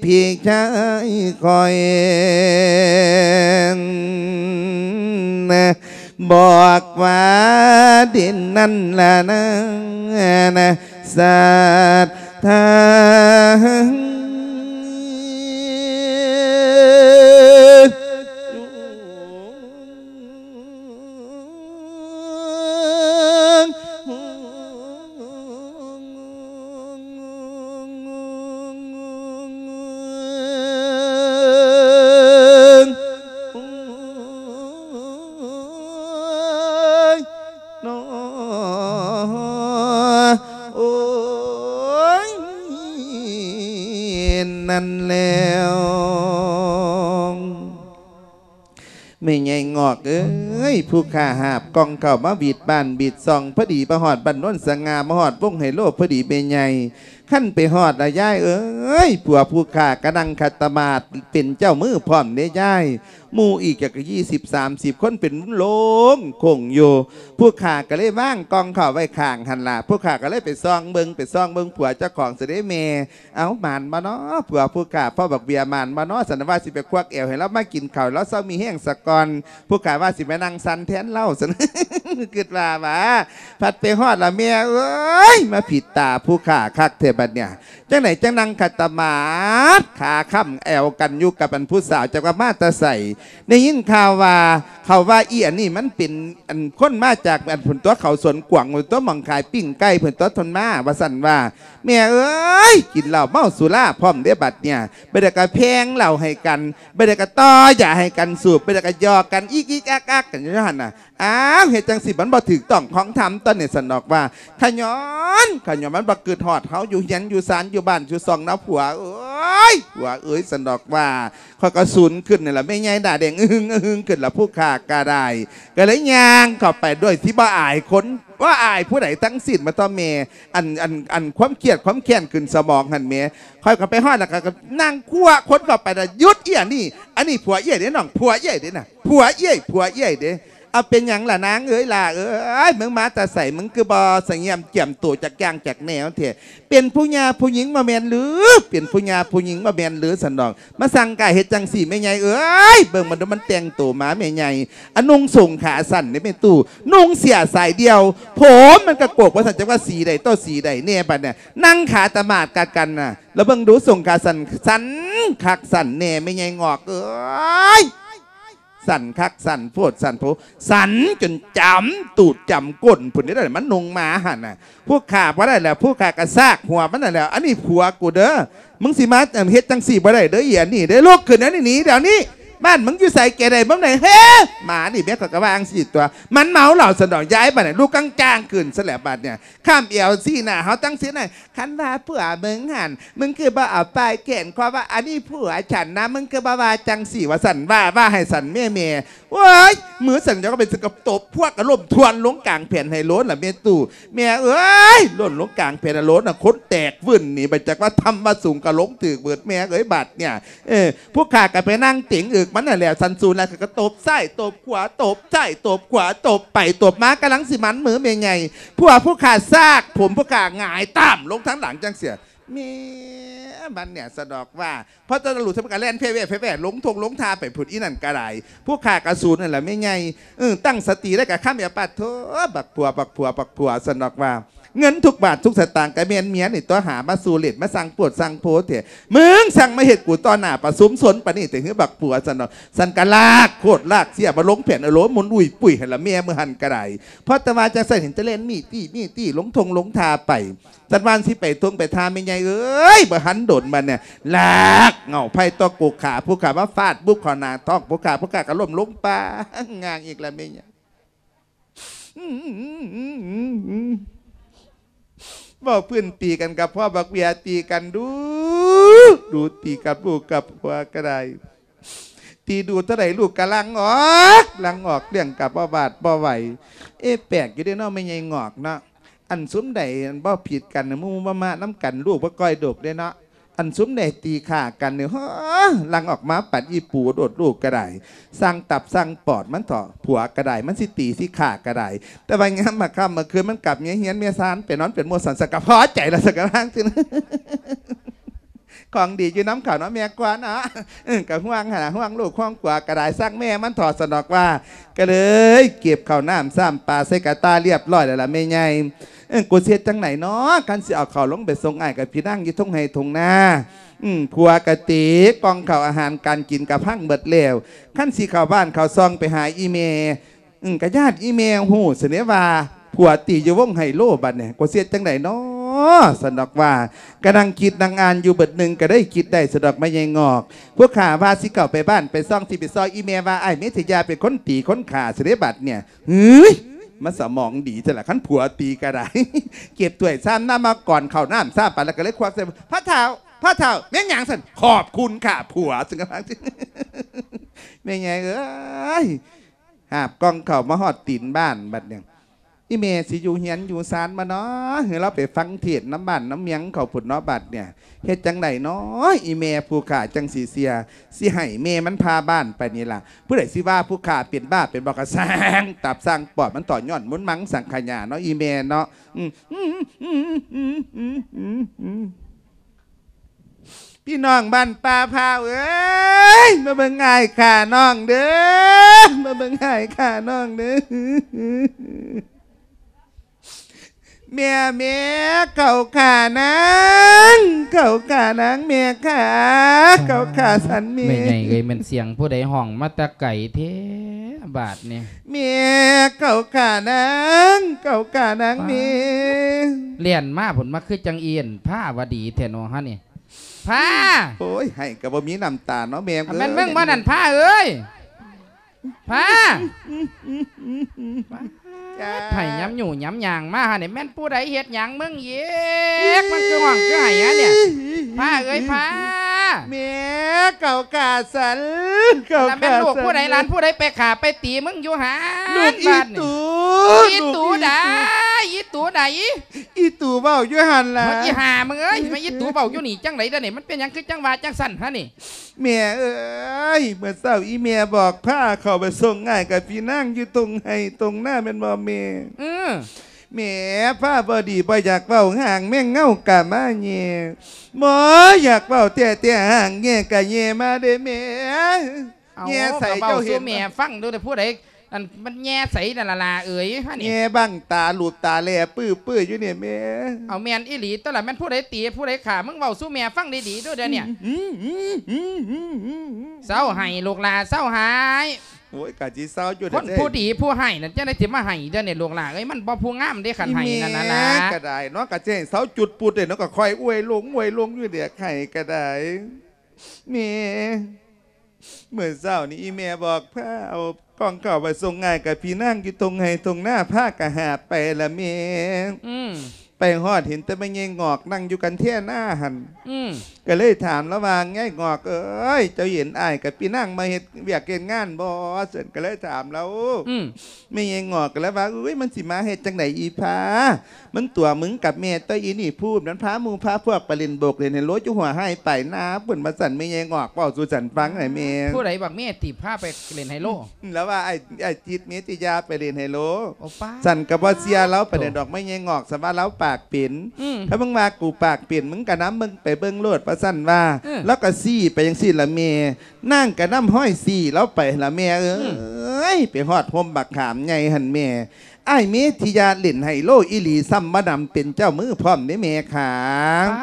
เพียงชายคอยนะบอกว่าดินนั่นละนะนะสัทาน้ อ ผู้ข้าหาบกองเข่ามาบีดบ้านบีดซองพอดีประหอดบันน้นสง่ามหอดวงไฮโลพอดีเบใหญ่ขั้นไปหอดละย่ายเอ้ยผัวผู้ข้ากระดังคัตมาดเป็นเจ้ามือพร้อมเนยย่าย หมู่อีกจากยี่สิบสามสิบคนเป็นโลงคงอยู่ผู้ข่าก็เลยว่างกองเข่าไว้ข้างหันละผู้ข่าก็เลยไปซองเบิงไปซองเบิงผัวเจ้าของเสด็จเมเอาหมานมาเนาะผัวผู้ข่าพ่อบักเบียหมานมาเนาะสันว่าสิไปควักเอวให้เรามากินข้าวแล้วเศร้ามีแห้งสะกอนผู้ข่าว่าสิไปนั่งสันแทนเล่าสันคิดว่าว่าพัดไปฮอดละเมียเอ้ยมาผิดตาผู้ข่าคักเทบัดเนี่ย จังไหนจังนังขัตตมาดขาค่ำแอวกันอยู่กับอันผู้สาวจากว่ามาแตะใส่ได้ยินข่าวว่าเขาว่าอีอันนี้มันเป็นอันคนมาจากอันผลตัวเขาสวนกวางผลตัวหมองขายปิ้งไก่ผลตัวทนมาว่าสันว่าเมียเอ้ยกินเหล้าเมาสุราพร้อมเด้อบัดเนี่ยไปเด็กกระเพงเหล้าให้กันไปเด็กกระต้ออย่าให้กันสูบไปเด็กกระยอกันอีกอีกอักอักกันอยังหันน่ะอ้าวเหตุจังสิมันบ่ถึกต้องของทำตอนเนี้สนอกว่าขย้อนขย้อนมันบ่เกิดหอดเขาอยู่ยันอยู่ศาลอยู่บ้านอยู่ซองน้าผัวเอ้ยผัวเอ้ยสันอกว่าเขาก็สูนขึ้นนี่แหละไม่ไงด่าแดงอึ้งอึ้งขึ้นละผู้ขากาไดก็เลยยางเข้าไปด้วยที่บ่อายคนว่าอายผู้ใดตั้งสิทธิ์มาต่อเมอันอันอันความเครียดความแค้นขึ้นสมองหันเมค่อยก็ไปฮอดแล้วก็นั่งคั่วคนเข้าไปนะยุดเอี้ยนี่ อันนี้ผัวเอี้ยเด้น้องผัวเอี้ยเด้น่ะผัวเอี้ยผัวเอี้ยเด้ เอาเป็นหยังล่ะนางเอ้ยล่ะเอ้ยมึงมาแต่ใส่มึงคือบอสังเงียมเจียมตัวจากย่างจากแนวเถอะเป็นผู้ญาผู้หญิงมาแมนหรือ เป็นผู้ญาผู้หญิงมาแมนหรือสันดอกมาสั่งกายเฮ็ดจังสี่ไม่ไงเอ้ยเบิ่งมันดูมันแต่งตัวมาไม่ไงอันนุ่งส่งขาสั่นนี่เป็นตู้นุ่งเสียสายเดียว ผมมันกระโกกว่าสันจะว่าสีใดต่อสีใดเนี่ยบัดเนี่ยนั่งขาตะมาดกัดกันน่ะ แล้วเบิ่งดูส่งขาสั่นสั่นคักสั่นแน่ไม่ไงงอกเอ้ย สั่นคักสั่นโพดสั่นโพสั่นจนจำตูดจำก้นผุนนี่ได้มันนงมาหันน่ะพวกขาบ่ได้แล้วพวกขากระซากหัวมันนั่นแล้ว อันนี้ผัวกูเด้อมึงสิมาเอิ่มเฮ็ดจังสี่บ่ได้เด้อเหียนี่ได้โลกขึ้นนะนี่หนีเดี๋ยวนี้ บ้านมึงอยู่ใส่แกได้บ้างไหนเฮ้หมาดิแม่ก็กระวางสิตัว มันเมาเหล่าสนองย้ายบ้านเนี่ยลูกกังจ้างขึ้นสลับบัดเนี่ยข้ามเอวซี่หน้าเขาตั้งเสียหน่อยคันว่าผัวมึงหันมึงคือบ่เอาไปายเก่นความว่าอันนี้ผัวฉันนะมึงคือบ่าวาจังสี่ว่าสันว่าว่าให้สันแม่เมย์ว้ายมือสันจะก็เป็นสกับตบพวกกระล่มทวนลงกลางแผ่นไฮโลนล่ะเมตู่แม่เอ้ยล่นลงกลางแผ่นไฮโลนน่ะคดแตกวื่นหนี่ไปจากว่าทำมาสูงกระลงถือเบิดแม่เอ้ยบาดเนี่ยเออพวกข้าก็ไปนั่งติ๋งอึกมันน่ะแหละสันซูนแล้วก็ตบไส้ตบขวาตบไส้ตบขวาตบไปตบมากำลังสิมันมือเมยไงพวกพวกข้าซาก ผมพวกขาหงายตามลงทั้งหลังจังเสียม่มันเนี่ยสะดอกว่าเพราะจะหลุดทำการแล่นเพ่แว่เพ่แว่ลงทงลงทาไปผุดอีนั่นกระไรพวกขากระสูนนั่นแหละไม่ไงเออตั้งสติได้กับข้ามอย่าปัดโถบักผัวบักผัวบักผัวสะดอกว่า เงินทุกบาททุกสตางค์กระเมียนเมียนี่ตัวหามาสูเล็ดมาสั่งปวดสั่งโพสเถอะมึงสั่งมาเห็ดกูตอนหน้าปะสุมสนปะนี่แต่เฮือบักผัวสันดอสันกะลากโคตรลากเสียบาลงแผ่นอโลมุนอุ้ยปุ๋ยให้ละเมียมือหันกระไดเพราะตะวาจะใส่เห็นจะเล่นมีตี้มีตี้ลงทงลงทาไปจันวานสิไปทวงไปทาไม่ไงเอ้ยบ่หันโดนมันเนี่ยลากเงาไพ่ตัวกูขาผู้ขามาฟาดบุกขอนาทองผู้ขาผู้ขากระล่มลงปางางอีกแล้วไม่ไงบ อกเพื่อนตีกันกับพ่อบักเบียตีกันดู ดูตีกับลูกกับผัวก็ได้ตีดูเท่าไหร่ลูกกะลังออกลังออกเรื่องกับบ่บาดบ่ไหวเอ๊ะแปลกอยู่ด้เนาะไม่ใหญ่งอกเนาะอันซุ้มใดอันบ่ผิดกันมูมามาน้ำกันลูกบ่ก้อยดกได้เนาะ อันซุ้มใดตีขากันเนี่ยฮะลังออกมาปัดอีปูโดดลูกก็ได้สร้างตับสร้างปอดมันเถาะผัวก็ได้มันสิตีสิขาก็ได้แต่บางงามมาค่ำมาคืนมันกลับเงี้ยเฮียนเมียซานเป็นนอนเป็นมัวสันสกกะพอใจละสกกะร่างจริงของดีอยู่น้ำขาวน้ำเมียกว่านะกับห่วงหาห่วงลูกห่วงกว่ากระไดสร้างแม่มันถอดสนอกว่า ก็เลย เก็บข้าวน้ำซ้ำปลาใส่กระตาเรียบร้อยแล้วล่ะแม่ใหญ่ เออกูเสียจังไหนเนาะกันสิเอาข้าวลงไปส่งอ้ายกับพี่นั่งยี่ทงให้ทงหน้าอืมผัวกะติกองข้าวอาหารการกินกับพังเบิดแล้วขั้นสีเข้าบ้านเข้าซองไปหาอีเมอืมกะญาติอีเมลหูเสนว่าผัวตีอยู่วงไฮโลบัดเนี่ยกูเสียจังไหนเนาะสนอกว่ากำลังคิดนางอ่านอยู่เบิดหนึ่งก็ได้คิดได้สะดอกไม่ยังงอก พวกข่าว่าสิเก่าไปบ้านไปซ่องที่ไปซอยอีเมลว่าไอ้เมธยาเป็นคนตีคนขาเสนอบัดเนี่ยเฮ้ย มันสมองดีจะละขั้นผัวตีกระไรเก็บถ้วยซ้ำหน้ามาก่อนเข่าน้ำซ้ำไปแล้วก็เลยควักใส่พระเท้าพระเท้าแม่งหยังสันขอบคุณค่ะผัวจึงกระทั่งแม่งไงเอ้ยหาบกล้องเข่ามาหอดตีนบ้านบัดเนี่ย อีเมสิอยู่เฮียนอยู่ซานมาเนาะเฮ้ยเราไปฟังเทศน้ำบ้านน้ำเมียงเขาผุดเนาะบัดเนี่ยเฮ็ดจังไหนเนาะอีเมผู้ขาจังสีเสียสิให้เมมันพาบ้านไปนี่ล่ะผู้ใดสิว่าผู้ขาเป็นบ้าเป็นบอกกระสร้างตับสร้างปอดมันต่อย่อนมุนมังสังขยาเนาะอีเมเนาะพี่น้องบ้านป่าพาวเอ้ยมาเบิ่งง่ายข่าน้องเด้อมาเบิ่งง่ายข่าน้องเด้อ เมียเมียเก่าข่านางเก่าข่านางเมียขาเก่าข่าสันเมียไม่ใหญ่เลยมันเสียงผู้ใดห้องมาแตะไก่เทบาทเนี่ยเมียเก่าขานังเก่าขานังเมียเลียนมาผลมาคือจังเอียนผ้าวดีแทนอฮะนี่ผ้าโอ้ยให้กับบ่มีน้ำตาเนาะแม่อะแม่นเบิ่งมานั่นผ้าเอ้ยผ้าจ้า ไผ่ย้ำอยู่ย้ำยางมาฮะนี่แม่นผู้ใดเฮ็ดหยังมึงเยกมันคือห้องคือไห้อะเนี่ยผ้าเอ้ยผ้าเมียเก่าขาสันเก่าแล้วแม่ขานลูกสันผู้ใดหลานผู้ใดไปขาไปตีมึงอยู่หาลูกอีบ้านนี่ตูอีลูกตูได้อีตูได้อีตูเบ้าอยู่หันล่ะมันอีหามึงเอ้ยมาอีตูเบาอยู่นี่จังไหนเด้อนี่มันเป็นหยังคือจังหวะจังสั่นฮะนี่เมียเอ้ยเมื่อเช้าอีเมียบอกผ้าเข้าไปส่งง่ายกับพี่นั่งอยู่ตรงไห้ตรงหน้าเป็นบ่เมียเออแหม่ผ้าบอดีบ่อยากเว้าห่างแม่งเงากะมาเย่หมออยากเว้าแต่แต่ห่างแง่กะเย่มาเด้แหม่เอาแง่ใส่เบาเจ้าๆเห็สู่นแม่ฟังดูแต่ผู้ใดอันมันแง่ใส่นั่นล่ะล่ะเอ๋ยฮะนี่แง่บังตาหลุดตาแลปื้อปื้ออยู่เนี่ยแหม่เอาแม่นอีหลีตัวละแม่นผู้ใดตีผู้ใดขามึงเว้าสู่แม่ฟังดีๆด้วยเด้อเนี่ยอืมอืมอืมอืมอืมเศร้าให้ลูกหลานเศร้าหาย โอ้ยกะจีเศร้าอยู่คนเด้ผู้ดีผู้ให้นั่นจะได้สิมาให้เด้อเนี่ยลูกหลานเอ้ยมันบ่ผู้งามเด้คันให้นั่นน่ะนะอีแม่ก็ได้เนาะกะเจ้เศร้าจุดปุดเด้เนาะก็ค่อยอวยลงอวยลงอยู่เดี๋ยวไข่ก็ได้แหม่เมื่อเช้านี้อีแม่บอกพาเอากองเก่าไปส่งง่ายกับพี่นั่งอยู่ตรงไห้ตรงหน้าผ้ากะหาบไปละแม่อืม ไปฮอดเห็นแต่ไม่เงยงอกนั่งอยู่กันเที่ยหน้าหันอืมก็เลยถามแล้วว่าไงงอกเอ้ยเจ้าเห็นอ้ายกับพี่นั่งมาเฮ็ดเวียกเกณฑ์งานบ่เสร็จก็เลยถามแล้วอืมไม่เงยงอกก็แล้วว่าอุ้ยมันสิมาเฮ็ดจังไดอีพา มันตัวมึงกับแม่ตัวอีนี่พูดนั้นพาหมูพาพวกไปเล่นโบกเล่นในรถอยู่หัวให้ไปนาเปิ่นมาสั่นไม่เงยงอกเป้าสู่สันฟังไอ้แม่ผู้ใดบักแม่ตีผ้าไปเล่นไฮโล แล้วว่าไอ้ไอ้จิตเมติยาไปเล่นไฮโลโอ้ป้าสั่นกับว่าเสียแล้วไปเล่นดอกไม่เงยงอกสมาแล้วปากเป็นอืมถ้ามึงมากูปากเปลี่ยนมึงกะน้ำมึงไปเบิ้งโลดประสั่นว่าเออแล้วก็ซี่ไปยังซี่ละเมนั่งกะน้ำห้อยซี่แล้วไปละเมเอ้ยไปฮอดพมบักขามไงหันเม ไอ้ายเมธิยาเล่นไฮโลอีหลีซ้ำมาดำเป็นเจ้ามือพร้อมได้เมขาป๊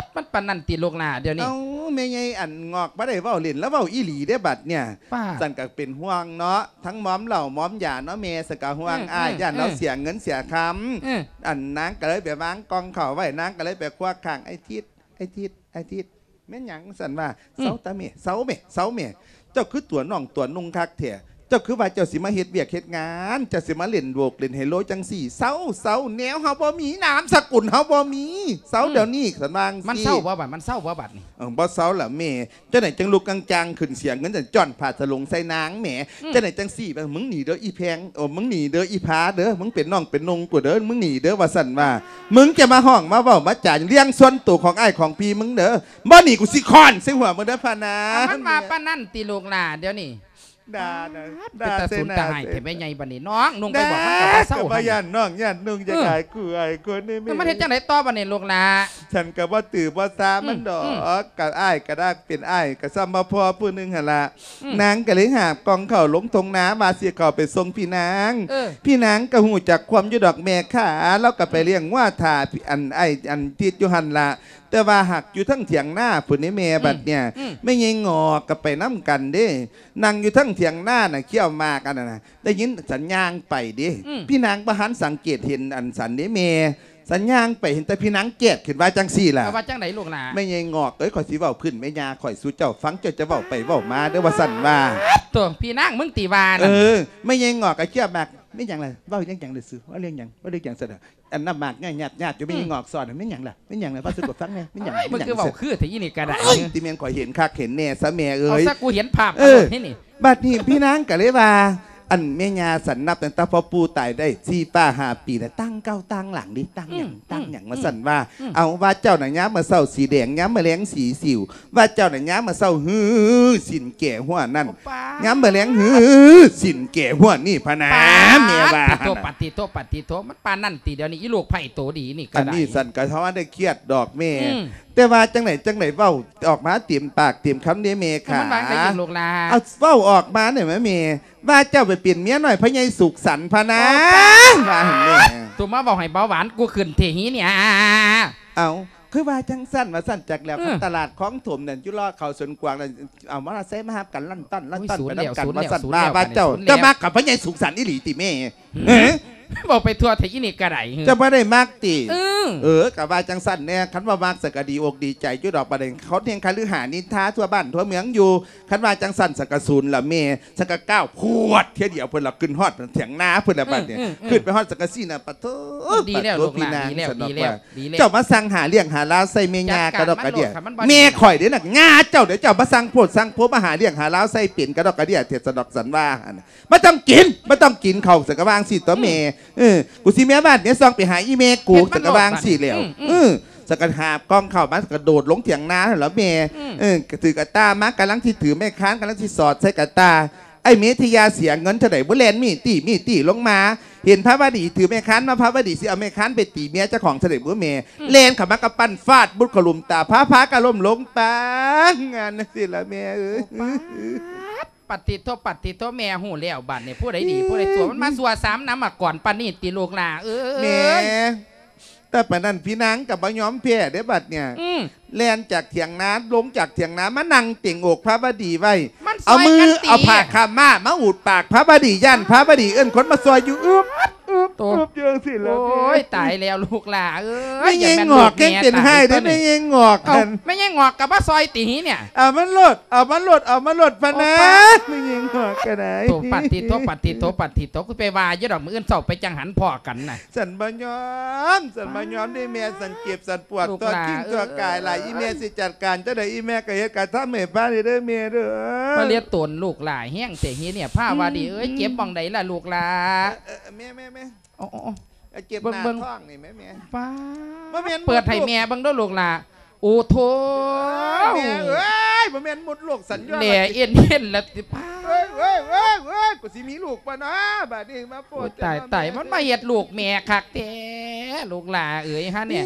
าดมันปานนันตีลูกหน้าเดี๋ยวนี้ เอ้าแม่ไงอันงอกบ่ได้เว้าเล่นแล้วเว้าอีหลีได้บัดเนี่ยป้าสั่นก็เป็นห่วงเนาะทั้งหมอมเหล่าหมอมหยาเนาะเมสกะห่วงอืมอ้ายอืมย่านเราอืมเสียเงินเสียคำเอออันนางก็เลยไปวางกองเข่าไว้นางก็เลยไปควักข้างไอ้ทิศไอ้ทิศไอ้ทิศแม่นหยังสันว่าเสาตาเมเสาเมเสาเมเจ้าคือตัวน้องตัวนุ่งคักเถอะ เจ้าคือว่าเจ้าสิมาเฮ็ดเวียกเฮ็ดงานเจ้าสิมาเล่นโวกเล่นไฮโลจังสี่เสาเสาแนวเฮาบ่มีนามสกุลเฮาบ่มีเสาเดี๋ยวนี้สันวางมันเศร้าบ่บัดมันเศร้าบ่บัดนี่เออบ่เสาล่ะแม่เจ้าไหนจังลูกกังจังขึ้นเสียงเงินจังจ้อนผ่าสลงใส่นางแหมเจ้าไหนจังสี่แบบมึงหนีเด้ออีแพงโอ้มึงหนีเด้ออีพาเด้อมึงเป็นน้องเป็นนงกูเด้อมึงหนีเด้อว่าสั่นว่า มึงจะมาห้องมาเว้ามาจ่ายเลี้ยงส่วนตัวของไอ้ายของพี่มึงเด้อบ่หนีกูสิคอนใส่หัวมึงเด้อพะนะเอามันมาปานนันตีลูกหน้าเดี๋ยวนี้ ด่านะเป็นตาเส้สูนหตาน้หายแต่แม่ใหญ่บัดนี้น้องนุ่งไปบอกมันกับด่าว่าเศร้ากับหั่ว่านย่านน้องย่านนุ่งจะขายกูไอ้คนนี้แล้วมันเฮ็ดจังไดต่อบัดนี้ลูกหน้าฉันก็บ่ตื่นบ่ซามันดออืมกกับอ้ายก็ได้เป็นอ้ายก็ซ้ำมาพอผู้หนึงหั่นล่ะอืม นางก็เลยหาบกองเข้าลงทงน้ำมาเสียเข้าไปส่งพี่นาง เออ พี่นางก็หูจากความอยุดอกแม่ขาแล้วก็ไปเลี้ยงว่าถ่าพี่อันไออันทิดอยุหันละ แต่ว่าหักอยู่ทั้งเถียงหน้าผู้นี้แม่บัดเนี่ยอืมไม่ยิงงอกับไปน้ำกันเด้นั่งอยู่ทั้งเถียงหน้าน่ะเขี้ยวหมากกันน่ะนะได้ยินสัญญาณไปเด้อืมพี่นางประหันสังเกตเห็นอันสันเด้แม่สัญญาณไปเห็นแต่พี่นางเกตขึ้นว่าจังสี่ล่ะเอาว่าจังไดลูกหน้าไม่ยิงงอกเอ้ยข่อยสิเว้าขึ้นแม่ยาข่อยสู้เจ้าฟังเจ้าจะเว้าไปเว้ามาเด้อว่าสั่นว่าตัวพี่นางมึงตีวาเอนั่นอไม่ยังงอกกับเขี้ยวหมาก ไม่หยังเลยว่ายังหยังเลยซื้อว่าเรื่องหยังว่าเรื่องหยังเสร็จอะอันน้ำหมากง่ายหยาดหยาดอยู่ไม่ยังงอกสอนไม่หยังล่ะไม่หยังเลยว่าซื้อกดฟังไงไม่หยังเอ้ยมึงคือเว้าคือแต่ยี่นี่ก็ได้เอ้ยตีเมียนข่อยเห็นคักเห็นแน่ซะแม่เอ้เอายซะกูเห็นภาพเออนี่นี่บัดนี้พี่นางก็เลยว่า อันแม่ยาสันนับตั้งแต่พอปูตายได้สี่ป้าห้าปีแล้วตั้งเก้าตั้งหลังดิตั้งหยังตั้งหยังมาสั่นว่า เอาว่าเจ้าหนังย้ำมาเศร้าสีแดงย้ำมาแรงสีสิว ว่าเจ้าหนังย้ำมาเศร้าฮือสินแก่หัวนั่นโอ้ป้าย้ำมาแรงฮือสินแก่หัวนี่พะนาป้าเมียว่าติโตปัดติโตปัดติโตมันปานนั่นตีเดี๋ยวนี้อีลูกไผ่โตดีนี่ก็อันได้นี้สันก็เพราะว่าได้เครียดดอกแม่อืมแต่ว่าจังไหนจังไหนเว้าออกมาเตรียมปากเตรียมคำนี้เมแต่ขามันวางได้ยิงลูกลาเอาเว้าออกมาหน่อยไหมเมว่าเจ้าไปเปลี่ยนเมียหน่อยพะยายสุขสันต์พะนะว่าเห็นแม่ตัวมาบอกให้เบาหวานกูขึ้นเทหีเนี่ยเอาคือว่าจังสั้นว่าสั้นจากแล้วอืมตลาดของถมเนี่ยยุรอเขาสวนกวางนั่นเอามาใส่มาหับกันลั่นต้นลั่นต้นโอ้ยไปศูนย์น้ำกันแล้วว่าสั้นศูนย์ว่าแล้วว่าเจ้าศูนย์แล้วจะมากับพะยายสุขสันต์อีหลีติแม่เอ้ย บอกไปทั่วเทหีนี่ก็ได้จะไม่ได้มากติเออเออกับว่าจังสั้นเนี่ยคันว่ามากสกดีอกดีใจจุดดอกประเด็นเขาเทียงคันลือหานินทาทั่วบ้านทั่วเมืองอยู่คันว่าจังสั้นสกศูนย์ละเมสกก้าวพวดเที่ยเดียวเพิ่นละขึ้นฮอดเถียงนาเพิ่นละบัดเนี่ยอืมอืมขึ้นไปฮอดสกซี่น่ะปะโถดีแล้วปะโถลูกหพี่ลานนางดีแล้วสนอดีกแล้วว่าดีแล้วเจ้ามาสั่งหาเลี้ยงหาลาวใส่เมียากระดอกกระเดียจัดการมันโลดค่ะมันบ่เมียข่อยเด้อน่ะงาเจ้าเดี๋ยวเจ้ามาสั่งโพดสั่งโพมาหาเลี้ยงหาลาวใส่เปลี่ยนกระดอกกระเดียเทศดอกสันว่าหั่นน่ะบ่ต้องกินบ่ต้องกินข้าวสักกะวางสิตัวแม่เออกูสิแม่บ้านเนี่ยซองไปหาอีเมกูสักกะวางสิแล้วอืมอืม เออสกัดหาบกล้องเข้ามากระโดดลงเถียงนาเหรอเมอืมเออกระถือกระตามากำลังที่ถือแม่ค้านกำลังที่สอดใส่กระตา ไอ้เมทยาเสียเงินเท่าไหร่บุแลนมีตีมีตีลงมา เห็นพระวดีถือแม่ค้านมาพระวดีสิเอาแม่ค้านไปตีเมียเจ้าของเสด็จบุเมเลนขับมากระปั้นฟาดบุตรขลุมตาพระพากระล่มลงปางงานนั่นสิละเมียเอ้ย ปฏิโทปฏิโทแม่หูแล้วบัดเนี่ยผู้ใดดีผู้ใดสัวมันมาสัวสามน้ำมาก่อนปานนี่ตีลูกลาเออแหม่แต่ปานนั้นพี่นางกับบ่ยอมแพ้เด้อบัดเนี่ยอืมแลนจากเถียงนาลงจากเถียงนามานั่งเต่งอกพระบดีไว้มันซเอายมือกันตีเอาผ้าขาวมามาอุดปากพระบดีย่านพระบดีเอิ้นคนมาซอยอยู่อึบอึปุ๊บ ตัวปุ๊บเยังสิแล้วโอ้ยตายแล้วลูกหล่าเอ้ไม่ยยิงแม่นงลูอกแกงเป็นแม่ให้ตาได้ยไม่ยิงงอกเอ้ากันไม่ใช่งอกกับว่าซอยตีเนี่ยเอามันหลดเอามันหลดเอามันหลดพะนะโอ้ปะไม่ยิงงอกกันไหนโถปัดติโถปัดติโถปัดติโถกูไปว่าเยอะดอกมืออื่นเศร้าไปจังหันพ่อกันน่ะสันบยอมสันบยอมได้แม่สันเก็บสันปวดลูกตัวหลากิ้งตัวเอ้ยกายหลายอีแม่สิจัดการเจ้าใดอีแม่ก็เหตุการณ์ถ้าแม่บ้านนี่เด้อแม่เด้อมาเรียกตนลูกหล่าแห้งเสียเฮียเนี่ยผ้าวาดีเอ้ยเจ็บบ้องใดล่ะลูกหล่าเออแม่แม่แม่อ๋ออ๋ออ๋อเอาเจ็บเบิ่งหน้าเบิ่งท้องนี่แม่แม่ ป้าบ่แม่น เปิดให้แม่เบังเด้วยลูกหล่าโอ้โถแม่เอ้ยบ่แม่นมุดลูกสัญญาแหล่เอ็นเอ็นแล้วติป้าเอ้ยเอ้ยเอ้ยเอ้ยกูสิมีลูกปะนะบัดนี้มาโปรโอ้ดยตายตายมันมาเฮ็ดลูกแม่คักแท้ลูกหล่าเอ๋ยฮะเนี่ย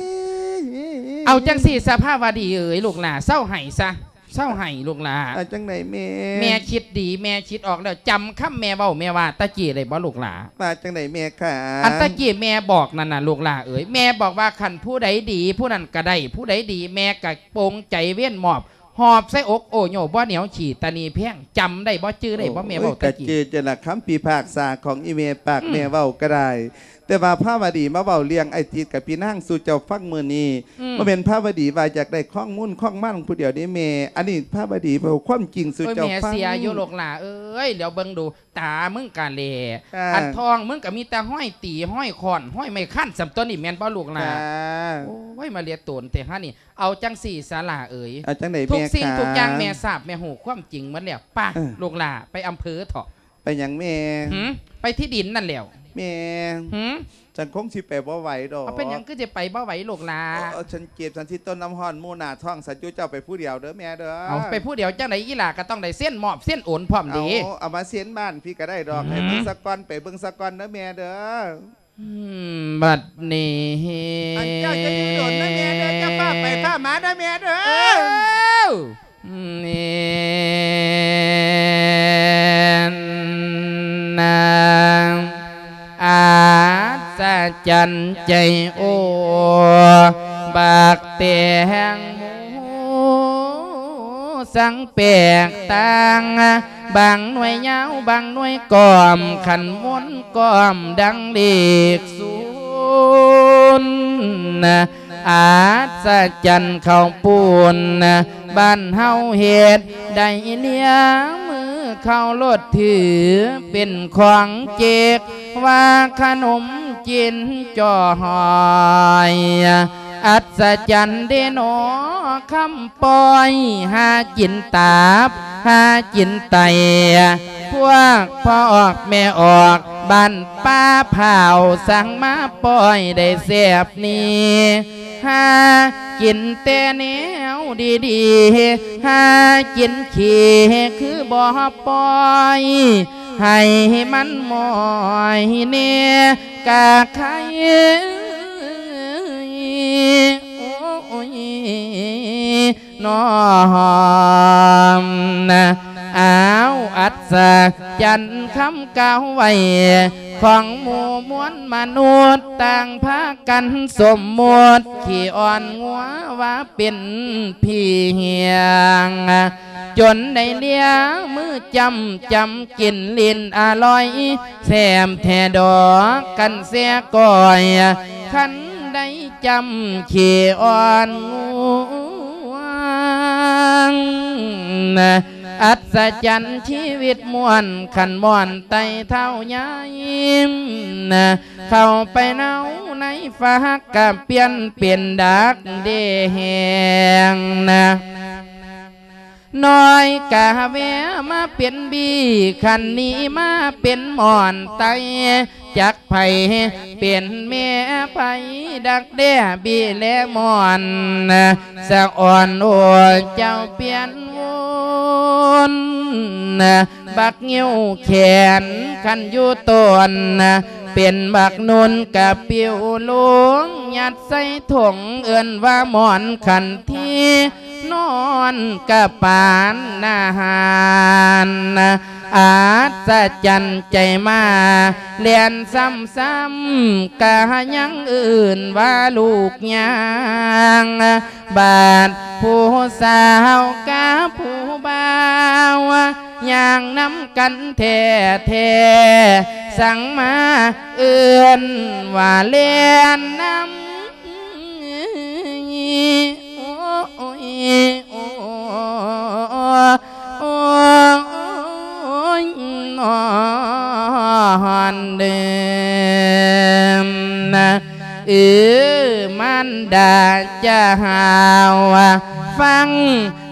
เอาจังสี่สภาพวาดีเอ๋ยลูกหล่าเศร้าไห้ซะ เศร้าไห้ลูกหล่าเอาจังไหนแม่แม่คิดดีแม่คิดออกแล้วจำคำแม่เว้าแม่ว่าตะกี้เลยบ่ลูกหล่ามาจังไหนแม่ค่ะอันตะกี้แม่บอกนั่นน่ะลูกหล่าเอ๋ยแม่บอกว่าคันผู้ใดดี ผู้นั้นก็ได้ผู้ใดดี แม่ก็โปรงใจเว้นหมอบหอบใส่อกโอโยบ่เหนียวฉี่ตานีแพงจำได้บ่จื้อได้บ่แม่เว้าโอ้ยตะกะกี้จือจะละคำปีภาคษาของอีเมปากแม่เว้าก็ได้แต่ว่าพระวดีมาเว้าเลี้ยงไอ้ติดกับพี่นางสู่เจ้าฟังมือนี้อืมบ่เป็นพระวดีว่าอยากได้ข้องมุ่นข้องมั่นผู้เดียวนี้แม่อันนี้พระวดีเว้าความจริงสู่โอ้ยเจ้าแม่ฟังเสียอยู่ลูกหล่าเอ้ยเดี๋ยวเบิ่งดูตามึงกะแลอ่าอันทองมึงก็มีแต่ห้อยตีห้อยคอนห้อยไม่ขั้นสำต้นนี่แม่นบ่ลูกหล่าค่ะโอ้ยมาเรียกตนแต่ฮะนี่ เอาจังสี่สาลาเอ๋ยเอาจังไหนทุแม่กสิ่งค่ะทุกอย่างแม่ทราบแม่หูความจริงหมันแล้วป้าเออลูกหล่าไปอำเภอเถาะไปหยังแม่หืมไปที่ดินนั่นแล้ว แม่หืมฉันคงสิไปบ่ไหวดอกเอาเป็นหยังก็จะไปบ่ไหวลูกหล่าเอาฉันเก็บฉันที่ต้นน้ำห้อนหมูหนาท้องสัจจุเจ้าไปผู้เดียวเด้อแม่เด้อเอาไปผู้เดียวจังไหนอีหล่าก็ต้องได้เส้นมอบเส้นโอนพร้อมเอาดีเอามาเสียนบ้านพี่ก็ได้ดอกให้อืมเบิ่งสักก้อนไปเบิ่งสักก้อนเด้อแม่เด้ออืมบัดนี้อันเจ้าจะยืดโดนนะแม่เด้อเจ้าป้าไปป้ามานะแม่เด้อเอ้านี่นาง อาสะจันใจโอบากเตียงสังเปียกต่างบางหน่วยยาวบางหน่วยก่อมขันม้วนก่อมดังเด็กศูนอาสะจันเข้าปูนบ้านเฮาเฮ็ดได้เลี้ยง เข้าลดถือเป็นของเจกว่าขนมจินจ่อหอย อัศจรรย์เดโนอคำปอยหาจินตาบหาจินไตพวกพ่อออกแม่ออกบ้านป้าเผาสั่งมาปอยได้เสียบนี้หากินแต่แนวดีๆหากินขี้คือบ่อปอยให้มันมอยเนี่ยกะไข่ โอ้ยนอมนะอ้าวอัศจันทร์คำกล่าไว้ของหมู่มวลมนุษย์ต่างพากันสมมติขี่อ่อนงัวว่าเป็นพี่เฮียงจนได้เลี้ยมือจำจำกินลินอร่อยแซมแทดอกกันเสียก่อยขัน จำขี่อ่อนงวงอัศจรรย์ชีวิตมวนขันมอนไตเท่ายายเข้าไปเนาในฟ้ากับเปลี่ยนเปลี่ยนดักเดแหงนะน้อยกะแวมาเป็นบีขันนี้มาเป็นหมอนไต จักไผเป็นแม่ไผดักแด้บีและหมอนสะอ่อนโอ้เจ้าเปลี่ยนวนบักงิ้วแขนขันอยู่ตนเป็นบักนุนกับปิวหลวงยัดใส่ถุงเอื่นว่าหมอนขันที่นอนกับปานนาหารอาศจรรย์ใจมาเลียนซ้ำซ้ำกะยังอื่นว่าลูกยางบาดผู้สาวกับผู้บ่าวยางน้ำกันแท้แท้สั่งมาเอื่นว่าเลียนน้ำโอ้ยโอ้โอ้ ยนอนเดิมน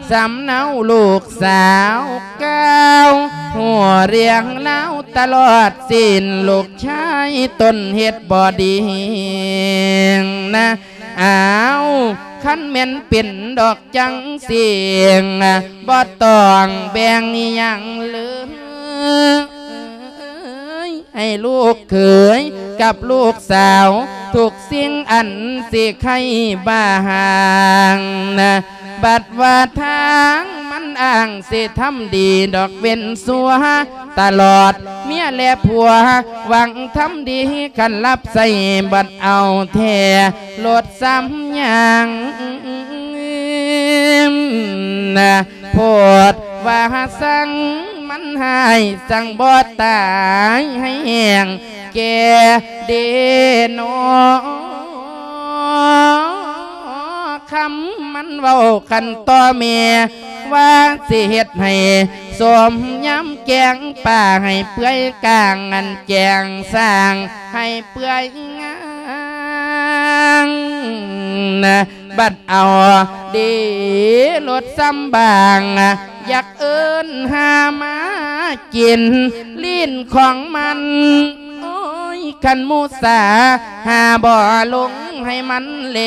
ะเออมันดาจะหาวฟังสำเนาลูกสาวเก้าวหัวเรียงเล้าตลอดสิ้นลูกชายต้นเฮ็ดบอดีนะอ้าวขันเม่นเป็นดอกจังเสียงบ่ต้องแบ่งยังเลย ให้ลูกเขยกับลูกสาวถูกสิ่งอันสิใครบ้าหางนะบัดว่าทางมันอ้างสิทำดีดอกเว้นสัวตลอดเมียและผัวหวังทำดีกันรับใส่บัดเอาแท่ลดซ้ำยังนะโพดว่าสัง มันหายสังบ่ตายให้แหงแก่เดโนคำมันเว้าคันต่อเมียว่าสิเฮ็ดให้สมย้ำแกงป่าให้เปื่อยกลางอันแจงสร้างให้เปื่อยงา บัดเอาดีลดซ้ำบางอยากเอิ้นหามากิน ลิ้นของมัน ขันมูสาหาบ่อลงให้มันเล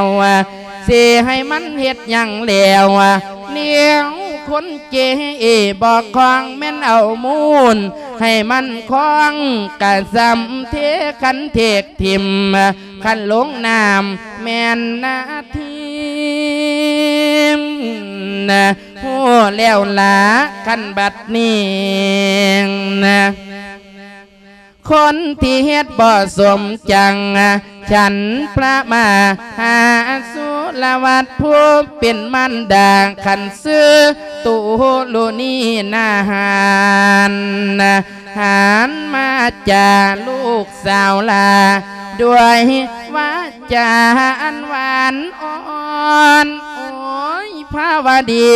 วสิให้มันเฮ็ดยังแล้วเลี้ยวคนเจบอกคองแม่นเอามูล ให้มันคลองกะซำเทคันเทกทิมคันลงน้ำแม่นนาทีนะหูแล้วละคันบัดนี้นะ คนที่เฮ็ดบ่สมจัง ฉันพระมาหาสุลวัตผู้เป็นมันดาขันซื้อตูลุนีนาหานหานมาจาลูกสาวลา ด้วยว่าจาอันหวานอ่อนโอ้ยภาวดี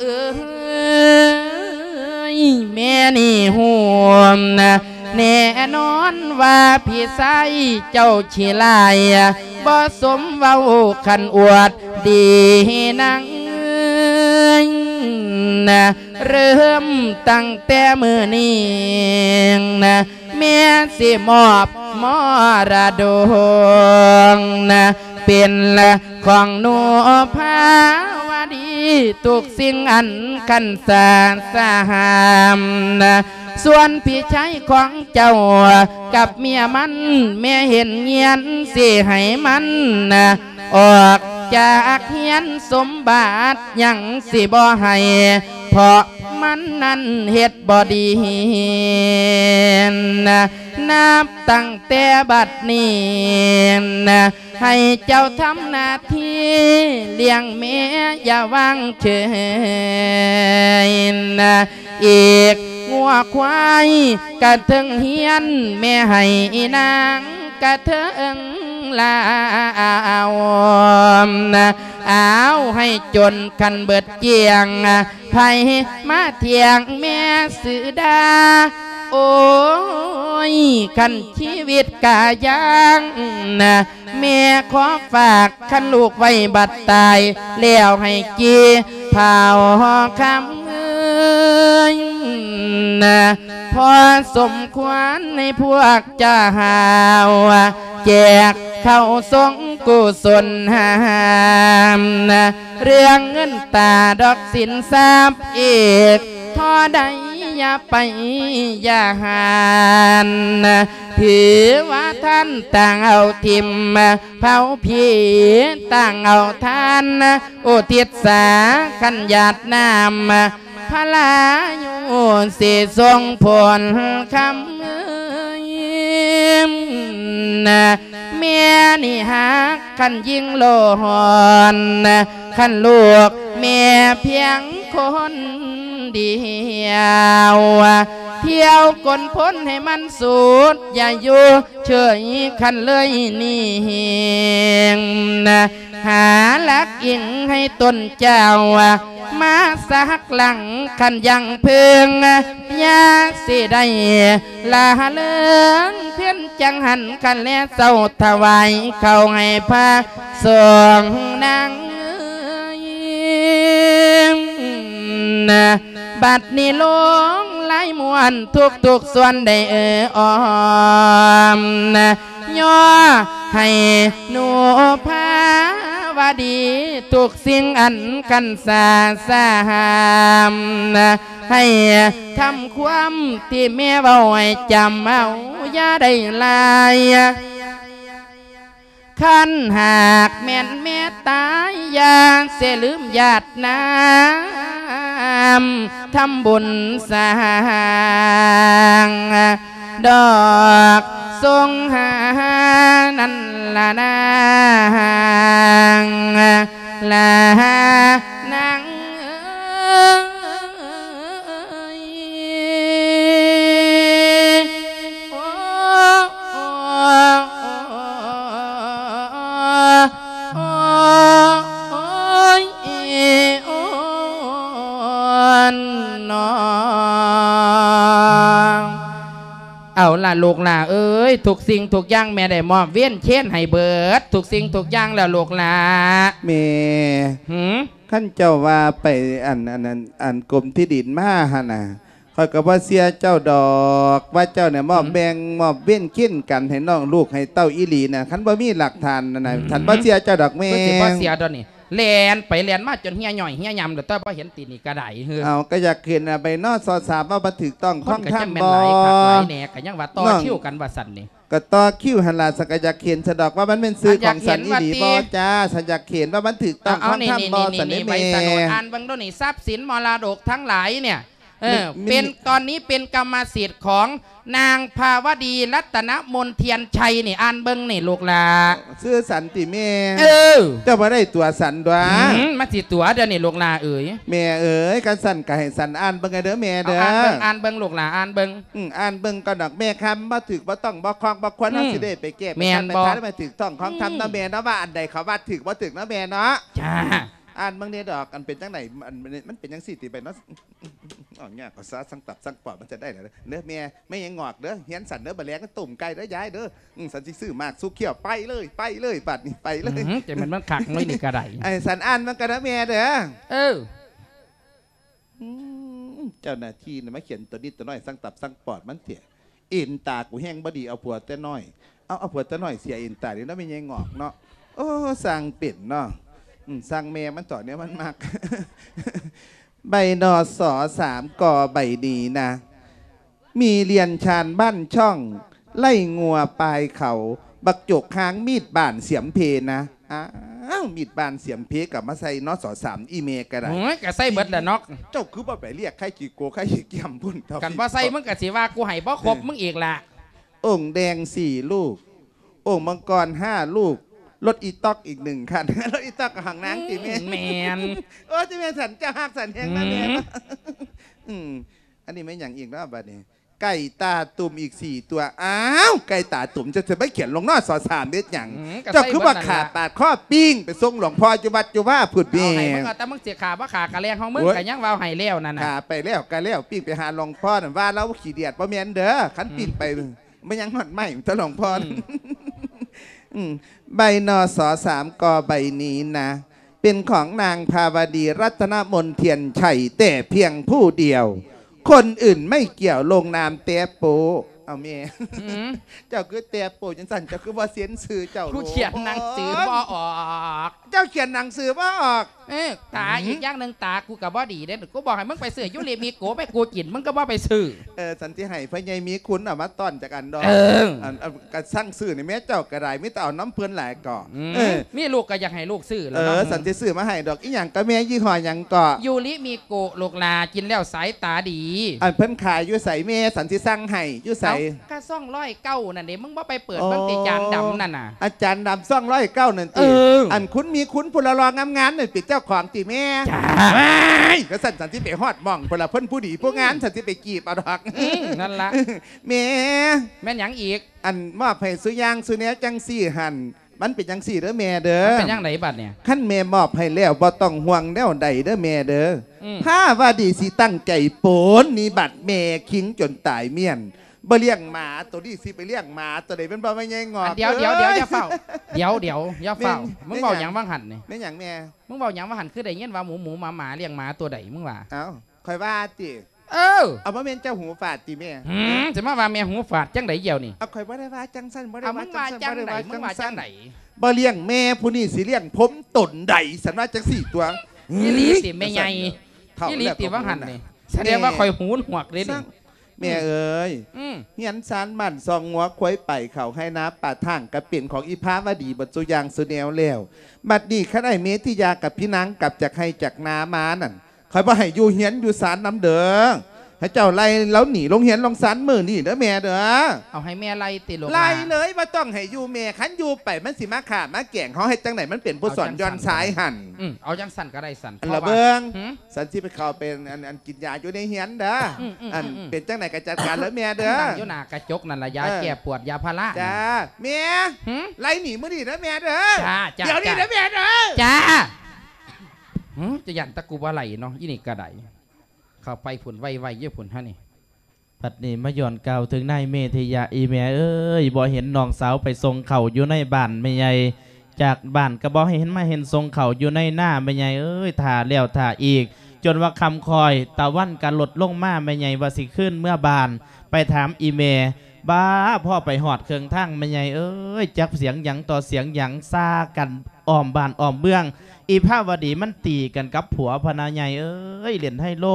เอ้ยแม่นี่ห่วมนะ แน่นอนว่าพี่ไซเจ้าชีลายบ่สมเว้าคันอวดดีนัง นะเริ่มตั้งแต่มือนี้นะแม่สิมอบมรดกนะเป็นของหนูภาวดีทุกสิ่งอันกันสาสหามนะส่วนพี่ชายของเจ้ากับเมียมันแม่เห็นเงียนสิให้มันนะออก จากเฮียนสมบัติยังสิบ่ให้เพราะมันนั้นเฮ็ดบ่ดีนะนับตั้งแต่บัดนี้นะให้เจ้าทำหน้าที่เลี้ยงแม่อย่าวางเฉยนะอีกงัวควายกระเทิงเฮียนแม่ให้นางกระเทิง ลาวนเอาให้จนคันเบิดเกียงไผมาเทียงแม่สือดา โอ้ยคันชีวิตกายังนะแม่ขอฝากคันลูกไว้บัดตาย แล้วให้กีเผาคำเอ้ยนะพอสมควรในพวกเจ้าหาวแจกเข้าทรงกุศลหามนะเรื่องเงินตาดอกสินทรัพย์อีกทอใดอย่าไปอย่าหานถือว่าท่านต่างเอาทิมเผาผีต่างเอาท่านโอทิศสาขันหยาดน้ำพลายุสิทรงผลคำเอ่ย นะเมียนี่ฮักขันยิงโลหอนขันลูกเมียเพียงคน เดียวเที่ยวกลพ้นให้มันสุดอย่าอยู่เฉยขันเลยนี่นะหาลักอิงให้ต้นเจ้า มาสักหลังขันยังเพึงยาสิได้ลาเลืองเพี้ยนจังหันกันแลเศร้าถวายเข้าให้พาสองนางนะ บัดนี้ลงไหลมวนทุกทุกส่วนได้เออออมนะย่อให้หนูพาวาดีทุกสิ่งอันกันสาสามนะให้ทำความที่แม่เบาให้จำเอาอย่าได้ลาย ขันหากแม่นแม่ตายอย่าเสลืมญาติน้ำทำบุญสร้างดอกทรงหานั่นละนางละนางเเอาล่ะลูกล่ะเอ้ยทุกสิ่งทุกอย่างแม่ได้มอบเวียนเช่นให้เบิดทุกสิ่งทุกอย่างแล้วลูกล่ะเมหืมขั้นเจ้าว่าไปอันอันอันอันกรมที่ดินมาฮะนะคอยกับว่าเสียเจ้าดอกว่าเจ้าเนี่ยมอบแบ่งมอบเว้นเกี้นกันให้น้องลูกให้เต้าอีหลีนะคันบ่มีหลักฐานนะนะฉันบ่เสียเจ้าดอกแม่เพื่อสิบ่เสียดอกนี่ แลนไปแลนมาจนเฮียย่อยเฮียยำแต่บ่เห็นตีนี่กระไดเฮือเอาก็อยากเห็นอะไปนอสอสามว่าบันถึกต้องคข้อนงก็ท่าจะนแม่นบ่หลายคักหลายแหน่ก็ยังว่าต่อน้อง คิวกันว่าสั่นนี่ ก็ต่อคิวหันลาสกอยากเขียนสะดอกว่ามันเป็นซื้ออะของสันอยากอีเห็นหลีว่าบ่ติจ้าฉันอยากเขียนว่ามันถึกต้องเอาข้องนี่ท่านนี่บ่นี่สันนี่ได้ใบแม่สนดอ่านเบิ่งดูนี่ทรัพย์สินมรดกทั้งหลายเนี่ย เออมี เป็นตอนนี้เป็นกรรมสิทธิ์ของนางภาวดีรัตนมนเทียนชัยนี่อ่านเบิ่งนี่ลูกหลาซื้อสันติแม่เออเจ้าบ่ได้ตัวสันดวะหืมมาสิตัวเดี๋ยวนี่ลูกหลาเอ๋ยแม่เอ๋ยกันสันก็ให้สันอ่านเบิ่งไงเด้อแม่เอาเด้ออ่านเบิ่งอ่านเบิ่งลูกหลาอ่านเบิ่งอืมอ่านเบิ่งก็ดอกแม่คำบ่ถึกบ่ต้องบ่คลองบ่ควรอืมเอาสิได้ไปแก้ไปแม่นทำไปบ่ ทานไปถึกต้องของทำนะแม่เนาะว่าอันใดเขาว่าถึกบ่ถึกเนาะแม่เนาะ จ้า อ่านเบิ่งเนี่ยดอกอันเป็นจังไหนอันมันเป็นจังสี่ติไปเนาะอ๋อเนี่ยก็ซะสังตับสังปอดมันจะได้เหรอเด้อแม่ไม่ยังงอกเด้อเฮียนสันเด้อบ่แลงก็ตุ่มไก่เด้อยายเด้ออืมสันสิซื้อมากสุกเขียวไปเลย ไปเลยบัดนี้ไปเลยหืมจะมันมันขักน้อยนี่กระไดไอ้สันอ่านมันก็นะแม่เด้อเอออืมเจ้าหน้าที่น่ะมาเขียนตัวนี้ตัวน้อยสังตับสังปอดมันเถี่ยเอ็นตากูแห้งบ่ดีเอาผัวแต่น้อยเอาเอาผัวแต่น้อยเสียเอ็นตาเดี๋ยวนั้นไม่ยังงอกเนาะโอ้สั่งเป็ดเนาะ อืมสั่งแม่มันต่อเนี้ยมันมาก ใบนอสอสามกอใบดีนะ มีเรียนชานบ้านช่อง ไล่งัวปลายเขา บักจกค้างมีดบานเสียมเพนะอ้าวมีดบานเสียมเพกับมาใส่นอสอสามอีเมกระไรโอ้ยก็ใส่เบิดแหละเนอกเจ้าคือบ่ไปเรียกใครกี่โกใครกี่เกี่ยมพุ่นเท่ากันว่าใส่มึงก็สิว่ากูให้บ่ครบมึงอีกล่ะ องค์แดงสี่ลูก องค์มังกรห้าลูก รถอีต๊อกอีกหนึ่งคัน รถอีต๊อกกับหางนางจีแม่แมนโอ้จีแม่สันเจ้าหักสันแหงนะแม่อืมอืมอันนี้ไม่อย่างอีกแล้วบัดนี้ไก่ตาตุ่มอีกสี่ตัว อ้าว ไก่ตาตุ่มจะจะไม่เขียนลงหน้าสอสามเม็ดอย่างอืมก็เจ้าใส่คือเบิว่าดนั่นขาดล่ะปาดข้อปิ้งไปส่งหลวงพ่อจุบัดจุว่าผุดเอาเมีให้ยมึงเอาแต่มึงเสียขาบ่ขากะแรงของมึงโอ้ยก็ยังเว้าให้แล้วนั่นน่ะขาไปแล้วก็แล้วปิ้งไปหาหลวงพ่อน่ะว่าเราขี่เดียดประเมียนเด้อขันปิ้งไปไม่ยังหอดไหมตะหลวงพ่อน่ะอืม ใบนอสอสามกอใบนี้นะ เป็นของนางภาวดีรัตนมนเทียนชัยแต่เพียงผู้เดียว คนอื่นไม่เกี่ยวลงนามเตะโป เอาเมหืมเจ้าคือแต่โปรจังสันเจ้าคือว่าเสียนสื่อเจ้าผู้เขียนหนังสือบ่ออกเจ้าเขียนหนังสือบ่ออก เอ้ยตาอีกอย่างหนึ่งตากูกับบ่ดีเด้กูบอกให้มึงไปซื้อยุรีมีโกไปกูกินมึงก็บ่ไปซื้อเออสันที่ให้พระยายมีคุณเอามาต้อนจากอันดอกเอออันอันการสร้างสื่อในแม่เจ้ากระไรไม่ต้องเอาน้ำเพื่อนหลายก่ออมเออนี่ลูกก็อยากให้ลูกซื้อเอแล้วอเนาะสันติสื่อมาให้ดอกอีหยังก็แม่ยี่ห้อหยังก่อยูริมีโกะลูกลากินแล้วสายตาดีอันเพิ่นขายอยู่ใส่แม่สันติสร้างให้อยู่ใส่เอากระซ่องร้อยเก้านั่นเด้มึงบ่ไปเปิดอ๋อเบิ่งติจานดำนั่นน่ะ อาจารย์ดำซ่องร้อยเก้านั่นติเอออันคุณมีคุณพลรองงามๆนั่นเป็นเจ้าของติแม่จ้าว้ายก็สันสันติไปฮอดหมองพลเพิ่นผู้ดีผู้งานสันติไปกีบเอาดอกอืมนั่นละแม่แม่นหยังอีก อันมอบให้สุยางสุแนวจังสี่หันมันเป็นจังสี่เด้อแม่เด้อมันเป็นหยังไงบัดเนี่ยขั้นแม่มอบให้แล้วบ่ต้องห่วงแนวใดเด้อแม่เด้ออมถ้าว่าดีสิตั้งใจโปนนี่บัดแม่คิงจนตายเมียน บ่เลี้ยงหมาตัวนี้สิไปเลี้ยงหมาตัวใดเป็นบ่ไม่ใหญ่งออักนเดี๋ยวเดี๋ยวเดี๋ยวอ้อย่าเฝ้าเดี๋ยวเดี๋ยวอย่าเฝ้าแม่นมึงเบาแม่นหยังว่างหันนี่แม่หยังแม่มึงเบาหยังว่างหันคือได้ยินว่าหมูหมูหมาหมาเลี้ยงหมาตัวใดมึงว่าเอ้าคอยว่าติเออเอาบ่แม่นเจ้าหูฝาดติแม่หืมจะมาว่าแม่หูฝาดจังไดเหี่ยวนี่เอาคอยบ่ได้ว่าจังซั่นบ่ได้เอามึว่างจัว่างซั่นจังบ่ได้ไดว่ามึจังงว่าจัซั่งนไดบ่เลี้ยงแม่ผู้นี้สิเลี้ยงผมตนใดสันว่าจังสี่ตัวนี่ลีติแม่ใหญ่เท่านี่ลีแล้วติก็ว่างหันพูดนี่น่ะแสดงว่าคอยหูหนวกเลยสนี่ร้าง แม่เอ้ยอืมเฮียนสารมันซองงัวควยไปเขาให้น้ำป่าทางกระเปลี่ยนของอีพาวดีบรรจุยางสุแนวแล้วบัดนี้ข้าได้เมธิยากับพี่นางกลับจากให้จากนามานั่นคอยว่าให้อยู่เฮียนอยู่สารน้ำเด้อ ให้เจ้าไล่แล้วหนีลงเฮียนลงสารมือนี่เด้อแม่เด้อเอาให้แม่ไล่ติลูกไล่เลยว่าต้องให้อยู่แม่ขันอยู่ไปมันสิมาขามาแก่งเขาให้จังไหนมันเป็นผู้สอนย้อนสายหันอืมเอาจังสั่นก็ได้สั่นอันพละราว่าเบิงหืมสันสิไปเข้าเป็นอันอันกินยาอยู่ในเฮียนเด้ออมอืมอันอืมเป็นจังไหนก็จัดการแล้วแม่เด้อนั่งอยู่หน้ากระจกนั่นละยาเออแก้ปวดยาพาราจ้าแม่หืมไล่หนีมือดีนะแม่เด้อจ้าจ้าเดี๋ยวนี้จ้านะแม่เด้อจ้าหืมจะยันตะกูว่าไหลเนาะยี่นี่กระได เข้าไปผุนไวไวเยี่ยผุนฮะนี่ปัดนี้มาย้อนเก่าถึงนายเมธยาอีแม่เอ้ยบ่เห็นน้องสาวไปส่งเข่าอยู่ในบ้านไม่ใหญ่จากบ้านก็บ่เห็นมาเห็นส่งเข่าอยู่ในหน้าไม่ใหญ่เอ้ยถ่าแล้วถ่าอีก จนว่าคำคอยตะวันกันหลดลงมาไม่ใหญ่ว่าสิขึ้นเมื่อบาน ไปถามอีเมบ้าพ่อไปหอดเครื่องทั้งไม่ใหญ่เอ้ยจักเสียงหยังต่อเสียงหยังซากันอ้อมบานอ้อมเมือง อีภาพวดีมันตีกันกับผัวพนาใหญ่เอ้ยเล่นไฮโล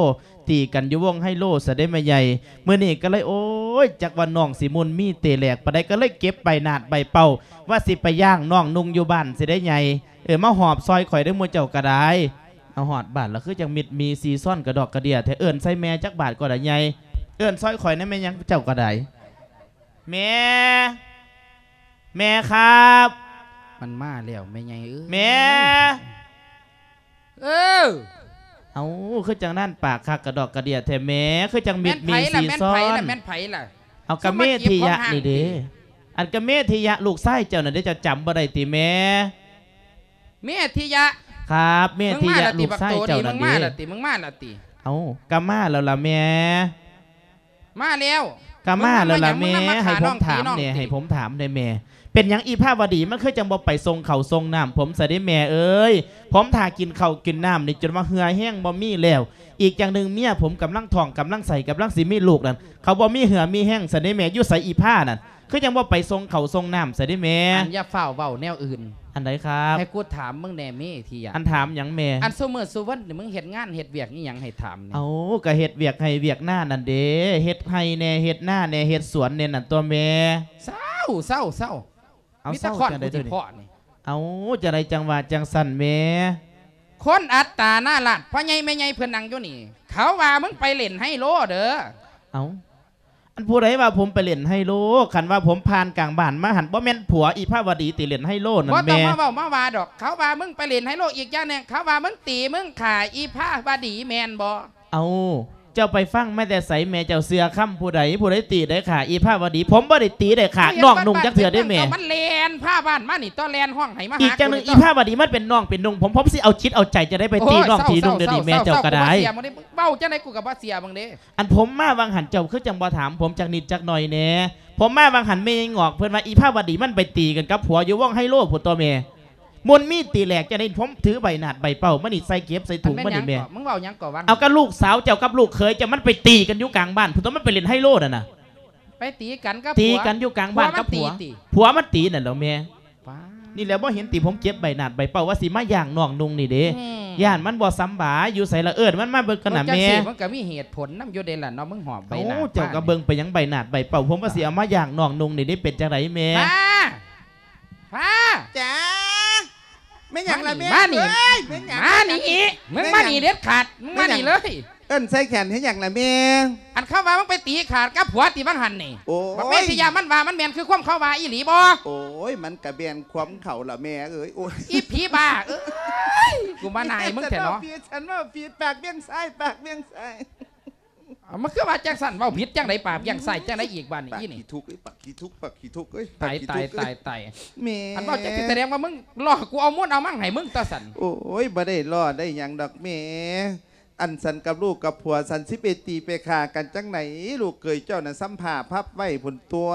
ตีกันอยู่วงไฮโลสะได้มาใหญ่เมื่อนี้ก็เลยโอ้ยจักวันน้องสิมุนมีเตแหลกปะได้ก็เลยเก็บใบหนาดใบเป่า ว่าสิไปย่างน้องนุ่งอยู่บ้านสิได้ใหญ่เออมาหอบซอยข่อยได้มือเจ้ากระไดเอาหอดบ้านแล้วคือจังมิดมีซีซ่อนกระดอกกระเดียแต่เอิญใส่แม่จักบาทก็ได้ใหญ่เอิญซอยข่อยนั่นแม่ยังเจ้ากระไดแม่แม่ครับ มันมาแล้วแม่ไงเอ้ยแม่เออ เอาคือจังนั่นปากคักกระดอกกระเดียแต่แม่คือจังมิแม่ดนไผมีล่ะซีแม่นซ่อไผนล่ะแม่นไผล่ะเอากระเมธิยะสมัครนี่เด้ของห้างอันกระเมธิยะลูกไส้เจ้าน่ะได้จะจำบ่ได้ติแม่เมียทิยะครับเมมึงธิมายะละติลูกบักไส้โตเจ้านี่มึนั่นงมาเด้ละติมึงมาละติเอากะมาแล้วล่ะแม่มาแล้วกะมาแล้วล่ะมึแม่งมาหยังมึงมาให้ขาผน้มองถามตีน้องเนี่ยตีให้ผมถามได้แม่ เป็นหยังอีภาพวดีมันคือจังบ่ไปทรงเขาทรงน้ำผมสะได้แม่เอ้ยผมถ่ากินข้าวกินน้ำนี่จนว่าเหือแห้งบ่มีแล้ว อีกอย่างหนึ่งเมียผมกำลังท้องกำลังใส่กำลังสิมีลูกนั่นเขาบ่มีเหือมีแห้งสะได้แม่อยู่ใส่อีผ้านั่นคือจังบ่ไปทรงเขาทรงน้ำสะได้แม่อันอย่าเฝ้าเว้าแนวอื่น อันไหนครับให้กูถามมึงแน่เมียทิยะอันถามหยังแม่อันซุมื้อซุวันนี่มึงเฮ็ดงานเฮ็ดเวียกนี่หยังให้ถามนี่เอาก็เฮ็ดเวียกให้เวียกหน้านั่นเด้เฮ็ดให้แน่เฮ็ดหน้าแน่เฮ็ดสวนแน่นั่นตัวแม่เศร้าเศร้าเศร้า เอามีเศแต่ร้าคอนจังกูได้ตัสิวนี้เพาะนี่เอาจะได้จังหวะจังสั่นแม่คนอัตตาหน้าลาดพ่อใหญ่แม่ใหญ่เพิ่นนั่งอยู่นี่ เขาว่ามึงไปเล่นให้โลเด้อเอาอันผู้ใดว่าผมไปเล่นไฮโลคันว่าผมผ่านกลางบ้านมาหันบ่แม่นผัวอีภาวดีติเล่นไฮโลนั่บ่นต้องแม่มาเว้ามาว่าดอก เขาว่ามึงไปเล่นให้โลอีกอย่างหนึงเขาว่ามึงตีมึงขาอีผ้าบาดีแมนบ่เอา เจ้าไปฟังแม่แต่ใสแม่เจ้าเสือค่ำผู้ใดผู้ใดตีได้ขาอีภาวดี ผมบ่ได้ตีได้ขาน้องนุ่งจักเถื่อได้แม่มันแลนผ้าบ้านมานี่ต้อแลนห้องให้มาหาอีกจังหนึงกูอีภาวดีมันเป็นน้องเป็นนุ่งผมผมสิเอาชิดเอาใจจะได้ไปตีน้องทีนุ่งเดี๋ยวนี้แม่เจ้าก็ได้เสียมึงได้เบ้าจังไดกูกับบ่เสียมึงเด้อันผมมาวังหันเจ้าคือจังบ่ถามผมจากนิดจากหน่อยแหน่ผมมาวังหันไม่งอกเพิ่นว่าอีภาวดีมันไปตีกันกับผัวอยู่ว่องไฮโลผู้ตัวแม่ มนมีดตีแหลกจะได้ผมถือใบหนาดใบเป่ามันนี่ใส่เก็บใส่ถุงอัมันนนี่แม่แม่นหยังก่อมึงเว้าหยังก่อวังเอากับลูกสาวเจ้ากับลูกเคยจะมันไปตีกันอยู่กลางบ้านผู้ตัวมันไปเล่นไฮโลน่ะนะไปไปตีกันกับตีผัวกันอยู่กลางบ้านกับผัผัววมันตีติผัวมันตีนั่นแหล้วแม่ป้านี่แหล้วบ่เห็นตีผมเจ็บใบหนาดใบเป่าว่าสิมาย่างน้องนุงนี่เด้อืมย่านมันบ่ซ้ำบาอยู่ใส่ละเอิดมันมาเบิ่งกันน่ะจังแม่สิมันก็มีเหตุผลนำอยู่เด่นล่ะเนาะมึงหอบใบโอ้หน้าเจ้าก็เบิ่งไปยังใบหนาดใบเป่าผมว่าสิเอามาย่างน้องนุงนี่ได้เป็นจังไดแม่ป้าป้าจ้า ไม่หยังละแม่มานี่ เอ้ยไม่หยังมานี่อีมึงมานี่เด็ดขาดมึงมานี่เลย เอิ้นใส่แขนให้หยังละแม่ อันเข้าว่ามึงไปตีขาดกับผัวตีบังหันนี่โอ้บักเมยสิยามันว่ามันแมนคือความเข้าว่าอีหลีบ่โอ้ยมันกระเบียนความเข่าละแม่เอ้ยโอ้ยอีผีบ้าเอ้ยกูมานายมึงเถอะเนาะฉัว่าฉันว่าฟีดปากเบี้ยงซ้ายปากเบี้ยงซ้าย เอามันคือว่าจังสั่นเว้าผิดจังไดปราบยังใส่จังไดอีกบ้านนี่ปากอีนี่ขี้ทุกข์เอ้ยปากขี้ทุกข์ปากขี้ทุกข์เอ้ยตายปกขี้ตายทุกข์ตายตายแม่อันเว่าจังสิแสดงว่ามึงล่อกูเอาม้วนเอามั่งให้มึงตาสันโอ้ยบ่ได้รอดได้หยังดอกแม่อันสันกับลูกกับผัวสันสิไปตีไปฆ่ากันจังไหน ลูกเคยเจ้าน่ะซ้ำผ่าพับไว้ผลตัว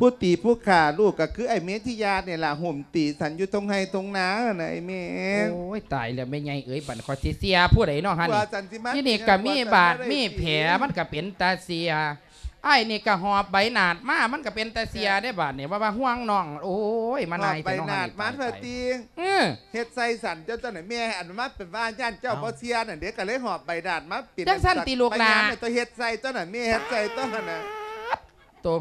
ผู้ตีผู้ฆ่าลูกก็คือไอ้เมธิยาเนี่ยล่ะห่มตีสันอยู่ตรงไห้ตรงนาน่ะไอ้แม่โอ้ยตายแล้วไม่ไงเอ้ยบันคอยสิเสียผู้ใดเนาะฮะว่านี่สันสิมานี่นี่ก็มีบาดมีแผลมันก็เป็นตาเสียไอ้นี่ก็หอบใบหนาดมา มันก็เป็นตาเสียได้บาดเนี่ยว่าว่าห่วงน้อง โอ้ยมาหนาอยบแต่ไปน้องนาฮะดนี่มันตาเถิยดตายตีเออเฮ็ดใส่สันเจ้าเจ้าไหนแม่อันมาเป็นบ้านย่านเจ้าบ่เสียน่ะเด็กก็เลยหอบใบดาดมาปิดจังสั้นตีลูกหลาไปยมตัวเฮ็ดใส่เจ้าน่ะแม่เฮ็ดใส่ต้นน่ะตัว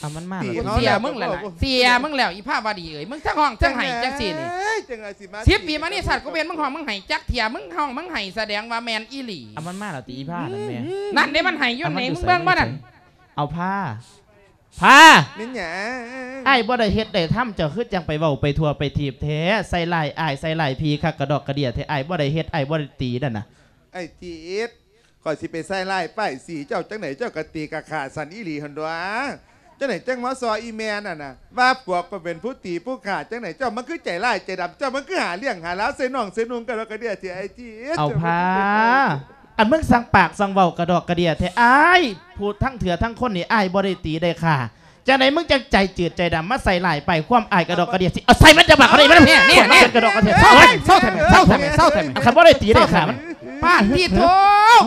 เอามันมาตีแล้วกูเนาะ เสียมึงแหละล่ะเสียมึงแล้วอีภาพวาดีเอ้ยมึงทั้งห้องทั้งไห้จังสี่นี่เอ้ยจังไงสิมาสิบปีมานี่สัตว์กูเป็นมึงห้องมึงไห้จักเถียมึงห้องมึงไห้แสดงว่าแมนอีหลีเอามันมาแล้วตีผ้านั่นแม่นั่นเด้มันไห้อยู่ไหนอามึมังเบิ่งบ่นั่นเอาผ้าผ้านี่หยังไอ้ายบ่ได้เฮ็ดได้ทำเจ้าคือจังไปเว้าไปทั่วไปทีบแท้ใส่ลายอ้ายใส่ลายพีคักกระดอกกระเดียแท้อ้ายบ่ได้เฮ็ดอ้ายบ่ได้ตีนั่นน่ะไอ้จีดก่อนสิไปใส่ไล่ป้ายสีเจ้าจังไหนเจ้ากะตีกะขาสันอีหลีหั่นดว จังไหนจังมาซออีแมนน่ะนะว่าพวกก็เป็นผู้ตีผู้ขาจังไหนเจ้ามันคือใจร้ายใจดำเจ้ามันคือหาเลี้ยงหาแล้วเสนองเสนุงกันแล้วก็เดียที่ไอจีเอาผ้าอันมึงสั่งปากสั่งเว้ากระดอกกระเดียแท้อ้พูดทั้งเถื่อทั้งคนนี่ไอ้บ่ไดตีได้ค่ะจังไหนมึงจังใจจืดใจดำมาใส่ลายไปความอายกระดอกกระเดียสิเอาใส่มันจะบักอะไรมันเนี่ยเนี่ยเนี่ยกระดอกกระเดียเศร้าเฮ้ยเศร้าทำไมเศร้าทำไมเศร้าทำไมคันบ่ได้ตีได้ค่ะมัน ป้าที่โท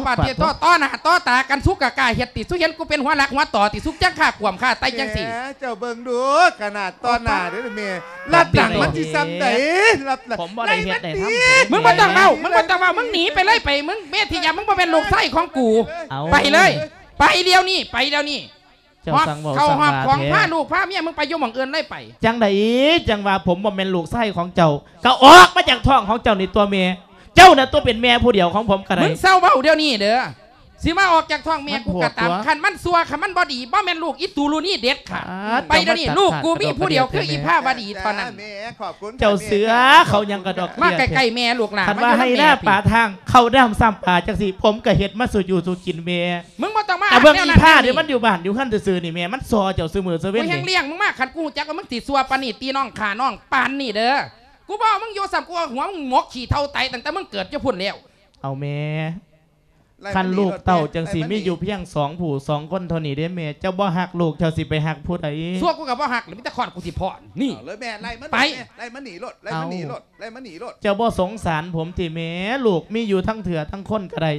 ป้าที่โทต้อหน้าต้อตากันสุกกะกายเฮ็ดติสุเห็นกูเป็นหัวหลักหัวต่อติสุกจังข้ากวมข้าไตจังสี่แหมเจ้าเบิ่งดูขนาดตอนหน้าเด้อแม่รับหลังมันสิซ้ำไดรับหลังผมบ่ได้เฮ็ดได้ทำมึงบ่ต้องเมามึงบ่ต้องเมามึงหนีไปเลยไปมึงเมธิยามึงบ่เป็นลูกไส้ของกูเอาไปเลย ไปเดียวนี่ไปเดียวนี่เจ้าหอบสั่งเว้าเขาสั่งหอบว่าของแท้ผ้าลูกผ้าเมียมึงไปอยุ่หมองเอินเลยไป จังไดจังว่าผมบ่แม่นลูกไส้ของเจ้าก็ออกมาจากท้องของเจ้าในตัวเมีย เจ้าน่ะตัวเป็นแม่ผู้เดียวของผมก็ได้มึงเศร้าเบ้าเดียวนี้เด้อสิมาออกจากท้องเมียมันกูกะตามปวดตัวคันมันซัวคันมันบ่ดีบ่แม่นลูกอีตูรูนี่เด็ดค่ะอ่าไปเดี๋ยวนี้ต้องมาลูกกูตัดขาดมีผู้เดียวคืออีกระโดดผ้าวดีเท่านั้นจ้แม่ขอบคุณเจ้าเสือเขายังกระดอกมาเบี้ยใกล้ๆแม่ลูกหลานคันว่าให้หน้าป่าทางเข้าด้ามซ้ำป่าจังสิผมก็เฮ็ดมาสู่อยู่สู่กินเมียมึงบ่ต้องมาแต่เบิ่งแนวอีนั้นผ้าแนวเดี๋ยวมันอยู่บ้านอยู่ขั้นซื่อๆนี่แม่มันซอเจ้าซื้อมือซื้อกูเว้นแฮงนี่เลี้ยงมึงมากคันกูจักว่ามึงติซัวปานนี่ตีน้องขาน้องปานนี่เด้อ กูบอกมึงอยู่สับกูเอาหัวมึงหมกขี่เท่าไตตั้งแต่มึงเกิดจะพุ่นแล้วเอาแม่ไล่มัคันลูกเต่าจังสิไล่นมีอยู่เพียงสองผู้สองคนเท่านี้เด้แม่เจ้าบ่ฮักลูกเจ้าสิไปฮักผู้ใดซัวกูกับว่าหักหรือมิตรคอนกูสิพอนนี่เอาเลยแม่ไล่มันไปแม่ไล่มันหนีรถไล่มันหนีรถไล่มันหนีรถเจ้าบ่สงสารผมที่แม่ลูกมีอยู่ทั้งเถื่อทั้งคนก็ได้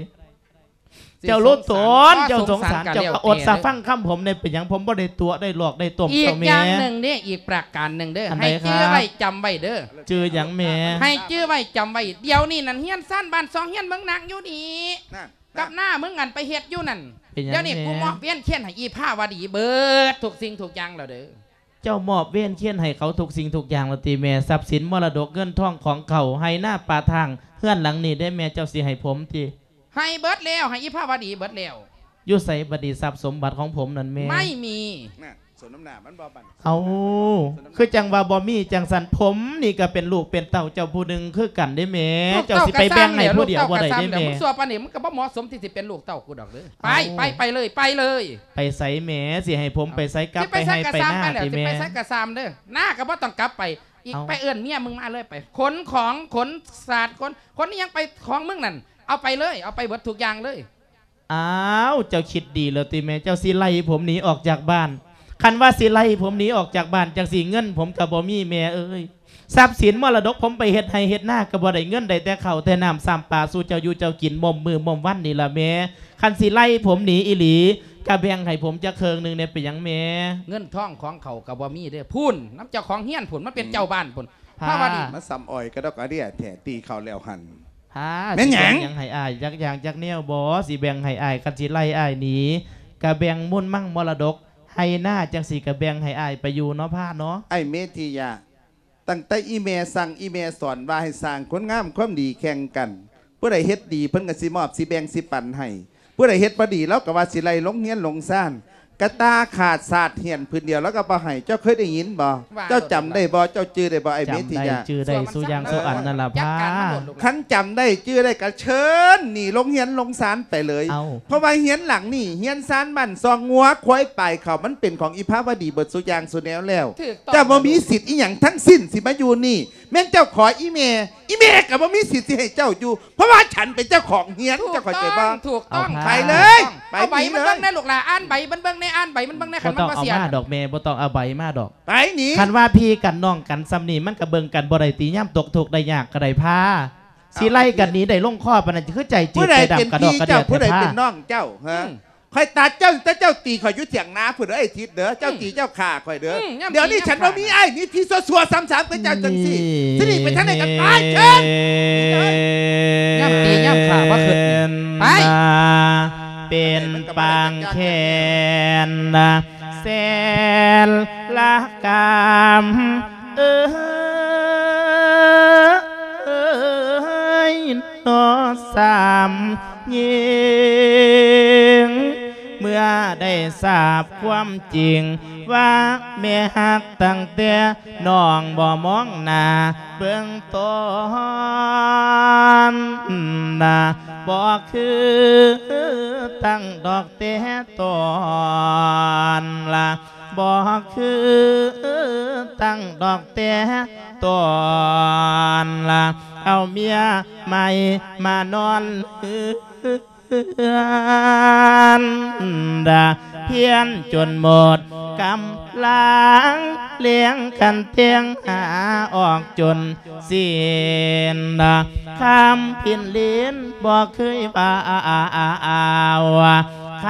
เจ้ารู้ตนเจ้าสงสารเจ้าก็อดสาฟังคำผมในเป็นอย่างผมบ่ได้ตัวได้หลอกได้ต้มอีกเจ้าอแม่ย่างหนึ่งเด้อีกประการหนึ่งเด้ออันไหนให้จื้อครับไว้จำไว้เด้อจือหยังแม่ให้จื้อไว้จำไว้เดี๋ยวนี้นั่นเฮียนสั้นบ้านสองเฮียนเมืองนางอยู่นี่นั่นกับหน้ามึงอันไปเฮ็ดอยู่นั่นเป็นหยังเดี๋ยวนี้แม่กูมอบเวียนเขียนให้อีผ้าวดีเบิดทุกสิ่งทุกอย่างแล้วเด้อเจ้ามอบเว้นเคียนให้เขาทุกสิ่งทุกอย่างละตีแม่ทรัพย์สินมรดกเงินทองของเขาให้หน้าป่าทางเฮือนหลังนี้ได้แม่เจ้าสิให้ผมที ให้เบิดแล้วให้อีผ้าวดีเบิดแล้วอยู่ใส่บดีทรัพย์สมบัติของผมนั่นแม่ไม่มีน่ะสวนน้ำหนามันบอบันเอาคือจังว่าบ่มีจังสันผมนี่ก็เป็นลูกเป็นเต่าเจ้าผู้หนึงคือกันได้แม่เจ้าสิไปแบ่งให้ผู้เดียวบ่ได้ได้เดี๋ยวแม่มึงสัวปานนี้มึงก็บ่เหมาะสมที่สิเป็นลูกเต้ากูดอกเด้อไปเอาไปไปเลยไปเลย ไปใส่แม่สิให้ผมไปใส่กลับสิไปให้กระไปซามหน้าไปแล้วติสิแม่ไปใส่กระซามเด้อหน้าก็บ่ต้องกลับไปอีกเอาไปเอื้อนเมียมึงมาเลยไปขนของขนศาสตร์ขนขนนี่ยังไปของมึงนั่น เอาไปเลย เอาไปเบิดทุกอย่างเลย อ้าวเจ้าคิดดีแล้วติแม่เจ้าสิไล่ผมหนีออกจากบ้านคันว่าสิไล่ผมหนีออกจากบ้านจังสิเงิน ผมกับบ่มีแม่เอ้ยทรัพย์สินมรดกผมไปเฮ็ดให้เฮ็ดหน้ากับบ่ได้เงินได้แต่ข้าวแต่น้ำซ้ำปลาสู่เจ้าอยู่เจ้ากินบ่มมือบ่มวันนี่ล่ะแม่คันสิไล่ผมหนีอีหลีกะแบ่งให้ผมจะเคิงหนึงเนี่ยเป็นหยังแม่เงินทองของเขากับบ่มีเด้อพุ่นน้ำเจ้าของเฮียนพุ่นมันเป็นเจ้าบ้านพุ่นพาถ้าว่าดีมาซ้ำอ้อยกระดอกกระเดียแถตีเขาแล้วหัน ฮะแม่นหยังสิแบ่งให้อายจักอย่างจักแนวบ่สิแบ่งให้อายคันสิไล่อายหนีกะแบ่งมุ่นมั่งมรดก ให้หน้าจังสิกะแบ่งให้อายไปอยู่เนาะพาเนาะไอ้เมธียาตั้งแต่อีเมสั่งอีเมสอนว่าให้สร้างคนงามความดีแข่งกันผู้ใดเฮ็ดดีเพิ่นก็สิมอบสิแบ่งสิปันให้ผู้ใดเฮ็ดบ่ดีแล้วก็ว่าสิไล่ลงเฮียนลงซ่าน กระตาขาดศาสตร์เหียนพื้นเดียวแล้วก็บ่ให้เจ้าเคยได้ยินบ่เจ้าจำได้บ่เจ้าจื้อได้บ่ไอ้เมจำธีได้ยาชื่อได้สุอยางสุอันนั่นล่ะจัดพา การมาหมดลูกหลานคันจำได้จื้อได้ก็เชิญหนี่ลงเฮียนลงศาลไปเลย เอา เพราะว่าเฮียนหลังนี่เฮียนซานบ้านซองงัวควายไปเขามันเป็นของอีพาวดีเบิดสุอยางสุแนวแล้ว ถูกต้องเจ้าบ่มีสิทธิ์อีหยังทั้งสิ้นสิมาอยู่นี่ แม่นเจ้าขออีเมอีเมก็บ่มีสิทธิ์สิให้เจ้าอยู่ เพราะว่าฉันเป็นเจ้าของเฮียนถูกเจ้าเข้าใจต้บ่องถูกต้องเอาไปเลย ไปเอาใบหนีมันเลยเบิ่งในลูกหลานอ่านใบมันเบิ่งในอ่านใบมันเบิ่งในขับ่นมัต้นองบ่เอาเสีย มาดอกแม่บ่ต้องเอาใบมาดอก ไปหนีคันว่าพี่กันน้องกันซ้ำนี่มันก็เบิ่งกันบ่ได้ตีย่ำตกถูกข์ได้ยากก็ได้พาสิไล่กันหนี้ได้ลงข้อปานนั้นคือใจจืผู้ดใดใจเป็นดำกระดอกพี่กระเดีเจ้ายดผู้ใดแท้เป็นผ้าน้องเจ้าฮะ คอยตาเจ้าแต่เจ้าตีคอยอยุเถียงนาผู้เด้อไอ้ทิศเด้อเจ้าตีเจ้าข่าคอยเด้ออมย่ำเดี๋ยวนี้ตีฉันย่ำบ่ขามีไอ้นี่ที่ซัวๆซ้ำๆเป็นเจ้าจังสี่สิริไปทางไหนกันไปเชิญย่ำตีย่ำขาว่าขึ้นไป เป็นปางแคนแสนละกามเอ้ยนอสามยิงเมื่อ ได้ทราบความจริง ว่าแม่หักตั้งแต่น้องบ่มองหน้าเบื้องต้นนะบ่คือตั้งดอกแต่ตอนละบ่คือตั้งดอกแต่ตอนละเอาเมียใหม่มานอน อนดาเพียนจนหมดกำลังเลี้ยงกันเตียงหาออกจนสิ้นดาคำพินลิ้นบอกเคยว่าค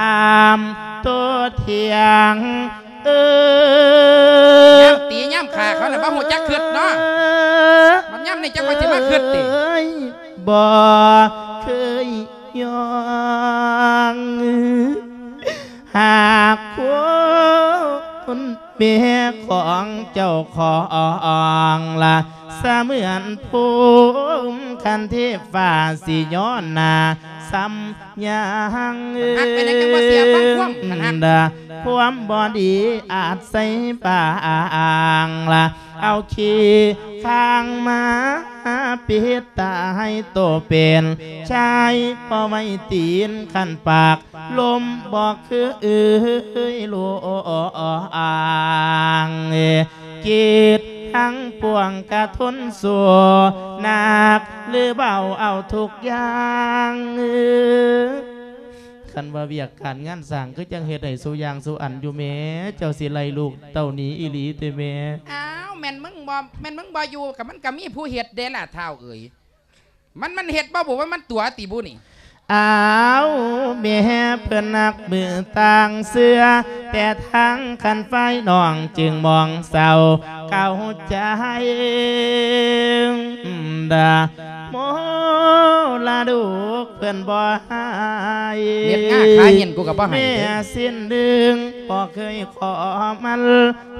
ำตัวเทียงเออย่ำตีย่ำขาเขาน่ะบ่ฮู้จักขึ้นเนาะมันย่ำในจังหวะที่มาขึ้นติเอ้ยบ่เคย ยองหากคุณเมียของเจ้าของละเสมือนภูมิคันที่ฝ่าสิย้อนนา ซ้ำยังหักไปไหนจังบ่เสียฟังความคันหักดาความบอดีอาจใส่ปางละเอาขี้ข้างมาปิดตาให้โตเป็นชายพอไม่ตีนขันปาก ลมบอกคือเอ้ยโลอ่าง กีดทั้งปวงกระทนสัวหนัก หรือเบาเอาทุกอย่างคันว่าเวียกการงานสั่งก็จังเฮ็ดให้สูยางสูอันอยู่แม่เจ้าสิไลลูกเต้าหนี้อีหลีเตแม่อ้าวแม่นมึงบ่แม่นมึงบ่อยู่กับมันก็มีผู้เฮ็ดเด้ล่ะเท่าเอ่ยมันมันเฮ็ดบ่บอกว่ามันตัวติบุนี่ อ้าวแม่เพื่อนนักมือต่างเสื้อ แต่ทั้งคันไฟน้องจึงมองเศร้าเก่าใจดาโมลาดูกเพื่อนบ่ให้เฮ็ดง่าขายเห็นกูก็บ่ให้แม่เด้อสิ้นดึงพอเคยขอมัน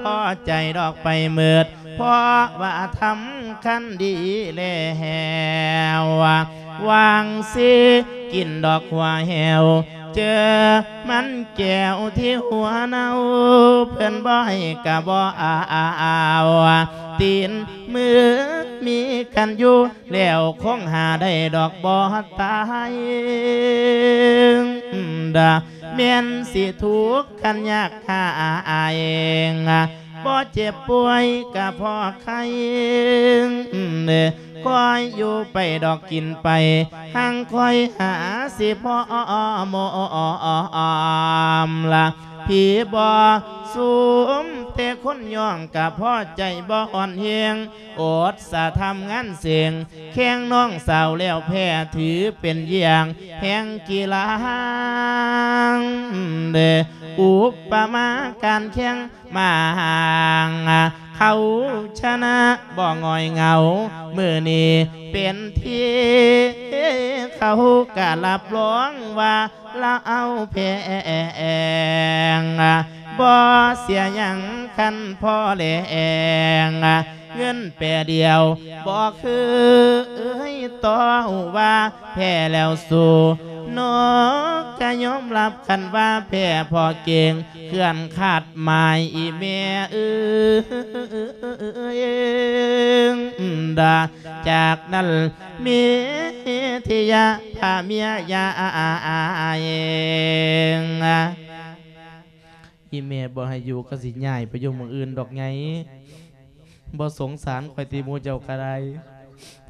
พอใจดอกไปเมืดเพราะว่าทำคันดีแล้ววางสิกินดอกหัวแหวเจอมันแก้วที่หัวเนาเพื่อนบ่อยกะบ่อาอาวตีนมือมีกันอยู่แล้วคงหาได้ดอกบ่ตายดาเมียนสิทุกข์กันยากหาเอง บ่เจ็บป่วยกะพอใครเด้คอยอยู่ไปดอกกินไปหังคอยหาสิพ่อมอมละ ผีบ่สูมแต่คนย่องกับพ่อใจบ่อ่อนเฮียงอดสะทำงานเสียงแข้งน้องสาวแล้วแพ้ถือเป็นอย่างแห่งกีฬาเดอุปมาการแข่งมาห่าง เขาชนะบ่งอยเงา มือนี้เป็นที่เขากะรับร้องว่าละเอาแพงบ่เสียยังคันพ่อแหลง เงินแปรเดียวบ่คือเอ้ยต่อว่าแพ้แล้วสู้นกก็ยอมรับคันว่าแพ้พอเก่งเคลื่อนขาดหมายอีเมียเอ้ยดาจากนั้นเมีทิยาพาเมียยาเองอีเมียบ่ให้อยู่ก็สิใหญ่ไปอยู่เมืองอื่นดอกไง บ่สงสารข่อยตีหมูเจ้ากระได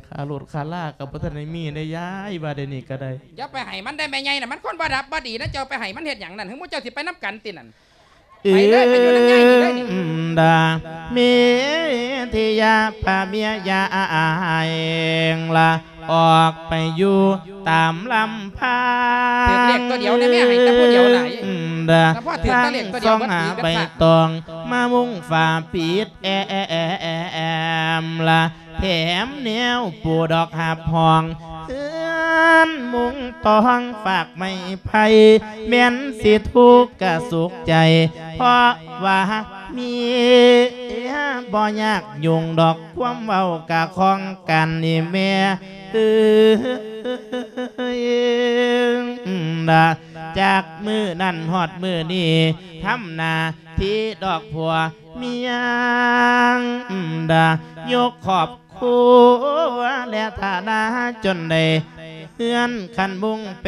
คารถคาล่ากับพัฒนได้มีได้ย้ายบาเดยวนี่ก็ได้อย่าไปให้มันได้แม่ใหญ่น่ะมันคนบ่ดับบ่ดีนะเจ้าไปให้มันเฮ็ดหยังนั่นถึงมูเจ้าสิไปน้ำกันตินั่นไปเลยไปอยู่นั่นง่ายดีเลยนี่อืมดามีทิยาพาเมียยาเองละ ออกไปอยู่ตามลำพาถือเลขตัวเดียวได้แม่ให้แต่ผู้เดียวไหนอืมดาแต่พ่อถือแต่เลขตัวเดียวทั้งสองหาบ่ถือกันใบตอง มามุ่งฝ่าปีดแอแอแอแอแอมละแถมแนวปูดอกหับหองเฮือนมุงตองฝากไม่ไพ่แม่นสิทุกข์กะสุขใจ เพราะว่า มีบ่ยากยุ่งดอกความเว้ากะของกันนี่แม่เอ้ยดาจากมือนั่นหอดมือนี่ทำนาที่ดอกผัวเมียงดายกขอบครัวและฐานะจนได้เฮือนขันบุงแป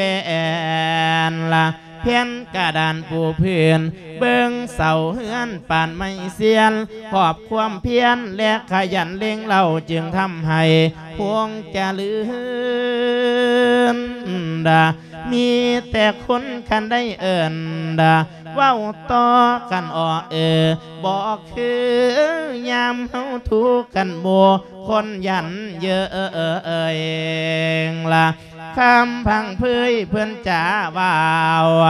นละ เพียนกระดานปูเพื่อนเบิ้งเสาเฮือนป่านไม่เสียนขอบความเพียนและขยันเลี้ยงเราจึงทำให้พวงจะลืน ดา มีแต่คนคันได้เอินดาว้าต่อกันออเออบอกคือยามเฮาทุกกันโบคนยันเยอะเออเองล่ะคำพังเพยเพื่อนจ๋าว่าว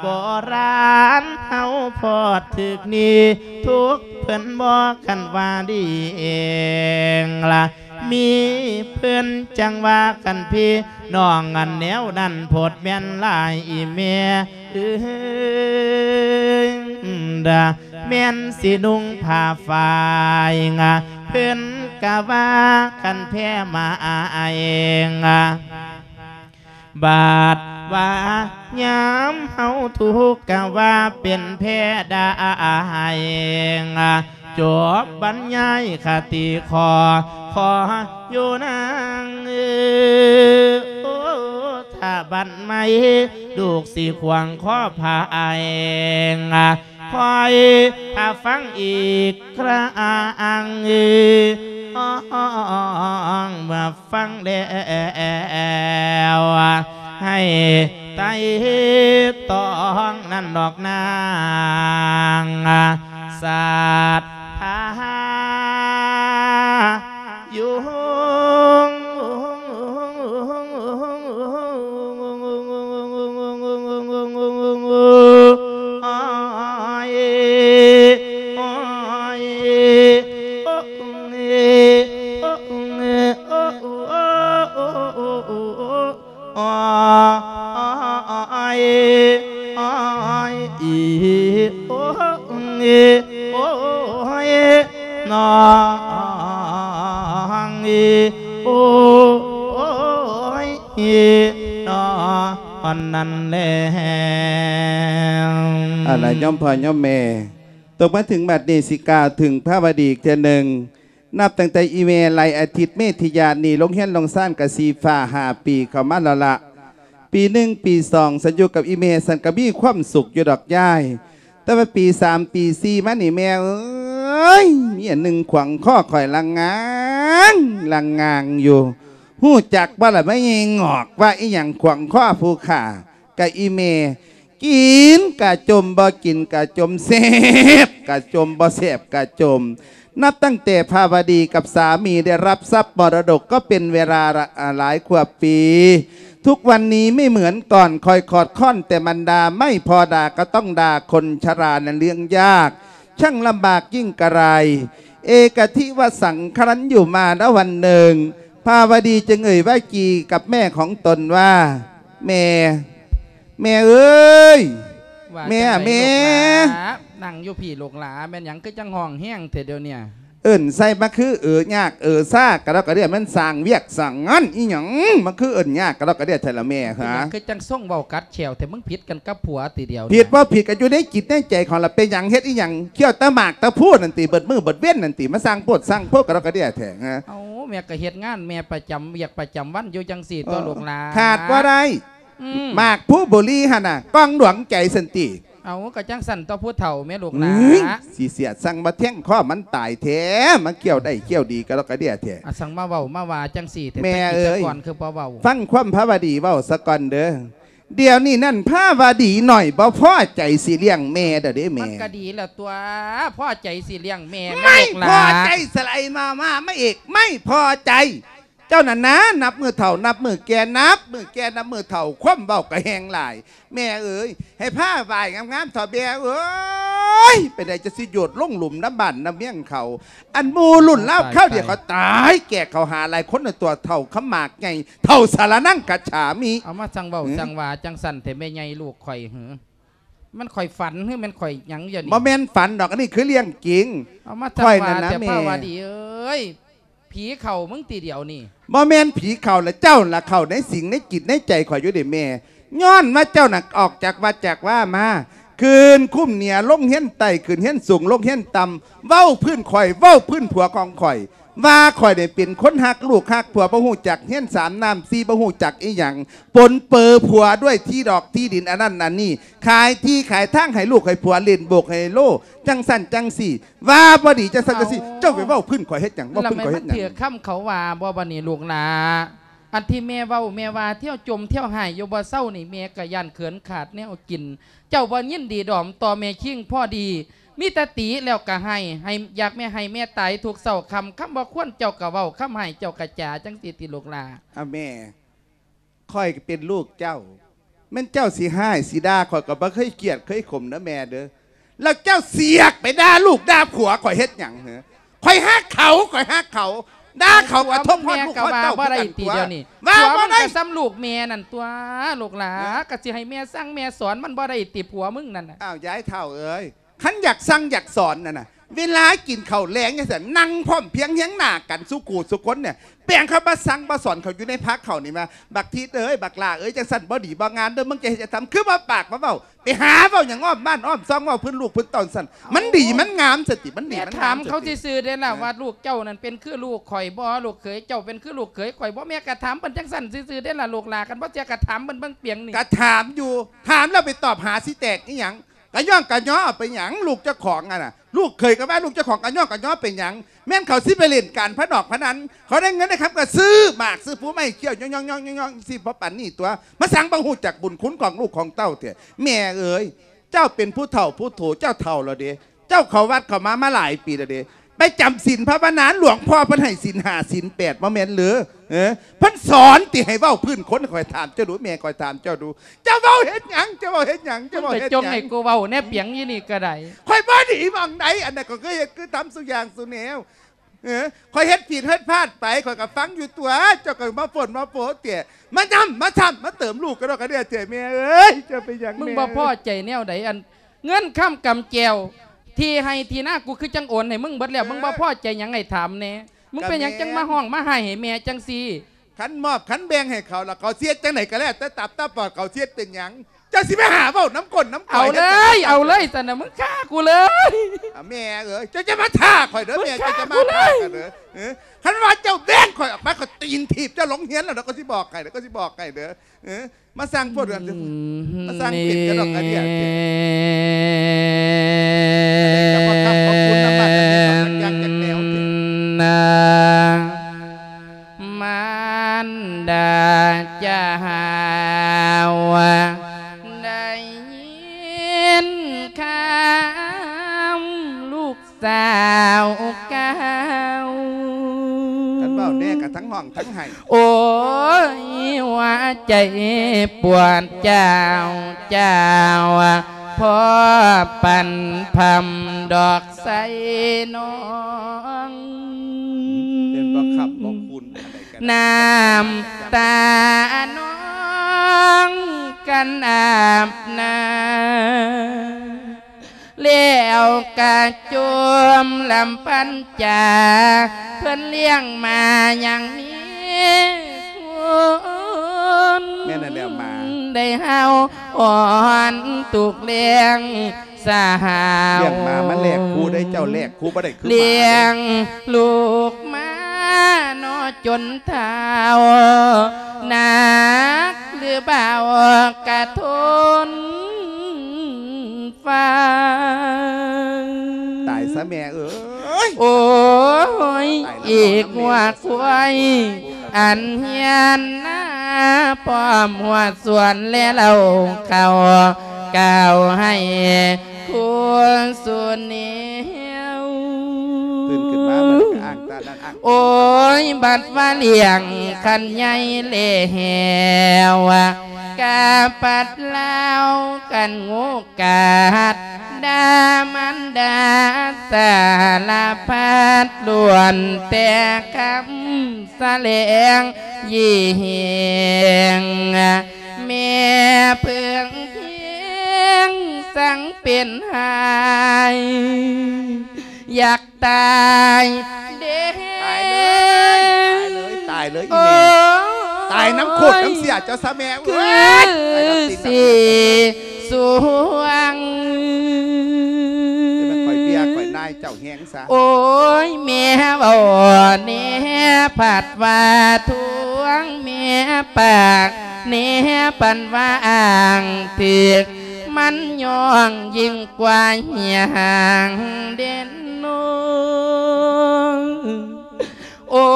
โบราณเฮาพอดถึกนี้ทุกเพื่อนบอกกันว่าดีเองล่ะ มีเพื่อนจังว่ากันพี่น้องอันแนวนั่นโพดแม่นลายอีเมียเอ้ยดาแม่นสินุงผ้าฝ่ายงาเพื่อนกะว่ากันแพ้มาเองบาดว่ายามเฮาทุกกะว่าเป็นแพ้ได้ จบบรรยายคติขอ ขออยู่นางเออโอ้ถ้าบันไม่ลูกสีขวางข้อพาเองคอยถ้าฟังอีกครั้งเออองมาฟังแล้วให้ไตตองนั่นดอกนางศาสตร์ ทาอยู่อ้อย น้องอีโอ้ยน้องนั่นแหละอะไรย่อมพอย่อมแม่ตกมาถึงบัดนี้สิกาถึงพระบดีเทอหนึ่งนับตั้งแต่อีเมลไลอาทิตย์เมธิยานีลงเฮียนลงซ่านกับสีฟ้าหาปีเข้ามาละละปีหนึ่งปีสองสัญญกับอีเมสันกบีความสุขอยู่ดอกย่าย แต่ว่าปีสามปีสี่มานี่แม่เอ้ ยมีอันหนึ่งขวางข้อข่อยลังงางลังงางอยู่หู้จักว่าละไม่ยิงงอกว่าอีหยังขวางข้อผู้ข่ากับอีเม กินกะจมบ่กินกะจมเสพกะจมบ่เสพกะจม นับตั้งแต่ภาวดีกับสามีได้รับทรัพย์มรดกก็เป็นเวลาหลายขวบปี ทุกวันนี้ไม่เหมือนก่อนคอยขอดค่อนแต่มันดาไม่พอด่าก็ต้องด่าคนชรานั้นเลี้ยงยาก ช่างลำบากยิ่งกระไร เอกทิวสังครั้นอยู่มาณวันหนึ่ง ภาวดีจึงเอ่ยว่ากีกับแม่ของตนว่า แม่ แม่เอ้ย ว่าแม่จังใดแม่ ลูกหลานั่งอยู่พี่ลูกหลาแม่นหยังก็จังห้องแห้งเถิดเดียวเนี่ยเอิ่นใส่มาคือเออยากเออซ่ากระดอกกระเดียมันสั่งเวียกสั่งงานอีหยังมันคือเอิ่นยากกระดอกกระเดียไทละแม่เป็นฮะหยังก็จังส่งเบากัดแฉวแต่มึงผิดกันกับผัวตีเดียวผิดว่าผิดกันอยู่ในจิตในใจของเราเป็นหยังเฮ็ดอีหยังเขี้ยวตะหมากตะพูดนั่นติเบิดมือเบิดเว้นนั่นติมาสร้างโพดสร้างพวกกระดอกกระเดียแท้ฮะเอาแม่ก็เฮ็ดงานแม่ประจำเวียกประจำวันอยู่จังสี่ตัวลูกหลาขาดว่าได้อืมหมากผู้บุรีหั่นน่ะก้องหลวงใจสันติ เอาก็จังสั่นต่อผู้เฒ่าแม่ลูกหลาเฮ้ยสีเสียสั่งมาแท่งข้อมันตายแท้มันเกี่ยวได้เกี่ยวดีกระดอกกระเดียแท้อะสั่งมาเว้ามาว่าจังสี่แต่แม่แต่เอ้ยก่อนคือบ่เว้าฟังความพระวดีเว้าสะก่อนเด้อเดี๋ยวนี้นั่นพระวดีหน่อยบ่พอใจสิเลี้ยงแม่เด้อเด้มัแม่นก็ดีแล้วตัวพ่อใจสิเลี้ยงแม่แม่ไม่ลูกหลาพอใจสไลด์มามาไม่เอกไม่พอใจ เจ้าน่ะนะนับมือเถ่านับมือแกนับมือแกนับมือเถ่าคว่ำเบากระแหงหลาย แม่เอ๋ยให้ผ้าใบายงามๆถอดแบเอ้ยไปไหนจะสิโยดลงหลุมน้ำบันน้ำเมี่ยงเขา อันหมูลุ่นเล่าเข้าเดี๋ยวเขาตาย แก่เขาหาหลายคนในตัวเท่าขมากไงเท่าสารนั่งกัจฉามีเอามาสั่งเว้าหือสั่งว่าจังสั่นแต่แม่ใหญ่ลูกข่อยหือมันข่อยฝันหรือมันข่อยหยังอย่างนี้บ่แม่นฝันดอกอันนี้คือเลี้ยงจริงเอามาข่สั่อยงนั่ว่านนะแต่แม่พ่อว่าดีเอ้ย ผีเข่ามึงตีเดียวนี่บ่แม่นผีเข่าและเจ้าละเข่าในสิ่งในจิตในใจข่อยอยู่เด้แม่ย้อนมาเจ้าน่ะออกจากวัดจากว่ามาคืนคุ้มเหนียลงเฮี้ยนไต่คืนเฮี้ยนสูงลงเฮี้ยนต่ำเว้าพื้นข่อย เว้าพื้นผัวกองข่อย ว่าข่อยได้เป็นคนหักลูกหักผัวบ่ฮู้จักเฮี้ยนสามน้ำซีบ่ฮู้จักอีหยังปนเปอผัวด้วยที่ดอกที่ดินอันนั้นอันนี้ขายที่ขายทางให้ลูกให้ผัวเล่นโบกให้โลจังสั่นจังสี่ ว่าบ่ดีจังสั่นจังสี่เจ้าไปเว้าพื้นข่อยเฮ็ดหยังเว้าแล้วพื้นไม่ข่อยมัเฮ็นดหยังถือคำเขาว่าบ่บันนี้ลูกหลาอันที่แม่เว้าแม่ว่าเที่ยวจมเที่ยวหายอยู่บ่เศร้านี่แม่ก็ยันเขินขาดแนวกิน เจ้าบ่ยินดีดอมต่อแม่คิงพ่อดี มีแตาตีแล้วก็ให้ ให้อยากแม่ให้แม่ตายถูกเศร้าคำคำบ่ควรเจ้าก็เว้าคำให้เจ้าก็จ๋าจังสิติลูกหลาอะแม่ค่อยเป็นลูกเจ้าแม่นเจ้าสีห้ายสีด่าข่อยก็บ่เคยเกลียดเคยข่มนะแม่เด้อแล้วเจ้าเสียกไปด่าลูกด่าผัวข่อยเฮ็ดหยังเหรอข่อยฮักเขาข่อยฮักเขาด่าเขากระทบพ่อแม่ลูกก็พ่อว่าเต้าบ่ได้คือกันตีตัวเดียวนี่ว่าผัวบ่มันได้ก็ซ้ำลูกแม่นั่นตัวลูกหลาก็สิให้แม่สั่งแม่สอนมันบ่ได้ติผัวมึงนั่นน่ะอ้าวย้ายเท่าเอ้ย ขันอยากสั่งอยากสอนน่ะนะเวลากินข้าวแรงเนี่ยสินั่งพร้อมเพรียงเฮียงหน้ากันสุกูสุคนเนี่ยแปลงเขามาสั่งมาสอนเขาอยู่ในพักเขานี่มาบักทีเอ้ยบักลาเอ้ยจังสั่นบ่ดีบ่งานเด้อมึงจะเฮ็ดจะทำคือมาปากมาเว้าไปหาเว้าอย่างอ้อมบ้านอ้อมซองเว้าพื้นลูกพื้นตอนสั่นมันดีมันงามสติมันดีแม่มันถามงเขาซื่อๆได้ล่ะเออว่าลูกเจ้านั่นเป็นคือลูกข่อยบ่ลูกเขยเจ้าเป็นคือลูกเขยข่อยบ่แม่ก็ถามเพิ่นจังสั่นซื่อๆได้ล่ะลูกหลากันบ่เสียก็ถามเพิ่นเบิ่งเปียงนี่ ก็ถามอยู่ถามแล้วไปตอบหาสิแตกอีหยัง กะย่องกะย้อไปหยังลูกเจ้าของอะน่ะลูกเคยกับว่าลูกเจ้าของกะย่องกะย้อเป็นหยังแม่นเขาซิไปเล่นการพระดอกพระนันเขาได้เงินนะครับก็ซื้อหมากซื้อผู้ไม่เกี่ยวย่องย่องย่องย่องย่องสิเพราะปันนี่ตัวมาสั่งบังหูจากบุญคุณของลูกของเต้าเถอะแม่เอ๋ยเจ้าเป็นผู้เฒ่าผู้โถเจ้าเฒ่าแล้วเด้เจ้าเขาวัดเขามามาหลายปีแล้วเด้ ไปจำศีลพระบานานหลวงพ่อเพิ่นให้ศีลห้าศีลแปดมาแม่นหรือเออเพิ่นสอนติให้เว้าพื้นคนคอยถามเจ้าดูแม่คอยถามเจ้าดูเจ้าเว้าเฮ็ดหยังเจ้าเว้าเฮ็ดหยังมึเจ้างเว้าไปเฮ็ดจงหยัให้งกูเว้าแน่เปียงยี่นี่ก็ได้คอยบ่ดีหมองไหนอันนั้นก็คือเฮ็ดคือทำสุอย่างสุแนวเออคอยเฮ็ดผิดเฮ็ดพลาดไปคอยก็ฟังอยู่ตัว เจ้าก็มาฝนมาโปะเตี่ยมาทำมาทำมาเติมลูกก็ดอกกระเดียเตี่ยแม่เอ้ยเจะไปหยังมึงแบ่พอใจแนวใดอัน เงินค้ำกำแจว ที่ให้ที่หน้ากูคือจังโอนให้มึงเบิดแล้วมึงบ่พอใจหยังไงถามแหน่มึงเป็นหยังจังมาห้องมาให้ให้แม่จังซี่ขันมอบขันแบงให้เขาแล้วเขาเสียดจังไหนก็แล้วแต่ตับตาปอดเขาเสียดเป็นหยังเจ้าสิไปหาเว้าน้ำก้นน้ำก่เอายเลย เอาเลยสันนะมึงฆ่ากูเลย อะแม่เอ้ยเจ้าจะมาท่าข่อยเด้อมึงแม่ฆ่าเจ้าจะมากูเลยท่ากันเด้อเออขันว่าเจ้าแบงข่อยออกมาข่อยตีนถีบเจ้าหลงเฮียนแล้วเดี๋ยวก็สิบอกไก่เดี๋ยวก็สิบอกไก่เด้อเออมาสร้างพวกเรื่องมาสร้างปิดกระดอกกระเดี่ยแต่ว่าคำขอบคุณน้ำมัน องทั้งไห้โอ้ยว่าใจปวดเจ้าเจ้าพอปันพำดอกใสน้องเป็นบ่ขับบ่คุณอะไรกันน้ำตาน้องกันอาบน้ำ เลี้ยวกระจมลำพันจาเพื่อนเลี้ยงมาอย่างนี้คุณแม่นั่นแล้วมา ได้เฮาอ่อนตุกเลี้ยง สาวเลี้ยงมามันแลกครูได้เจ้าแลกครูบ่ได้คือหมาเลี้ยงลูกมาโนอจนเท้าหนักหรือเบากระทนฟ้าตายซะแม่เอ้ยโอ้ยอีกว่าควายอันเฮียนหน้าป้อมหัวส่วนและเราเขา กล่าวให้คุณสุนียวตื่นขึ้นมามันก็อ่างตาดันอ่างโอ้ยบัดว่าเลี้ยงคันใหญ่เล่แหวกาปัดเล่ากันงูกาดดามันดาสารพัดล้วนแต่คำแสลงยี่เหียงแม่เพื่องเพีย งสังเป็นหาย อยากตายเด้ตายเลยตายเลยตายเลยอีแม่ตายน้ำโคตรน้ำเสียเจ้าซะแม่คืเอ้อยตายน้ำติดสีสวงจะมาคอยเบียร์คอยนายเจ้าแห้งซะโอ้ยแม่บ่เน่ผัดว่าทวงแม่ปากเน่ปันว่าอ่างเถือก มันย่องยิ่งกว่าเหียหางเด่นโนโอ้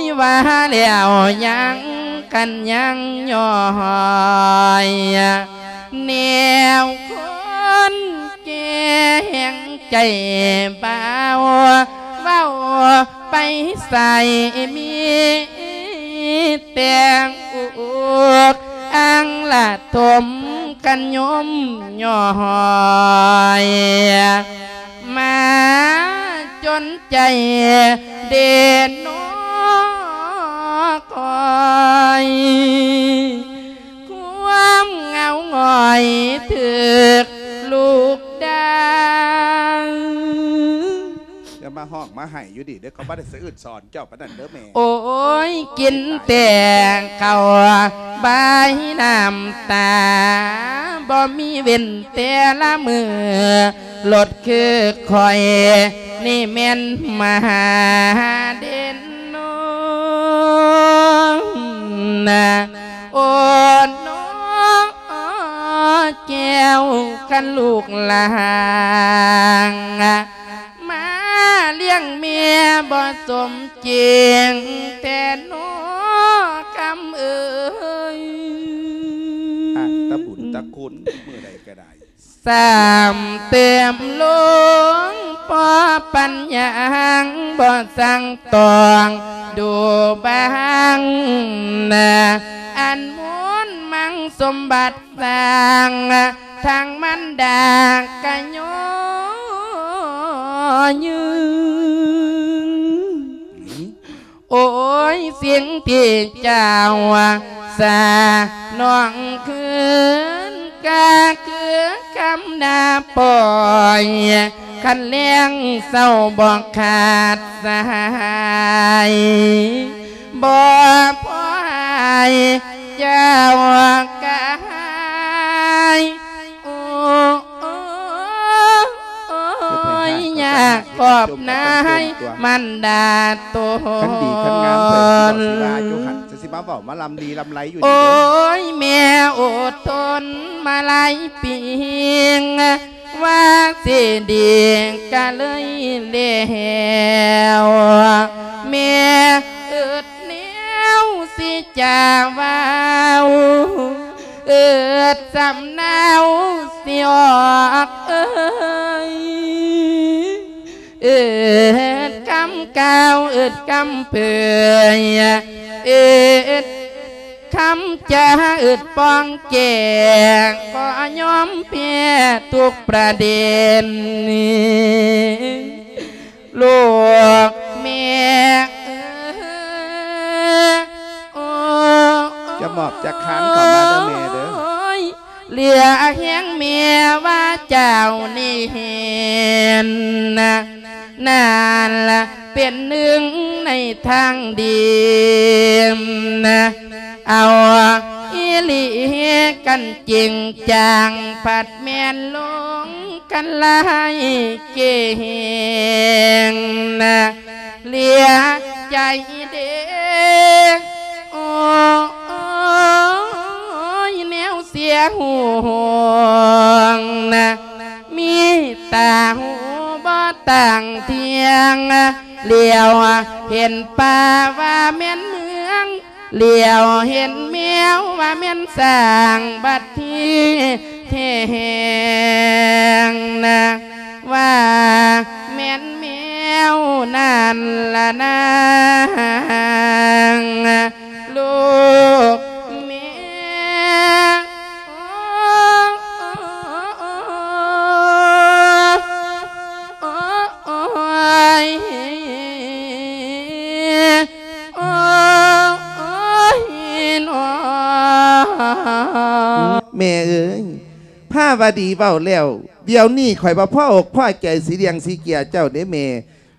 ยว่าแล้ วยังกันยังย่อยแนวคนแก่แห่งใจเบาเว้าไปใส่มีแต่งอุกอังละมาห้องมาไห้อยู่ดิเดี๋ยวเขาบ่ได้สะอึดสอนเจ้าปานนั้นเด้อแม่โอ้ยกินแต่ข้าใบน้ำตาบ่มีเว้นแต่ละมือลดคือคอย นี่แม่นมหาเด่นน้องนะโอ้น้องแก้วกันลูกหลาง เลี้ยงเมียบ่สมจริงแต่น้อคำเอ่ยอ่างตะบุญตะคุณมือใดก็ได้สามเต็มหลวงปอปัญญาบ่สั่งตองดูบางนะอันมุนมังสมบัติสร้างทางมันดากะโย ยืนโอ้ยเสียงที่เจ้าสาน้องคืนกาคือคำ อยอยากกอบนายมันดาตัวขันดีขันงามเถิดสิว่าอยู่หันจะสิมาเว้ามาลำดีลำไรอยู่นี่โอ้เด้ยแม่อดทนมาหลายปีงว่าสิดีก็เลยเลี้ยวแม่อึดเหนียวสิจะว่าว อึดสำเนาสิออกเอ้ยอึดกำกาวอึดกำเปื่อยอึดคำจะอึดปองแจกก็ยอมเพียทุกประเด็นนี้ลูกแม่เอ้ย จะมอบจะค้านเข้ามาเด้อแม่เด้อเหลือแห้งเมียว่าเจ้านี่เห็นนะนานละเป็นหนึ่งในทางดีนะเอาอีหลีกันจริงจังผัดแมนลงกันลายเก่งนะเหลียใจเด็กโอ้ ยแนวเสียห่วงนะมีตาหูบ่ต่างเทียงเหลียวเห็นป่าว่าแม่นเมืองเหลียวเห็นแมวว่าแม่นสร้างบัดที่เทงนะว่าแม่นแมวนั่นละนางลูก แม่โอ้ยโอ้ยนอแม่เอ้ยผ้าวาดีเบ้าแล้ว เดี๋ยวนี้ข่อยบ่พ่ออกพ่อใจสีเดียงสีเกียเจ้าเด้แม่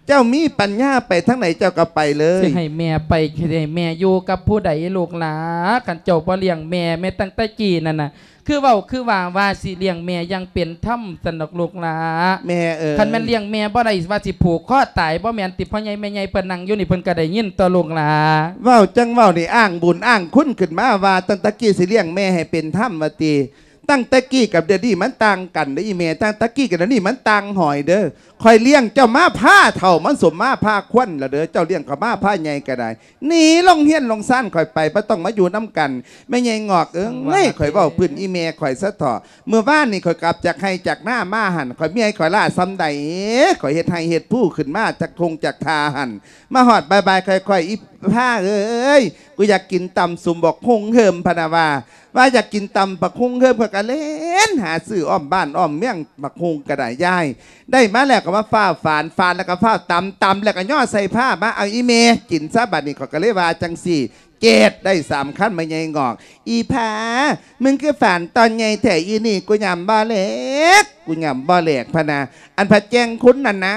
เจ้ามีปัญญาไปทั้งไหนเจ้าก็ไปเลยสิให้แม่ไปให้แม่อยู่กับผู้ใดลูกหลากันเจ้าบ่เลี้ยงแม่แม่ตั้งแต่กี้นั่นน่ะคือเว้าคือว่าว่าสิเลี้ยงแม่ยังเป็นถ้ำสนอกลูกหลาแม่เอ้ยคันแม่นเลี้ยงแม่บ่ได้ว่าสิผูกคอตายบ่แม่นติพ่อใหญ่แม่ใหญ่เพิ่นนั่งอยู่นี่เพิ่นก็ได้ยินตัวลูกหลาเว้าจังเว้านี่อ้างบุญอ้างคุณขึ้นมาว่าตั้งแตะกี้สิเลี้ยงแม่ให้เป็นถ้ำว่าตี ตั้งตะกี้กับเดี๋ยวนี้มันต่างกันเด้ออีแม่ตั้งตะกี้กับเดี๋ยวนี้มันต่างหอยเด้อคอยเลี้ยงเจ้ามาผ้าเท่ามันสมมาผ้าควันละเด้อเจ้าเลี้ยงกับมาผ้าใหญ่ก็ได้หนีลงเฮียนลงซ่านคอยไปบ่ต้องมาอยู่น้ำกันแม่ใหญ่งอกเอิงเอ้ยข่อยเว้าพื้นอีแม่ข่อยซะเถอะเมื่อบ้านนี่ข่อยกลับจากให้จากหน้ามาหันข่อยเมียข่อยล่าซ้ำใดข่อยเฮ็ดให้เฮ็ดผู้ขึ้นมาจากทงจากทาหันมาหอดบายบายคอยๆอีผ้าเอ้ยกูอยากกินตำสุ่มบอกพงเฮิมพนาวา ว่าอยากกินตำบักพุงเฮิมก็กะเล่นหาซื้ออ้อมบ้านอ้อมเมี่ยงบักพุงกระไดย่าย ได้มาแล้วก็มาฟ้าฝานฝานแล้วก็ฟ้าตำตำแล้วก็ย่อใส่ผ้ามาเอาอีเมกินซะบัดนี้เขาก็เลว่าจังสี่เกตได้สามขั้นมาใหญ่งอก อีผามึงคือฝันตอนใหญ่แต่อีนี่กูยำบ่เล็กกูยำบ่เล็กพะนาอันผัดแจงคุณน่ะนะ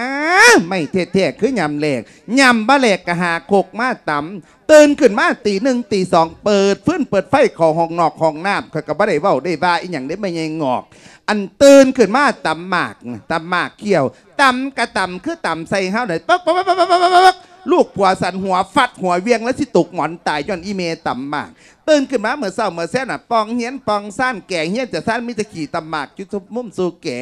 ไม่เท่ๆคือยำเล็กยำบ่เล็กกะหาโคกมาตำตื่นขึ้นมาตีหนึ่งตีสองเปิดฟื้นเปิดไฟของห้องนอกห้ององน้ำข่อยก็บ่ได้เว้าได้ว่าอีหยังได้ไม่ยังงอก อันตื่นขึ้นมาตำหมากน่ะตำหมากเขี้ยวตำกระตำคือตำใส่เฮาหน่อยปักปักปักปักปักปักปัก ลูกผัวสันหัวฟัดหัวเวียงแล้วสิตกหมอนตายย้อนอีเมตำหมากตื่นขึ้นมาเมื่อเช้าเมื่อแซ่น่ะปองเฮียนปองซ่านแก่เฮียนจะซ่านมิตะขี่ตำหมากจุดมุ่มสู่แก่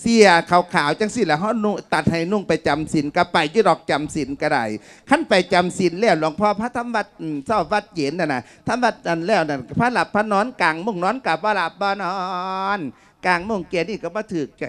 เสียขาวๆจังสิแล้วเฮานุ่ตัดให้นุ่งไปจำศีลก็ไปยี่ดอกจำศีลก็ได้ขั้นไปจำศีลแล้วหลวงพ่อพระธรรมวัดอืมเจ้าวัดเย็นน่ะนะธรรมวัดอันแล้วนั่นพระหลับพระนอนกลางมุ่งนอนกับบ่หลับบ่นอนกลางมุ่งเกียนี่ก็บ่ถือใจ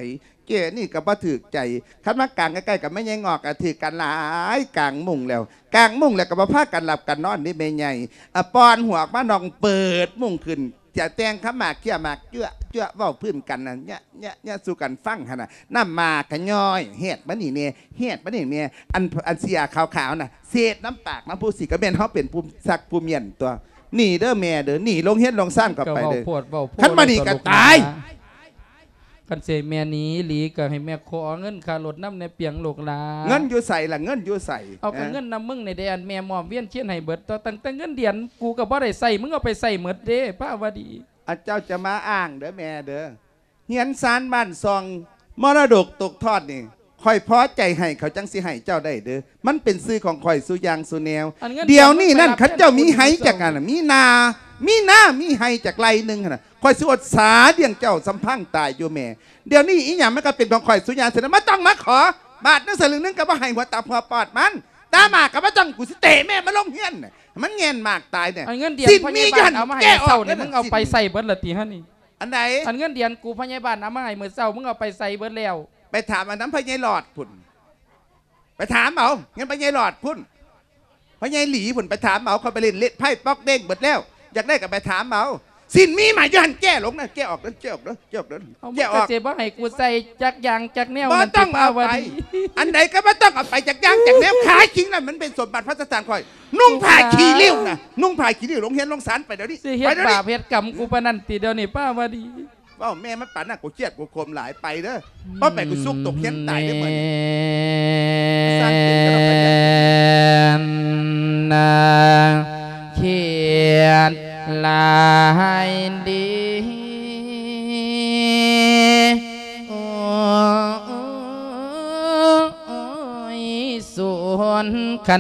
เกียนี่ก็บ่ถือใจคันมากลางใกล้ๆกับแม่ยายงอกก็ถือกันหลายกลางมุงแล้วกลางมุงแล้วก็บ่พากันหลับกันนอนนี่แม่ใหญ่อะปอนหัวกมาน้องเปิดมุงขึ้นจะแต่งขมากเกี่ยหมากเจื้อเจื้อเว้าพื้นกันน่ะเนี่ยเนี่ยเนี่ยสู่กันฟังหั่นน่ะน้ำหมากกะย้อยเฮ็ดมานี่เนี่ยเฮ็ดมานี่เนี่ยอันอันเสียขาวๆน่ะเศษน้ำปากน้ำผู้สิก็แม่นเฮาเป็นผู้ซักผู้เมียนตัวนี่เด้อแม่เด้อนี่ลงเฮ็ดลงซ่านเข้าไปเว้าเด้อโพดเว้าโพดคันมานี่ก็ตาย คันเสแม่หนี้หลีก็ให้แม่ขอเงินค่ารถน้ำในเปียงลูกหลาเงินอยู่ใส่ล่ะเงินอยู่ใส่เอากับเงินนำมึงในเดือนแม่มอมเวียนเชียนให้เบิดต่อตั้งแต่เงินเดือนกูก็บ่ได้ใส่มึงเอาไปใส่หมดเด้ป้าวดีอาเจ้าจะมาอ้างเด้อแม่เด้อเฮียนซานบ้านซองมรดกตกทอดนี่คอยพอใจให้เขาจังสิให้เจ้าได้เด้อ มันเป็นซื้อของข่อยสุอยางสุแนวอันเงินเดี๋ยวนี้นั่นไปรับขันเจ้ามีแทนให้จากกันน่ะมีนา มีหน้ามีให้จากไรหนึ่งหั่นน่ะคอยสิอดสาเดียงเจ้าสัมพังตายอยู่แม่ เดี๋ยวนี้อีหยังมันก็เป็นของข่อยสุยางเสร็จแล้วมาต้องมาขอ บาทหนึงสลึงหนึงก็บ่ให้หัวตาหัวปอดมันตาหมากก็บ่ต้องกูสิเตะแม่มาลงเฮียนน่ะมันเงียนหมากตายเนี่ยอันเงินเดือนสิ้นพมียายับาลนเอามาให้แก้ออกเศร้านี่เด้อมึงเอาไปใส่เบิดละตีฮะนี่อันไหนอันเงินเดือนกูพยาบาลเอามาให้มื้อเช้ามึงเอาไปใส่เบิดแล้ว ไปถามอันนั้นพญายหลอดพุ่นไปถามเอางั้นไปยายหลอดพุ่นไปยายหลีพุ่นไปถามเอาเขาไปเล่นเล่นไพ่ป๊อกเด้งเบิดแล้ว อยากได้ก็ไปถามเอาสินมีหมายยันแก้ลงนะแก้ออกนะแก้ออกนะแก้ออกนะเอาแก้อก็อกเจ็บว่าให้กูใส่จักอยางจักแนวบ่นั่นต้องสิเอาว่ไปดีอันไหนก็ไม่ต้องเอาไปจากย่างจากแนวขายจริงนะมันเป็นสมบัติพระสถานคอย นุ่งผ้าขี้ริ้วนะนุ่งผ้าขี้ริ้วลงเฮียนลงศาลไปเดี๋ยวนี้สิเฮ็ไปดเดี๋ยวบานี้ปเฮ็ดกรรมกูปานนันติเดี๋ยวนี้ป้าว่าดีว่าแม่มันปั่นน่ะกูเครียดกูโคมหลายไปเด้อเพราะไปกูซุกตกเฮียนตายได้เหมือนสร้างเก่งก็ต้องไปอย่างนา งเขียนลายดีโอ้ยสวนขั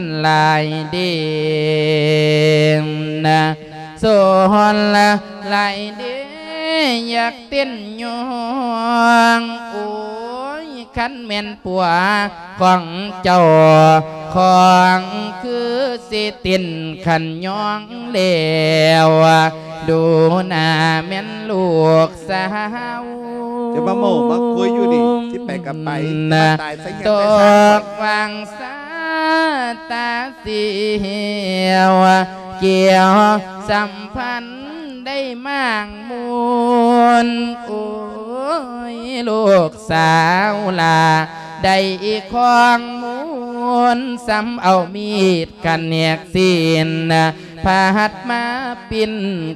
นลายเดีนะสวนละลายเดีอยากเต้นยองโอ้ยขันแม่นปัวของเจ้าของคือสิตินขันยองเลวดูหน้าแม่นลูกสาวจะมาโม่มาคุยอยู่นี่ที่ไปกับไปนะตายซะเฮียนตไปซะกวางสาตาเสียวเกี่ยวสัมพันธ์ ได้มากมูลโอ้ยลูกสาวลาได้ของมูลซ้ำเอามีดกันเนียกสินพาหัดมาปิน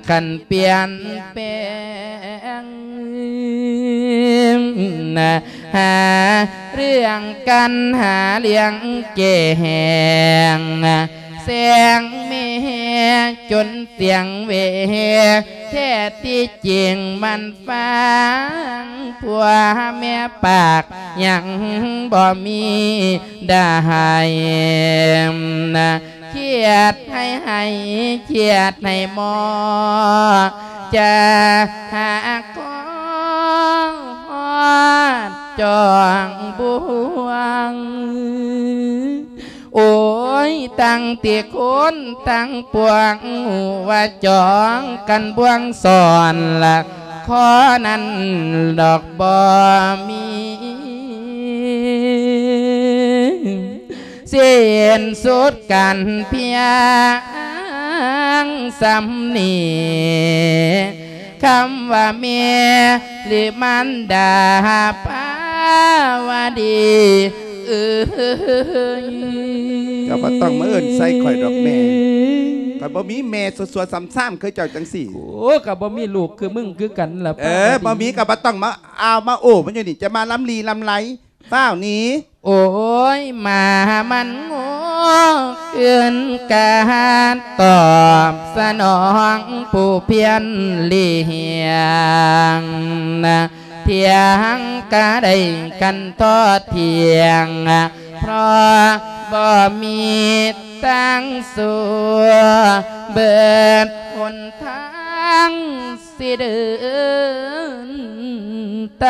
ขันเปลี่ยนแปลงนหาเรื่องกันหาเลี้ยงเกแหง เสียงเมจนเสียงเวแท้ที่จริงมันฟังผัวแม่ปากยังบ่มีได้นะเครียดให้ให้เครียดให้หมอ จะหาของจองบวง โอ้ยตั้งเตียคนตั้งปวงว่าจองกันบวงสอนละขอนั้นดอกบ่มีเส้นสุดกันเพียงสำนีคำว่าเมียหรือมันดาปาวดี เอ้ยก็บ่ต้องมาเอิ้นใส่ข่อยดอกแม่ก็บ่มีแม่สวยๆซ้ำๆเคยเจ้าจังสี่โอ้กับบ่มีลูกคือมึงคือกันล่ะเออบ่มีก็บ่ต้องมาเอามาโอ้มันอยู่นี่จะมาล้ำลีล้ำไรฝ้าวหนี้ โอ้ยมามันโง่เกินการตอบสนองผู้เพียรเลี้ยงนะ เพียงกะได้กันทอดเทียง เพราะบ่มีตั้งสัวเบิดหนทางสิเดินไต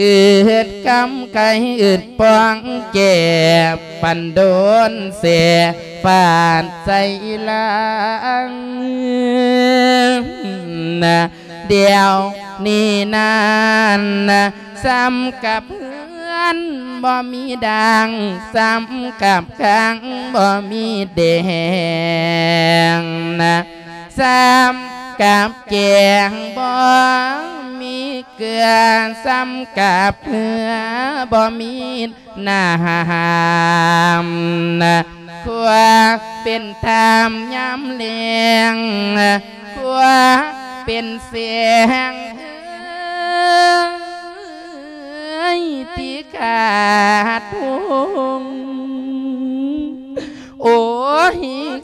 อืดกำไก่อืดปองเจ็บปันโดนเสียฟาดใจลังนะ เดียวนี่นานนซ้ำกับเพื่อนบ่มีดังซ้ำกับข้างบ่มีแดงนะซ้ำกับแกงบ่มีเกลือซ้ำกับเพื่อบ่มีน้ำนะขัวเป็นธรรมย้ำเลียงขัว เป็นเสียงที่ขาดพงโอ้ย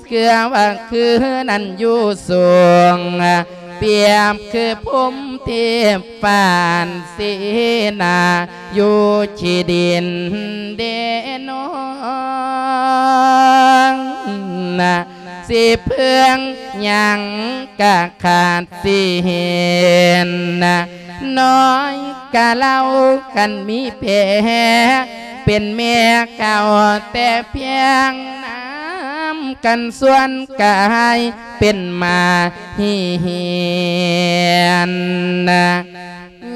เกือว่าคือนั่นอยู่สูง เปรียบคือผมเทียบปานสีนาอยู่ชีดินเดนองนะสิเพื่องยังกะขาดสิเห็นนะน้อยกะเล่ากันมีแผลเป็นเมียเก่าแต่เพียงน้ำ กันส่วนกายเป็นมาเฮียน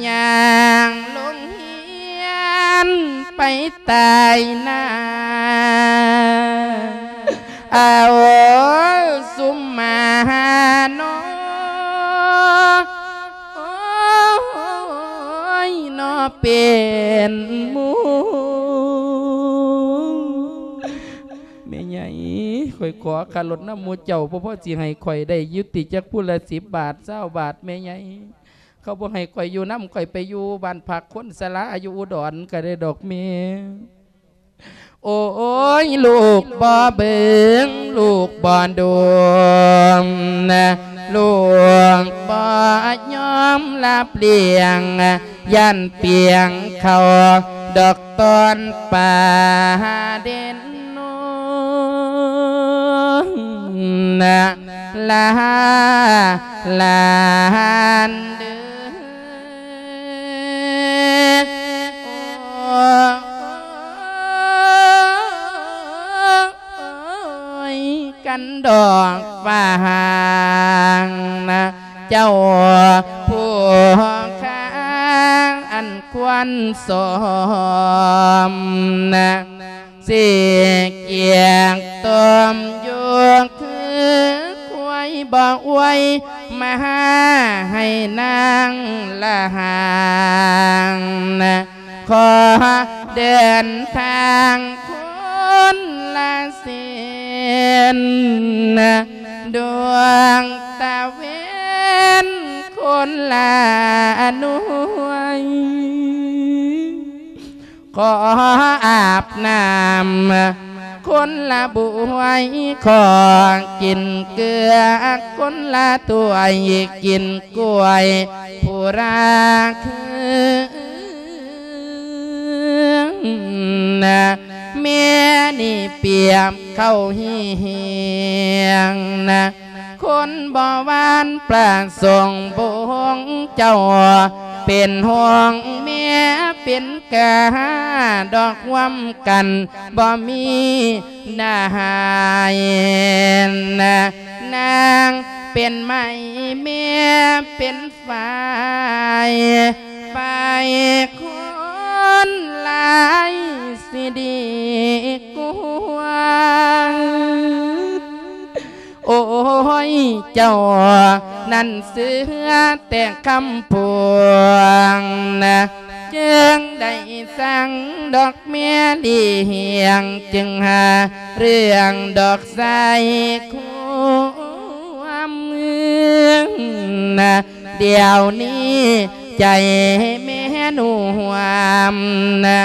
ย่างลงเฮียนไปตายนาเอาสุมมาโนโอ้ยนอเป็นมู ข่อยขอคารถน้ำมูเจ้าพราะพ่อสิให้ข่อยได้ยุติจากผู้ละสิบบาทเศร้าบาทแม่ใหญ่เขาบอกให้ข่อยอยู่น้ำข่อยไปอยู่บ้านพักคนสละอายุอุดรก็ได้ดอกเมียโอ้ยลูกบ่เบิงลูกบ่ดวงนะลูกบ่ยอมรับเลี้ยงยันเปียงเขาดอกตอนป่าเด่น โนนะลาลานเดือโอ้ยกันด อกฟางนะเจ้าผู้ค้างอันควรสมนะเคนละบุวยขอกินเกลือ คนละตัวกินกล้วยผู้รักนะแม่นี่เปียมเข้าเฮียงนะ คนบ่หวานปลางส่งบงเจ้า เป็นห่วงเมียเป็นกาดอกว่ำกันบ่มีนายนนางเป็นไม่เมียเป็นฝ่ายฝ่ายคนหลายสิดีกว่า โอ้ยเจ้า นั่นเสือแต่คำพวงนะจึงได้สั่งดอกเมียดีเลียงจึงหาเรื่องดอกใสความเมืองนะเดี๋ยวนี้ใจแม่หนูหวามนะ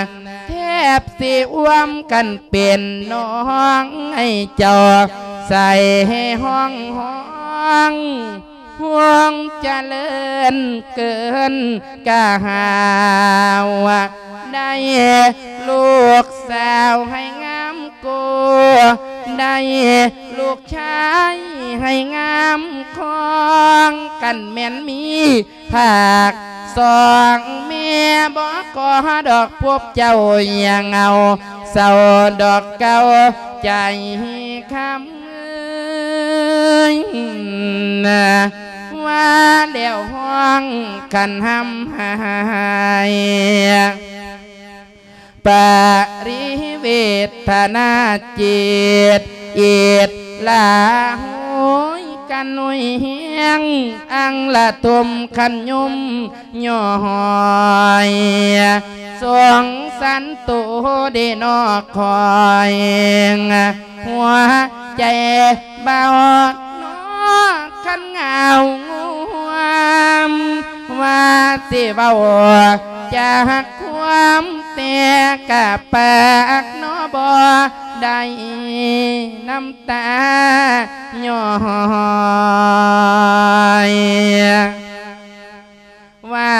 บสิอ้วมกันเป็นน้องให้จอใส่ให้ห้องห้อง ห่วงจเจริญเกินกะหาวได้ลูกสาวให้งามกูได้ลูกชายให้งามคองกันแม่นมีภาคสองเมียบอกกอดอกพบเจ้าอย่างเอาเศร้าดอกเก่าใจคำ ยนะว่าเดี่ยวห้องกันหำหายปริเวทนาจิตอิดลาโหย กันหนุยเฮียงอังละตุมขันยุมย่อยสวงสันตุเดนอคอยหัวใจเบาหนอขันเงางวม ว่าสิเบาจากความแต่กะปากนอบอได้น้ำตาย่อยว่า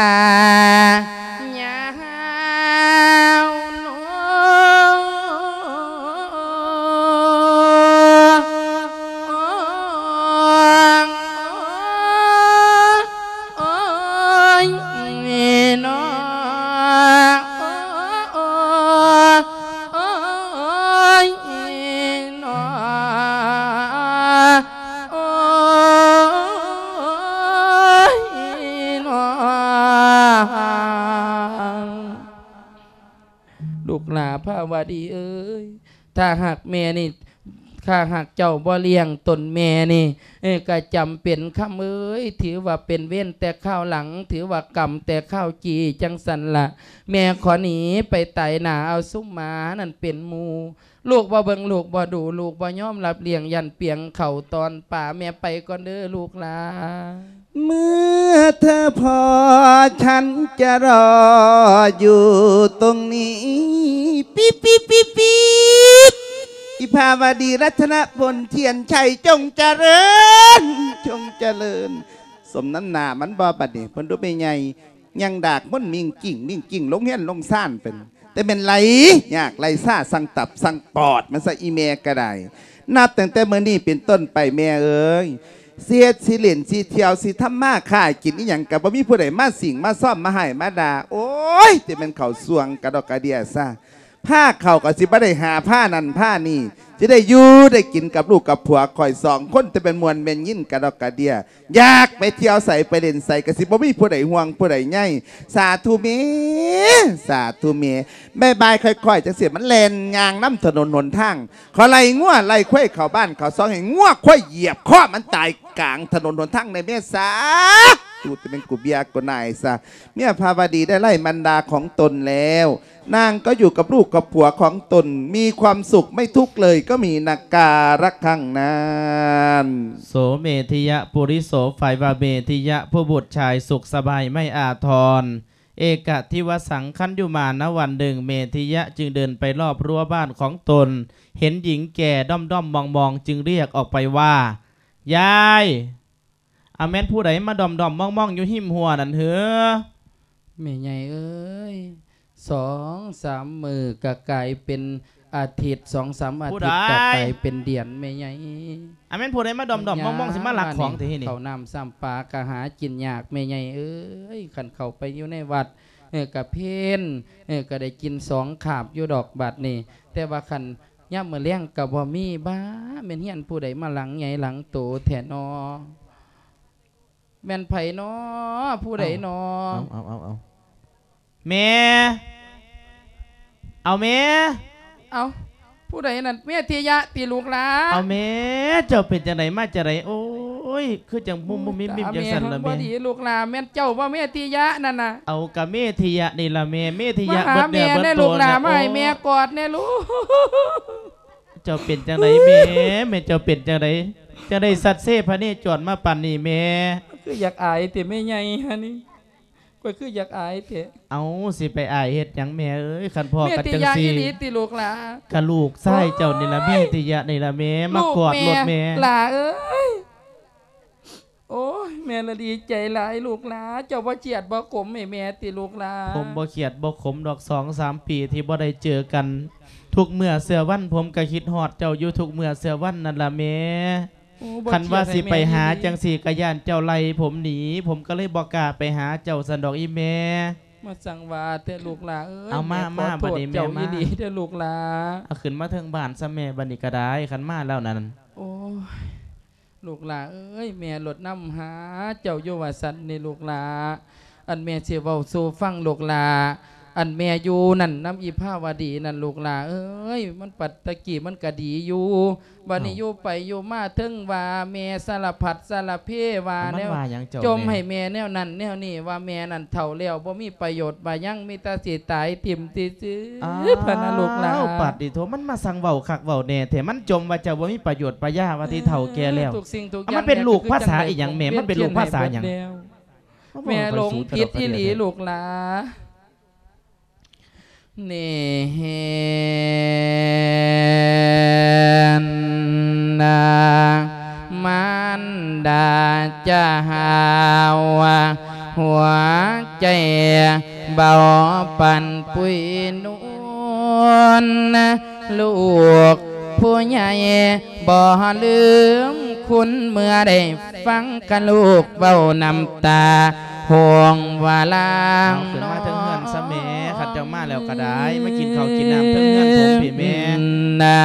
ดีเอ้ยถ้าหากแม่นี่ ข้าหากเจ้าบ่เลี้ยงตนแม่นี่ยก็จำเป็นคำเอ้ยถือว่าเป็นเว้นแต่ข้าวหลัง ถือว่ากรรมแต่ข้าวจีจังสันละแม่ขอหนีไปไต่หนาเอาซุ้มหมานั่นเป็นมูลูกบ่เบิงลูกบ่ดูลูกบ่ย่อมรับเลี้ยงยันเปียงเข่าตอนป่าแม่ไปก่อนเด้อลูกลาเมื่อเธอพอฉันจะรออยู่ตรงนี้ปิ๊บปิ๊บปิ๊บปิ๊บ อิภาวดีรัตนพลเทียนชัยจงเจริญ จงเจริญ สมน้ำหนามันบอบัดนี่เพิ่นดูไปไงยังดากมันมิงกิ่งมิ่งกิ่งลงเฮียนลงซ่านเป็น แต่เป็นไหลยากไหลซ่าสั่งตับสั่งปอดมันซะอีเมก็ได้ นับตั้งแต่เมื่อนี้เป็นต้นไปแม่เอ้ยเสียดสิเหรียญสิเที่ยวสิทำมาค่ายกินอีหยังกับบ่มีผู้ใดมาสิงมาซ่อมมาให้มาด่าโอ้ยแต่เป็นเขาสวงกระดอกกระเดียซะ ผ้าเข่าก็สิบ่ได้หาผ้านั่นผ้านี่จะได้อยู่ได้กินกับลูกกับผัวคอยสองคนแต่เป็นมวลเป็นยินกระดอกกระเดียอยากไปเที่ยวใส่ไปเล่นใส่กระสิบ่มีผู้ใดห่วงผู้ใดใหญ่สาธุเมสาธุเมบายบายค่อยๆจังเสียมันแลนยางน้ำถนนหนทางขอไล่งัวไล่ควยเข้าบ้านเขาซองให้งัวควยเหยียบข้อมันตายกลางถนนหนทางในเมษาตูจะเป็นกุเบียกกนายซะเมียพาวดีได้ไล่มันดาของตนแล้ว นางก็อยู่กับลูกกับผัวของตน มีความสุขไม่ทุกข์เลยก็มีนาการะข้างนั้นโสเมธิยะปุริโสฝ่ายวาเมธิยะผู้บุตรชายสุขสบายไม่อาทร เอกะทิวสังคันยุมาณวันหนึ่งเมธิยะจึงเดินไปรอบรั้วบ้านของตน เห็นหญิงแก่ด้อมด้อมมองมองๆจึงเรียกออกไปว่า ยายอาแม่นผู้ใดมาด้อมด้อมมองมองๆอยู่หิมหัวนั่นเหรอแม่ใหญ่เอ้ย สองสามมือกะกลายเป็นอาทิตย์สองสามอาทิตย์กะกลายเป็นเดือนแม่ใหญ่อาแม่นผู้ใดมาด้อมด้อมมองมองๆสิมาหลักของที่นี่ เขาวนำซ้ำปลากะหากินยากแม่ใหญ่เอ้ยขันเข้าไปอยู่ในวัดเออกะเพนเออก็ได้กินสองขาบอยู่ดอกบัดนี่แต่ว่าขันย่ำมือเลี้ยงกับบ่มีบ้าแม่นเฮียนผู้ใดมาหลังใหญ่หลังโตแทนอแม่นไผนอผู้ใดนอ เอาเอาเอาเอาแม่ เอาแม่เอาผู้ใดนั่นเมียทียะตีลูกหลาเอาแม่เจ้าเป็นจังไดมาจังไดโอ้ยคือจังมุมมุมมิมมิมจังสันละบ่แม่ดีลูกหลาแม่นเจ้าว่าเมียทียะนั่นน่ะเอากะเมธิยะนี่ละแม่เมธิมายะหาเบิดเนื้แม่อเบิดแน่ตัลูวกหลานะมาให้โอ้แม่กอดแน่ลูกเจ้าเป็นจังไดแม่แม่เจ้าเป็นจังไดจังไดสัตว์เซพระเนจรมาปั่นนี่แม่คืออยากอายแต่ไม่ใหญ่ฮะนี่ ก็คืออยากอายแต่เอาสิไปอายเฮ็ดหยังแม่เอ้ยคันพ่อเมียกันทีจังยะซี่อีหลีตีลูกหลา กะลูกไส้เจ้านี่ละเมธิยะนี่ละแม่มากอดรถแม่หลาเอ้ย โอ้ยแม่ละดีใจหลายลูกหลาเจ้าบ่เจียดบ่ขมให้แม่ตีลูกหลาผมบ่เขียดบ่ขมดอกสองสามปีที่บ่ได้เจอกัน ทุกเมื่อเสือวันผมก็คิดฮอดเจ้าอยู่ทุกเมื่อเสือวันนั่นล่ะแม่ โอ้บ่คันว่าสิไปหาเจียดจังสีกะยานเจ้าไล่ผมหนี ผมก็เลยบอกกล้าไปหาเจ้าสันดอกอีแม่ มาสั่งว่าแต่ลูกหลาเอ้ยเอามาแขอมาโทษบัดนี้แม่เจ้ามา อีหลีเด้อลูกหลาเอาขึ้นมาเทิงบ้านซะแม่บัดนี้ก็ได้คันมาแล้วนั่นโอ้ยลูกหลาเอ้ยแม่ลดน้ำหา เจ้าอยู่ว่าสันนี่ลูกหลาอันแม่เสียเว้าสู่ฟังลูกหลา อันแม่อยู่นั่นน้ำอีภาวดีนั่นลูกหลาเอ้ย มันปัดตะกี้มันก็ดีอยู่วันนี้อยู่ไปอยู่มาถึงว่าแม่สารพัดสารเพว่าเอามันแนวว่าหยังเจ้าจมแให้แม่แนวนั้นแนวนี้ว่าแม่นั่นเท่าแล้วบ่มีประโยชน์บ่ายังมีแต่สิตายติ่มติซื้ออ้าพะนะลูกหลานวปัดดิโทมันมาสั่งเว้าคักเว้าแน่แต่มันจมว่าเจ้าบ่มีประโยชน์ประยาว่าที่เฒ่าแก่แล้วทุกสิ่งทุกอเอาย่างมันเป็นลูกแคือภาษาจัใดอีหยังแม่ผมันเป็นลูกภาษาหยังเปลี่นให้เบิดแล้วแม่หลงผิดอีหลีลูกหลา เนนามันดาจะหาวหัวใจเบาปันปุยนวลลูกผู้ใหญ่บ่ลืมคุณเมื่อได้ฟังกันลูกเบ้านำตาห่วงว่าลางขึ้นมาเทิงเฮือนเจ้ามา แล้วก็ได้มากินข้าวกินน้ำเทิงเฮือนผมพี่แม่นะ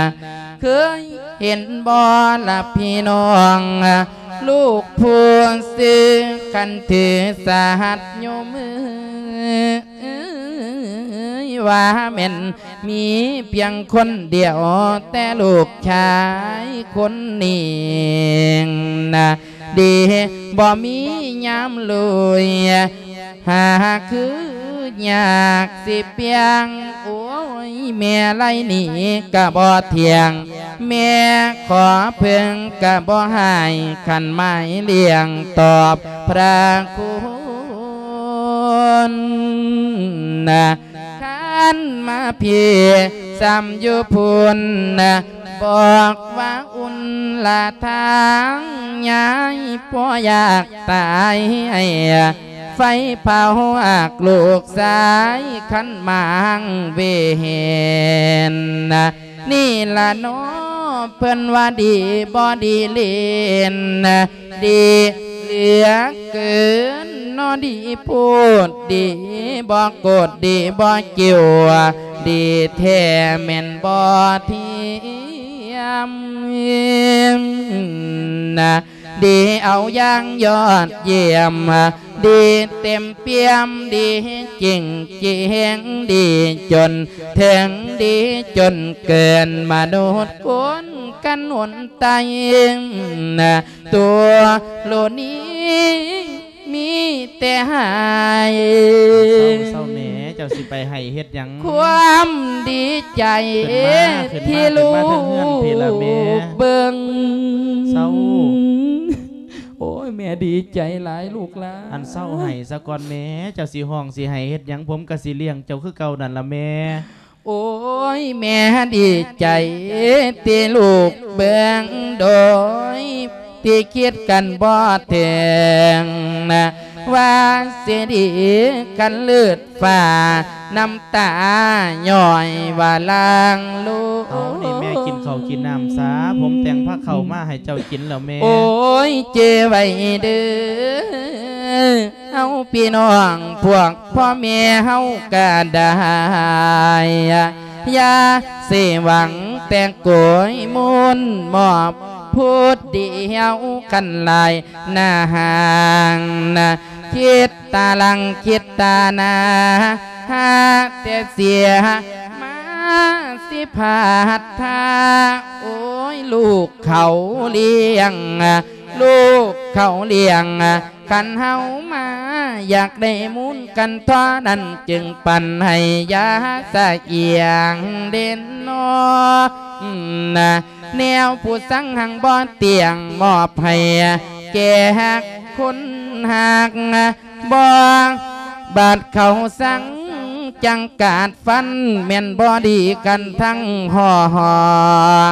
เคยเห็นบ่ละพี่น้องลูกผู้ซื้อคันถือสหัสโยมือว่าแม่นมีเพียงคนเดียวแต่ลูกชายคนนี้นะดีบ่มียามลุยหาคือ อยากสิเปียง โอ้ยแม่ไลนี่กะบ่เถียง แม่ขอเพิ่งกะบ่หายขันไม่เลี้ยงตอบพระคุณนะขันมาเพียซ้ำอยู่พุนนะบอกว่าอุ่นละทางยายพ่ออยากตายให้ ไฟเผาอากลูกสายขันมางเวเห็นนี่ละเน้อเพิ่นว่าดีบอดีเล่นดีเหลือเกินนอดีพูดดีบอกกดดีบอเกี่ยวดีแท้แม่นบอเทียมนะดีเอาอย่างยอดเยี่ยม ดีเต็มเปี่ยมดีจริงจริงดีจนถึงดีจนเกินมาโดดคนกันหนตายนะตัวโลนี้มีแต่หายเศร้าๆแหม่เจ้าสิไปให้เฮ็ดหยัง ความดีใจขึ้นมาที่ลูขึ้นมาเทิงเฮือนพี่ละแม่กเบิ่งเศร้าโอ้ยแม่ดีใจหลายลูกหลานอันเศร้าให้ซะก่อนแหม่เจ้าสิห้องสิให้เฮ็ดหยังผมก็สิเลี้ยงเจ้าคือเก่านั่นละแม่ โอ้ยแม่ดีใจที่ลูกเบิ่งโดยที่คิดกันบ่เถึงนะว่าเสียดีกันเลือดฝ่าน้ำตาย่อยว่าลางลูกเอานี่แม่กินข้าวกินน้ำซา ผมแต่งผ้าเข้ามาให้เจ้ากินแล้วแม่ โอ้ยเจไว้เด้อเอาพี่น้องพวกพ่อแม่เฮาก็ได้ยาเสหวังแต่งโกยมุนมอบพูดเดียวกันลายนาห่างนะคิดตาลังคิดตานาหาแต่เสีย สิพาดทาโอ้ยลูกเขาเลี้ยง ลูกเขาเลี้ยงขันเฮามา อยากได้มุนกันทอนั้นจึงปั่นให้ยาสะเอียงเด่นนอนะแนวผู้สังหังบ่เตียงมอบให้แก่หักคนหักบ่บาดเขาสัง จังกาดฟันแม่นบอดีกันทั้งห้อ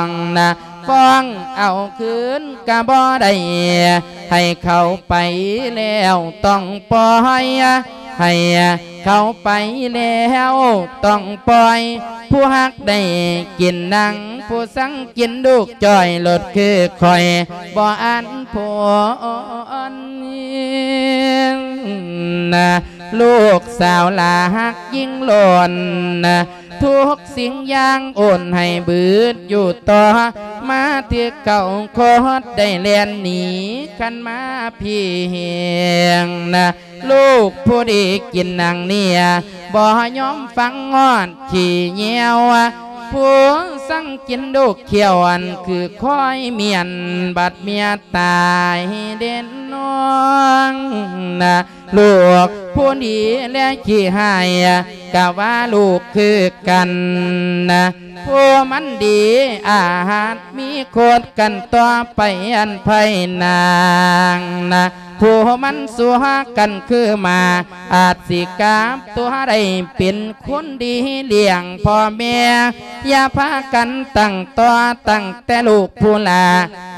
งนะฟ้องเอาคืนกะบ่ได้ให้เขาไปแล้วต้องปล่อย ให้เขาไปแล้วต้องปล่อย ผู้ฮักได้กินนัง ผู้สังกินลูกจอยลดคือคอยบ่อันพนนะลูกสาวลาฮักยิ่งหล่นนะ ทุกสิ่งอย่างโอนให้บืดอยู่ต่อ มาเที่เก่าโคตรได้เลียนหนีกันมาพี่เฮียงนะลูกผู้ดีกินนางเนี่ยบ่ยอมฟังงอดขี่เงี้ยว ผู้สั่งกินลูกเขียวอันคือคอยเมียนบัดเมียตายเด่นน้องนะลูกผู้นี้และขี้หายกะว่าลูกคือกันนะผู้มันดีอาหารมีโคตรกันต่อไปอันไพนางนะผู้มันสัวกันคือมา อาจสิกาบตัวใดเป็นคนดีเลี้ยงพ่อแม่อย่าพากันตั้งตัวตั้งแต่ลูกผู้ลา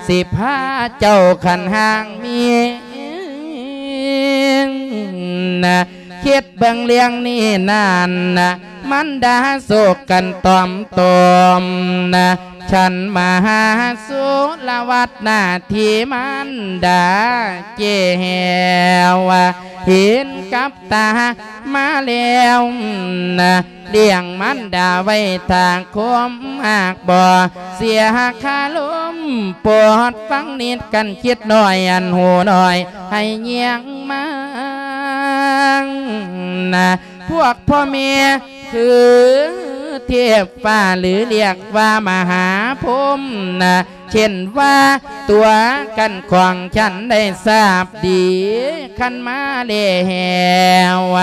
สิพาเจ้าขันห่างเมียนะ คิดเบิ่งเลี้ยงนี่นานนะมันดาโศกกันตอมตอมนะฉันมาหาสุลวัดนาที่มันดาเจแหวเห็นกับตามาแล้วนะเลี้ยงมันดาไว้ทางคมหากบ่เสียคาลมปวดฟังนิดกันคิดหน่อยอันหูหน่อย ให้เงียงมา นะพวกพ่อเมียคือเทพฟ้าหรือเรียกว่ามหาพรมนะเช่นว่าตัวกันขวางฉันได้ทราบดีขันมาเลว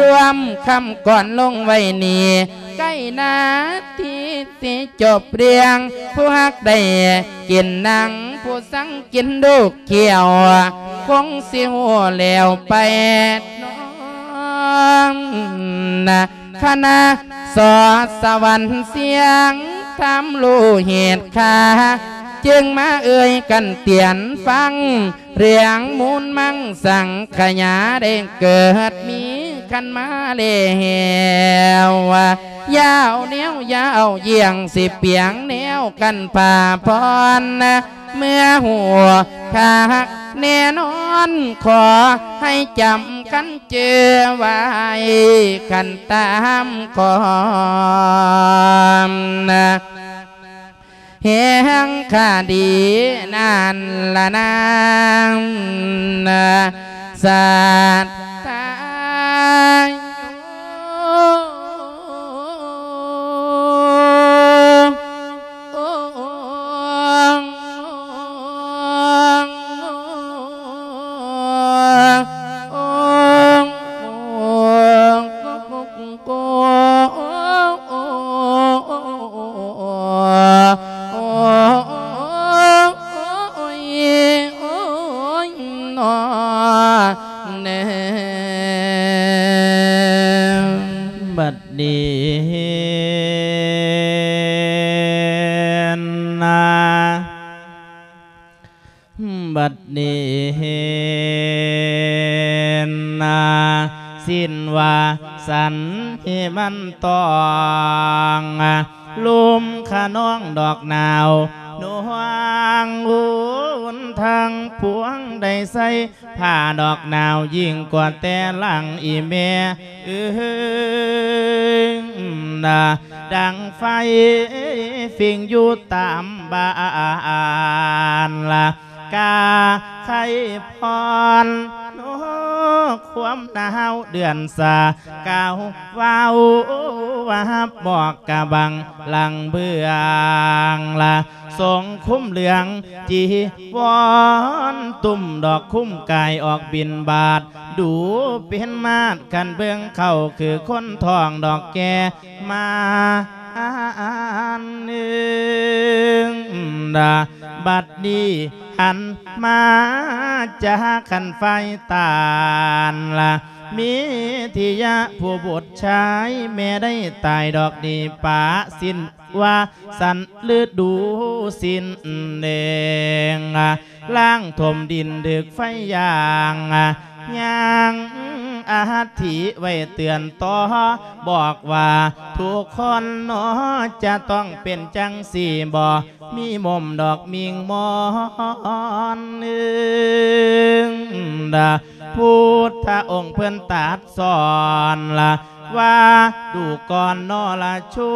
รวมคำก่อนลงไว้นี่ ใกล้นาที่สิจบเรียง ผู้ฮักได้กินนัง ผู้สังกินดูกเขียว คงสิหัวแล้วไปน้องนะคณะสอสวรรค์เสียงทำรู้เหตุคา จึงมาเอ่ยกันเตียนฟัง เรียงมูลมั่งสั่งขยาได้งเกิดมีกันมาเลวยาวเนี้ยวยาวเยี่ยงสิเปียงแนวกันป่าพรนะเมื่อหัวขาหักแน่นอนขอให้จำกันเจอไว้กันตามคอมนะ เฮงคาดีนันละนางนะสัตตา นี้นาบัดนี้นนาสิ้นว่าสันให้มันตองลุมขน้องดอกนาวนวงอุ่นทางพวงได้ใส่ผ้าดอกนาวยิ่งกว่าแต่หลังอีเม เอ้ยนะดังไฟฟิงอยู่ตามบ้านละกาไข่พรโนความหนาวเดือนสาเกาวว้าวว่าบอกกะบังหลังเบืองละทรงคุ้มเหลืองจีวอนตุ่มดอกคุ้มกายออกบินบาท ดูเป็นมาดกันเบื้องเข้าคือคนทองดอกแกมา อันหนึ่งดาบัดนี้หันมาจะขันไฟตานละมีทิยะผู้บุตรชายแม่ได้ตายดอกดีป่าสิ้นว่าสันลืดดูสิ้นแดงล่างถมดินดึกไฟยางยาง อาทิไว้เตือนต่อ บอกว่าทุกคนหนอจะต้องเป็นจังสี่บ่มีมมดอกมิงมอนหนึ่งดาพุทธองค์เพื่อนตัดสอนละ ว่าดูก่อนนอละชุ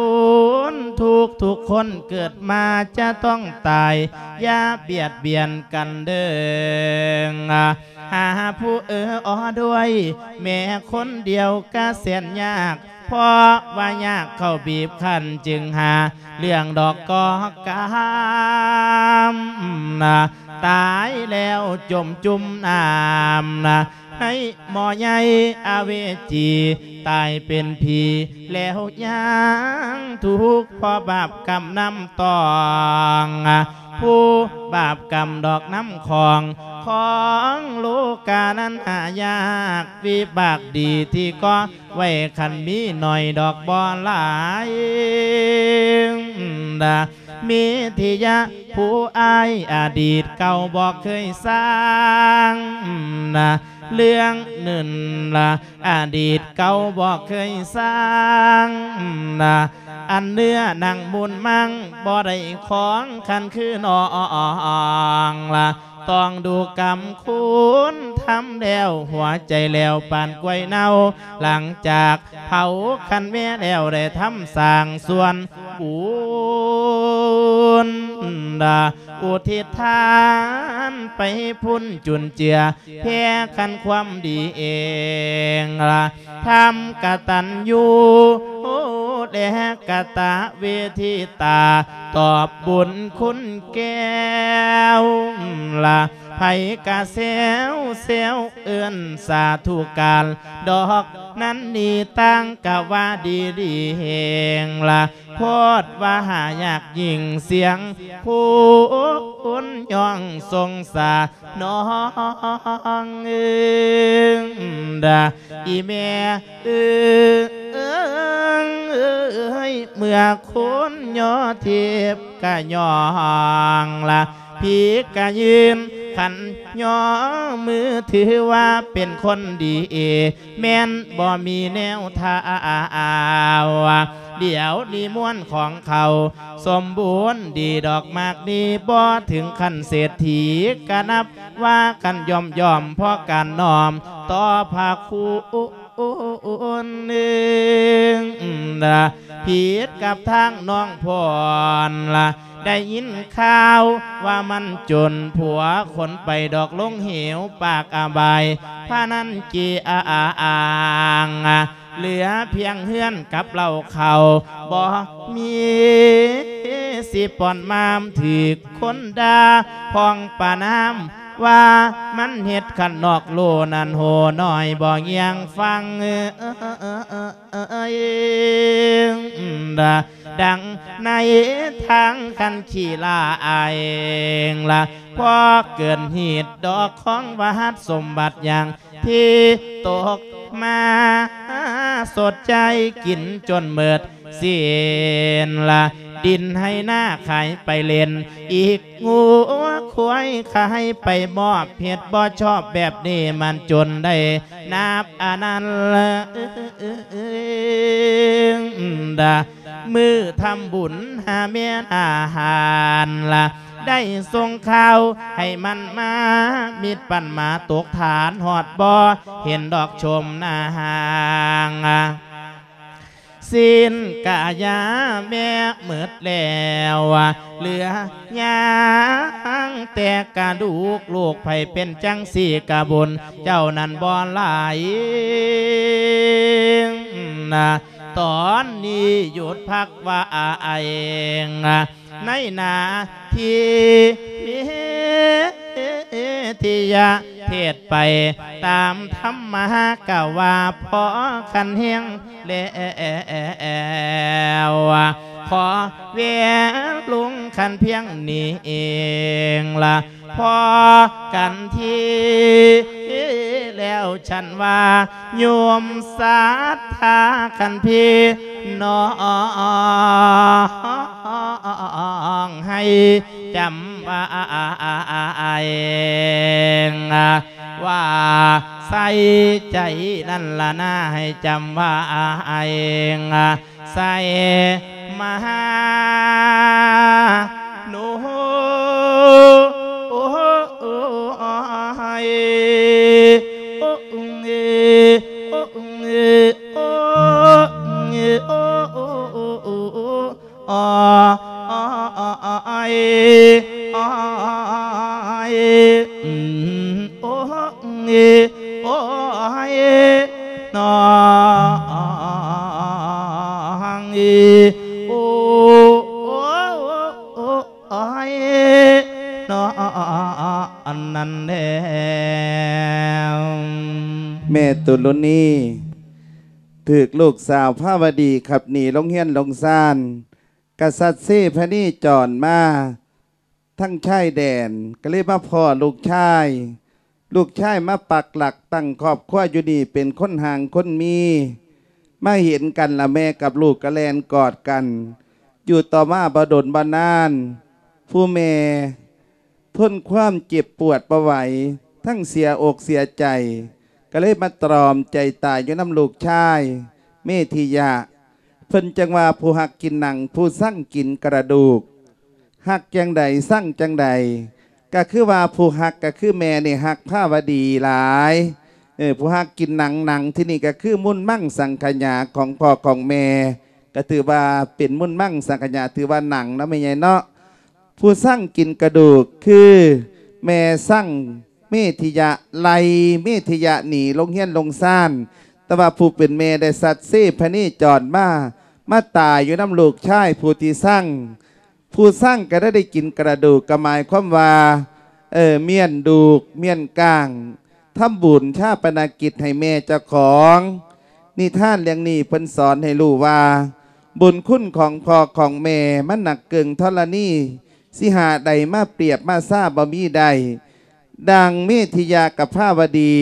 นทุกทุกคนเกิดมาจะต้องตายอย่าเบียดเบียนกันเด้งหาผู้เอออด้วย แม่คนเดียวก็เสียนยากเพราะว่ายากเข้าบีบคันจึงหา เรื่องดอกกอกามนะตายแล้วจมจุ่มน้ำนะ ให้หมอใหญ่อาเวจี ตายเป็นผีแล้วยังทุกข์เพอบาปกรรมนำตองผู้บาปกรรมดอกน้ำของของโลกานั้นหายากวิบากดีที่ก็ไว้คันมีหน่อยดอกบอหลายดา มีทิยะผู้อายอดีตเก่าบอกเคยสร้างนะเรื่องหนึ่งละอดีตเก่าบอกเคยสร้างนะอันเนื้อนังบุญมั่งบ่ได้ของคันคือนองละ ต้องดูกรรมคุณทำแล้วหัวใจแล้วปานกวยเน่า หลังจากเผาคันแม่แล้วได้ทำสร้างส่วนบุญดาอุทิศทานไปพุ่นจุนเจือแพ้คันความดีเองละทำกตัญญูแลกตะเวทีตา ตอบบุญคุณแก้วละไผกะเซวเซวเอื้อนสาธุการ ดอกนั้นนี่ตั้งกะว่าดีดีเฮงละโพดว่าหายากยิ่งเสียงผู้นย่องทรงสาน้องเอิงดาอีเมเองเอ้ยเมื่อคุณย่อเทียบกะย่องละ พีกะยืนขันย่อมือถือว่าเป็นคนดีแม่นบ่มีแนวทางเดี๋ยวนีม้วนของเขา สมบูรณ์ดีดอกมากดีบ่ถึงขั้นเศรษฐีกะนับว่ากันยอมยอมเพราะการนอม ต่อภาคูนหนึ่งนะผิดกับทางน้องพรละ ได้ยินข่าวว่ามันจนผัวขนไปดอกลงเหวปากอาบายพานั้นจีอาอาอางเหลือเพียงเฮือนกับเหล่าเขาบ่มีสิปอนมามถือคนดาพองปาน้ำ ว่ามันเห็ดขันนอกโลนันโหหน่อยบ่เยียงฟังเออเออเออเออเออเออดาดังในทางคันขี่ลาอายเองละพอเกินหีดดอกของวัดสมบัติอย่างที่ตก มา สดใจกินจนเมิดเสียนละดินให้หน้าขายไปเล่น อีกงูควายขายไปมอบเห็ดบ่ชอบแบบนี้มันจนได้นับอนันละดามือทำบุญหาเมียนอาหารละ ได้ส่งข่าว ให้มันมามิดปั่นมาตกฐานหอดบอเห็นดอกชมหน้าหางสิ้นกายาแม่เมิดแล้วเหลือยางแต่กระดูกลูกไผ่เป็นจังสี่กะบุญเจ้านันบอหลายนะตอนนี้หยุดพักว่าเอง ในนาทีมีทิยาเทศไป ตามธรรมะกะว่าพอคันเฮียงแล้วขอเวียลุงคันเพียงนี้เองละ พอกันที่แล้วฉันว่าโยมสาธาคันพี่น้องให้จำว่าเองว่าใส่ใจนั่นละนะให้จำว่าเองใส่มาหนู นอหังอีโอ้โอ้โอ้โอ้ยนออันนั้น แม่ตุลุนีถึกลูกสาวภาวดีขับหนีลงเฮียนลงซาน กษัตริย์เซ่พระนี่จอนมา ทั้งชายแดนก็เลยมาพ่อลูกชาย ลูกชายมาปักหลักตั้งครอบครัวอยู่นี่เป็นคนห่างคนมี มาเห็นกันละแม่กับลูกกระแลนกอดกัน อยู่ต่อมาบดลบานาน ผู้แม่ทนความเจ็บปวดประไหวทั้งเสียอกเสียใจ ก็เลยมาตรอมใจตายอยู่น้ำลูกชายเมธิยะเพิ่นจังว่าผู้หักกินหนังผู้สั่งกินกระดูกหักจังใดสั่งจังใด ก็คือว่าผู้หักก็คือแม่นี่หักผ้าวดีหลายเออผู้หักกินหนังหนังที่นี่ก็คือมุ่นมั่งสังขยาของพ่อของแม่ก็ถือว่าเป็นมุ่นมั่งสังขยาถือว่าหนังนะไม่ใหญ่เนาะผู้สร้างกินกระดูกคือแม่สร้าง เมธิยะไลเมธิยะหนีลงเฮียนลงซ่านแต่ว่าผู้เป็นแม่ได้สัตว์ซีพนี่จอดมามาตายอยู่น้ำลูกชายผู้ที่สร้างผู้สร้างก็ได้ได้กินกระดูกกระหมายความว่าเออเมียนดูกเมียนกลางทำบุญชาปนกิจให้แม่เจ้าของ นิท่านเรื่องนี้เพิ่นสอนให้รู้ว่า บุญคุณของพ่อของแม่มันหนักเกิงทรณีสิหาใดมาเปรียบมาซาบ่มีใด ดังเมธิยากับภาวดี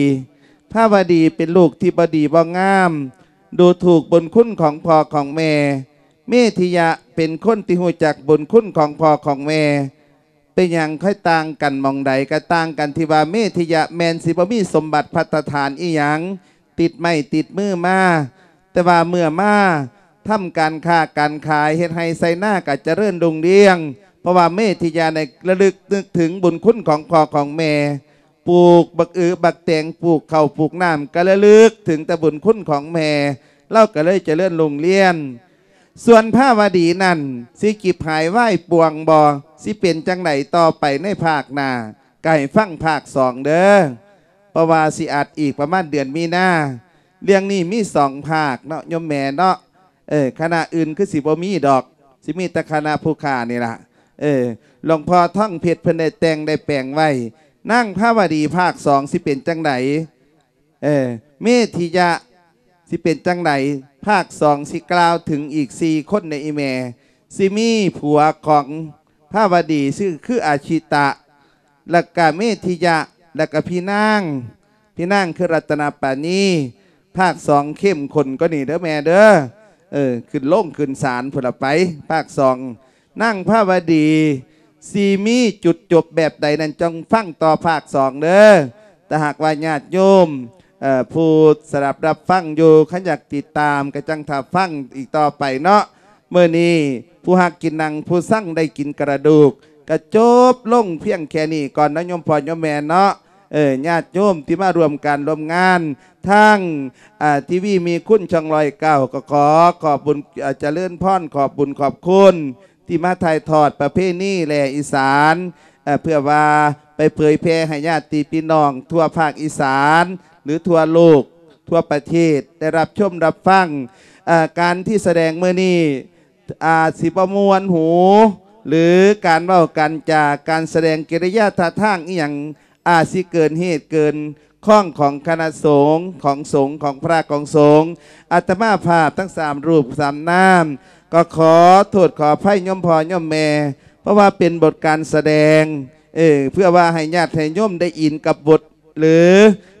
ภาวดีเป็นลูกที่บดีบ่งาม ดูถูกบุญคุณของพ่อของแม่ เมธิยะเป็นคนที่หูจักบุญคุณของพ่อของแม่ เป็นอย่างค่อยต่างกันมองใดก็ต่างกันที่ว่าเมธิยะแมนสิบมีสมบัติพัฒฐานอีหยังติดไม่ติดมือมา แต่ว่าเมื่อมาทำการค้าการขายเฮ็ดให้ใส่หน้ากับเจริญดุงเรียง เพราะว่าเมธิยาในระลึกนึกถึงบุญคุณของพ่อของแม่ปลูกบักอือบักแตงปลูกเข้าปลูกน้ำก็ระลึกถึงแต่บุญคุณของแม่เล่าก็เลยจะเจริญลุงเลี้ยน ส่วนผ้าวดีนั่นสิกิบหายไหวปวงบอสิเป็นจังไหนต่อไปในภาคหน้าไก่ฟั่งภาคสองเด้อเพราะว่าสิอัดอีกประมาณเดือนมีนาเรื่องนี้มีสองภาคเนาะยมแม่เนาะเออคณะอื่นคือสิบ่มีดอก สิมีแต่คณะผู้ขานี่ล่ะ เออหลวงพ่อท่องเพชรเพิ่นได้แต่งได้แปลงไว้ นั่งพระวดีภาคสองสิเป็นจังไหนเออเมธิยะสิเป็นจังไหนภาคสองสิกล่าวถึงอีกสี่คนในอีเมสิมีผัวของพระวดีชื่อคืออาชิตะและกาเมธิยะและกพี่นางพี่นางคือรัตนาปานีภาคสองเข้มคนก็นี่เด้อแม่เด้อเออขึ้นโล่งขึ้นศาลผลไป ภาคสอง นั่งพระวดีสีมีจุดจบแบบใดนั้นจงฟังต่อภาคสองเด้อแต่หากว่าญาติโยมผู้สดับรับฟังอยู่ขันอยากติดตามก็จังถ้าฟังอีกต่อไปเนาะเมื่อนี้ผู้หักกินนังผู้สั่งได้กินกระดูกก็จบลงเพียงแค่นี้ก่อนนะโยมพ่อโยมแม่เนาะเออญาติโยมที่มารวมการรวมงานทั้งทีวีมีคุณช่องลอยเก้าก็ขอขอบบุญเจริญพรขอบบุญขอบคุณ ที่มาถ่ายทอดประเพณีแหล่อีสานเเพื่อว่าไปเผยแพร่ให้ญาติพี่น้อง ทั่วภาคอีสาน หรือทั่วโลก ทั่วประเทศได้รับชมรับฟังการที่แสดงเมื่อนี้อาสิประมวลหู หรือการเล่ากันจากการแสดงกิริยาท่าทางอหย่างอาจสิเกินเหตุเกินข้องของคณะสงฆ์ของสงฆ์ของพระของสงฆ์อาตมาภาพทั้งสามรูปสามนาม ก็ขอโทษขอไพ่ย่อมพอย่อมแม่ เพราะว่าเป็นบทการแสดงเออเพื่อว่าให้ญาติให้ย่อมได้อินกับบท หรือ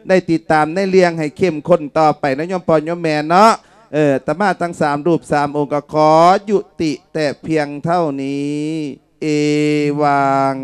ได้ติดตามได้เลียงให้เข้มข้นต่อไปนะย่อมพอย่อมแม่เนาะเออตมาทั้งสามรูปสามองค์ก็ขอยุติแต่เพียงเท่านี้ เอวัง